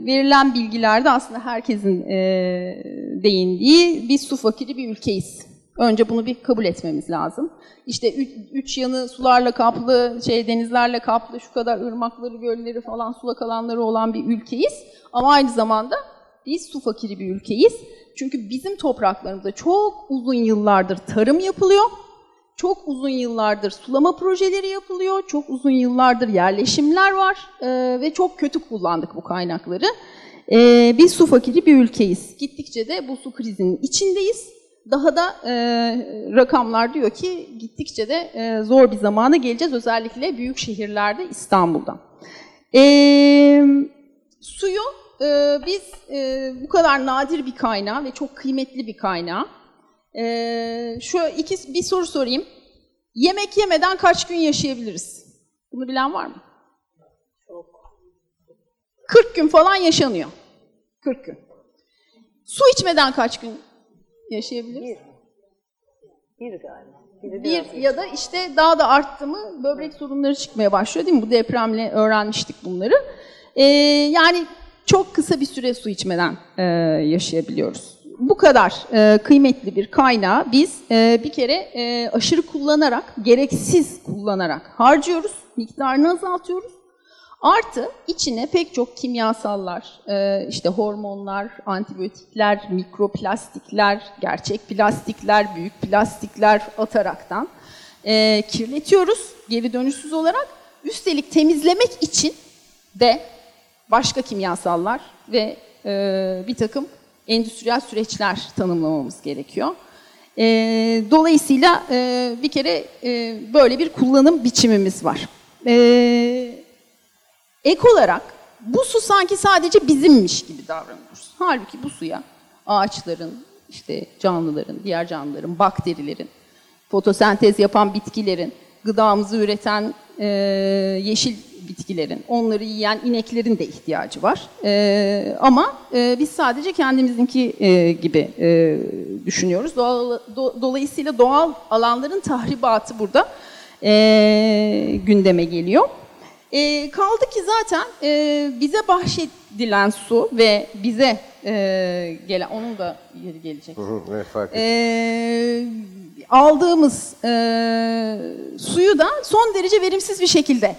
verilen bilgilerde aslında herkesin e, değindiği biz su fakiri bir ülkeyiz. Önce bunu bir kabul etmemiz lazım. İşte üç, üç yanı sularla kaplı, şey denizlerle kaplı, şu kadar ırmakları, gölleri falan sulak alanları olan bir ülkeyiz. Ama aynı zamanda biz su fakiri bir ülkeyiz. Çünkü bizim topraklarımızda çok uzun yıllardır tarım yapılıyor. Çok uzun yıllardır sulama projeleri yapılıyor. Çok uzun yıllardır yerleşimler var. Ee, ve çok kötü kullandık bu kaynakları. Ee, biz su fakiri bir ülkeyiz. Gittikçe de bu su krizinin içindeyiz. Daha da e, rakamlar diyor ki gittikçe de e, zor bir zamana geleceğiz. Özellikle büyük şehirlerde İstanbul'da. E, suyu e, biz e, bu kadar nadir bir kaynağı ve çok kıymetli bir kaynağı. E, şu iki bir soru sorayım. Yemek yemeden kaç gün yaşayabiliriz? Bunu bilen var mı? 40 gün falan yaşanıyor. 40 gün. Su içmeden kaç gün yaşayabiliriz? Bir galiba. Biri Bir biraz ya da işte daha da arttı mı böbrek sorunları çıkmaya başlıyor değil mi? Bu depremle öğrenmiştik bunları. Ee, yani çok kısa bir süre su içmeden e, yaşayabiliyoruz. Bu kadar e, kıymetli bir kaynağı biz e, bir kere e, aşırı kullanarak, gereksiz kullanarak harcıyoruz, miktarını azaltıyoruz. Artı içine pek çok kimyasallar, e, işte hormonlar, antibiyotikler, mikroplastikler, gerçek plastikler, büyük plastikler ataraktan e, kirletiyoruz geri dönüşsüz olarak. Üstelik temizlemek için de başka kimyasallar ve e, bir takım endüstriyel süreçler tanımlamamız gerekiyor. E, dolayısıyla e, bir kere e, böyle bir kullanım biçimimiz var. E, ek olarak bu su sanki sadece bizimmiş gibi davranıyoruz. Halbuki bu suya ağaçların, işte canlıların, diğer canlıların, bakterilerin, fotosentez yapan bitkilerin, gıdamızı üreten e, yeşil bitkilerin, onları yiyen ineklerin de ihtiyacı var. E, ama e, biz sadece kendimizinki e, gibi e, düşünüyoruz. Doğal, do- dolayısıyla doğal alanların tahribatı burada e, gündeme geliyor. E, kaldı ki zaten e, bize bahşedilen su ve bize e, gelen, onun da yeri gelecek. Hı hı, evet, fark ettim. E, aldığımız e, suyu da son derece verimsiz bir şekilde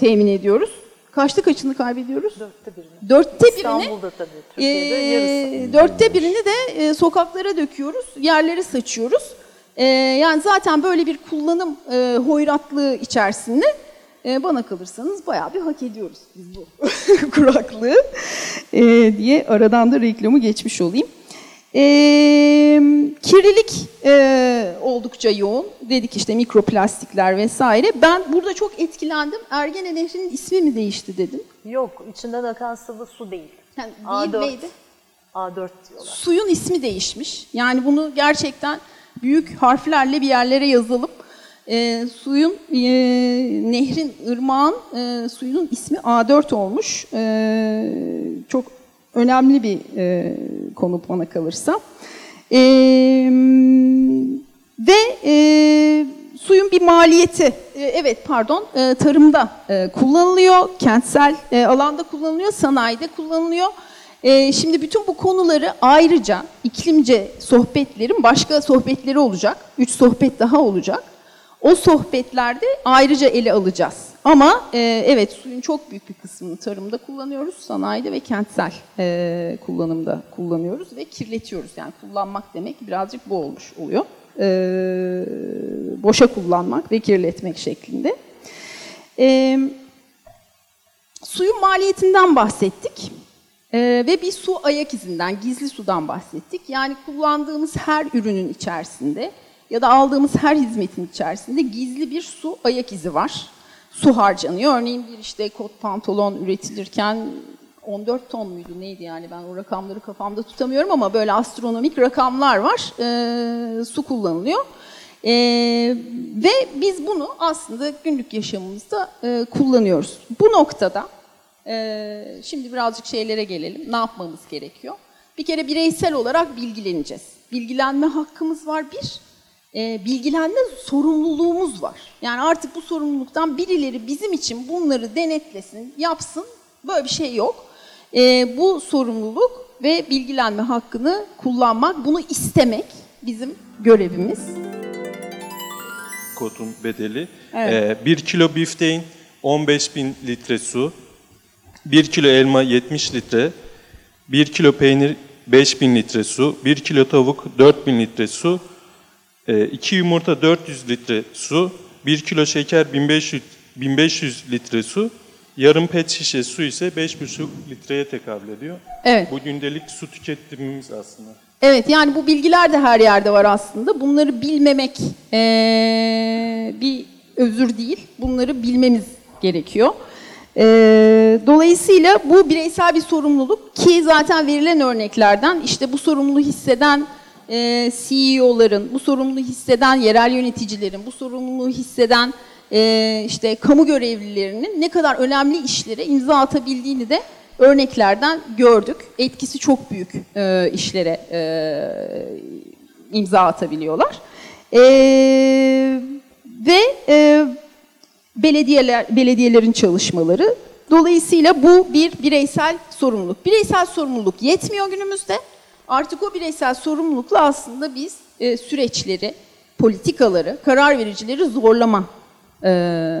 temin ediyoruz. Kaçta kaçını kaybediyoruz? Dörtte birini. Dörtte birini, İstanbul'da tabii. Türkiye'de e, yarısı. dörtte birini de e, sokaklara döküyoruz, yerlere saçıyoruz. E, yani zaten böyle bir kullanım e, hoyratlığı içerisinde e, bana kalırsanız bayağı bir hak ediyoruz biz bu kuraklığı e, diye aradan da reklamı geçmiş olayım. E, kirlilik e, oldukça yoğun. Dedik işte mikroplastikler vesaire. Ben burada çok etkilendim. Ergene Nehri'nin ismi mi değişti dedim. Yok, içinden akan sıvı su değil. Yani A4. değil neydi? A4 diyorlar. Suyun ismi değişmiş. Yani bunu gerçekten büyük harflerle bir yerlere yazalım. E, suyun, e, nehrin, ırmağın e, suyunun ismi A4 olmuş. E, çok önemli bir e, konu bana kalırsa. E, ve e, suyun bir maliyeti, e, evet pardon, e, tarımda e, kullanılıyor, kentsel e, alanda kullanılıyor, sanayide kullanılıyor. E, şimdi bütün bu konuları ayrıca iklimce sohbetlerin başka sohbetleri olacak. Üç sohbet daha olacak. O sohbetlerde ayrıca ele alacağız. Ama e, evet suyun çok büyük bir kısmını tarımda kullanıyoruz, sanayide ve kentsel e, kullanımda kullanıyoruz ve kirletiyoruz. Yani kullanmak demek birazcık bu olmuş oluyor. E, boşa kullanmak ve kirletmek şeklinde. E, suyun maliyetinden bahsettik. Ee, ve bir su ayak izinden, gizli sudan bahsettik. Yani kullandığımız her ürünün içerisinde ya da aldığımız her hizmetin içerisinde gizli bir su ayak izi var. Su harcanıyor. Örneğin bir işte kot pantolon üretilirken 14 ton muydu neydi yani ben o rakamları kafamda tutamıyorum ama böyle astronomik rakamlar var. Ee, su kullanılıyor. Ee, ve biz bunu aslında günlük yaşamımızda e, kullanıyoruz. Bu noktada ee, şimdi birazcık şeylere gelelim. Ne yapmamız gerekiyor? Bir kere bireysel olarak bilgileneceğiz. Bilgilenme hakkımız var bir. Ee, bilgilenme sorumluluğumuz var. Yani artık bu sorumluluktan birileri bizim için bunları denetlesin, yapsın. Böyle bir şey yok. Ee, bu sorumluluk ve bilgilenme hakkını kullanmak, bunu istemek bizim görevimiz. Kotun bedeli. Evet. 1 kilo bifteğin 15 bin litre su, 1 kilo elma 70 litre, 1 kilo peynir 5000 litre su, 1 kilo tavuk 4000 litre su, 2 yumurta 400 litre su, 1 kilo şeker 1500, 1500 litre su, yarım pet şişe su ise 5,5 litreye tekabül ediyor. Evet. Bu gündelik su tüketimimiz aslında. Evet yani bu bilgiler de her yerde var aslında. Bunları bilmemek eee, bir özür değil. Bunları bilmemiz gerekiyor. Eee, dolayısıyla bu bireysel bir sorumluluk ki zaten verilen örneklerden işte bu sorumluluğu hisseden eee, CEO'ların, bu sorumluluğu hisseden yerel yöneticilerin, bu sorumluluğu hisseden eee, işte kamu görevlilerinin ne kadar önemli işlere imza atabildiğini de örneklerden gördük. Etkisi çok büyük e, işlere e, imza atabiliyorlar. E, ve e, belediyeler belediyelerin çalışmaları. Dolayısıyla bu bir bireysel sorumluluk. Bireysel sorumluluk yetmiyor günümüzde. Artık o bireysel sorumlulukla aslında biz e, süreçleri, politikaları, karar vericileri zorlama e,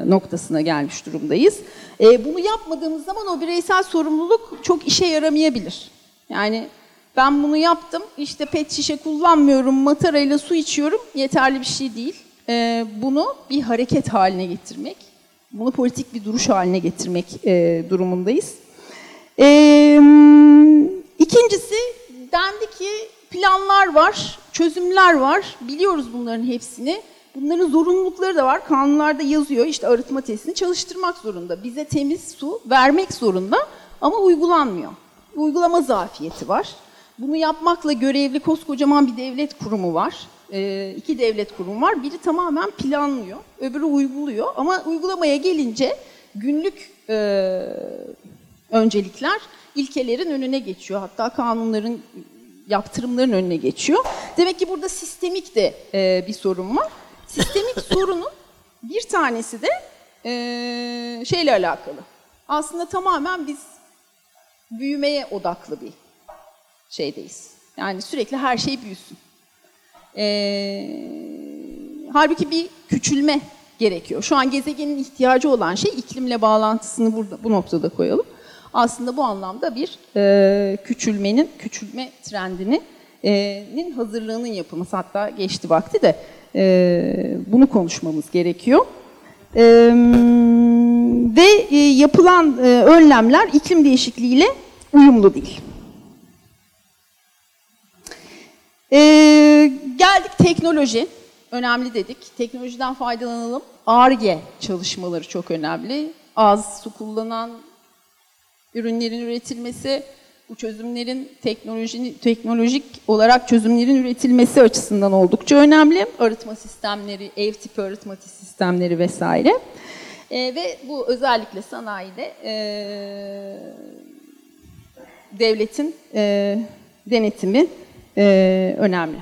noktasına gelmiş durumdayız. E, bunu yapmadığımız zaman o bireysel sorumluluk çok işe yaramayabilir. Yani ben bunu yaptım, işte pet şişe kullanmıyorum, matarayla su içiyorum yeterli bir şey değil. E, bunu bir hareket haline getirmek, bunu politik bir duruş haline getirmek e, durumundayız. E, ikincisi dendi ki planlar var, çözümler var, biliyoruz bunların hepsini. Bunların zorunlulukları da var. Kanunlarda yazıyor işte arıtma testini çalıştırmak zorunda. Bize temiz su vermek zorunda ama uygulanmıyor. Uygulama zafiyeti var. Bunu yapmakla görevli koskocaman bir devlet kurumu var. Ee, iki devlet kurumu var. Biri tamamen planlıyor, öbürü uyguluyor. Ama uygulamaya gelince günlük e, öncelikler ilkelerin önüne geçiyor. Hatta kanunların, yaptırımların önüne geçiyor. Demek ki burada sistemik de e, bir sorun var. Sistemik sorunun bir tanesi de e, şeyle alakalı. Aslında tamamen biz büyümeye odaklı bir şeydeyiz. Yani sürekli her şey büyüsün. E, halbuki bir küçülme gerekiyor. Şu an gezegenin ihtiyacı olan şey iklimle bağlantısını burada bu noktada koyalım. Aslında bu anlamda bir e, küçülmenin, küçülme trendinin e, hazırlığının yapılması. Hatta geçti vakti de e, bunu konuşmamız gerekiyor. E, ve e, yapılan e, önlemler iklim değişikliğiyle uyumlu değil. E, geldik teknoloji. Önemli dedik. Teknolojiden faydalanalım. ARGE çalışmaları çok önemli. Az su kullanan ürünlerin üretilmesi, bu çözümlerin teknoloji, teknolojik olarak çözümlerin üretilmesi açısından oldukça önemli. Arıtma sistemleri, ev tipi arıtma sistemleri vesaire. E, ve bu özellikle sanayide e, devletin e, denetimi e, önemli.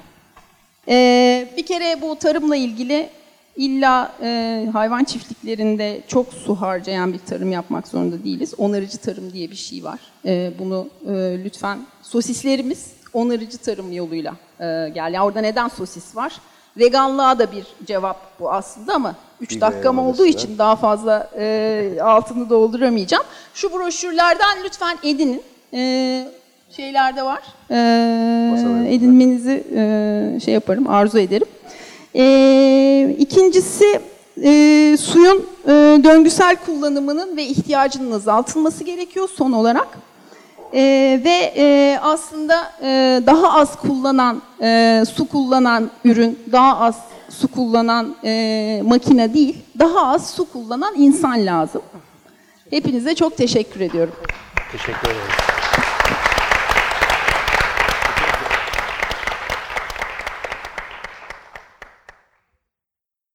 E, bir kere bu tarımla ilgili illa e, hayvan çiftliklerinde çok su harcayan bir tarım yapmak zorunda değiliz. Onarıcı tarım diye bir şey var. E, bunu e, lütfen sosislerimiz onarıcı tarım yoluyla e, gel. Yani orada neden sosis var? Veganlığa da bir cevap bu aslında ama 3 Bir dakikam olduğu için daha fazla e, altını dolduramayacağım. Şu broşürlerden lütfen edinin. E, şeylerde var. E, edinmenizi e, şey yaparım, arzu ederim. E, ikincisi e, suyun e, döngüsel kullanımının ve ihtiyacının azaltılması gerekiyor son olarak. E, ve e, aslında e, daha az kullanan, e, su kullanan ürün, daha az su kullanan e, makine değil, daha az su kullanan insan lazım. Hepinize çok teşekkür ediyorum. Teşekkür ederim.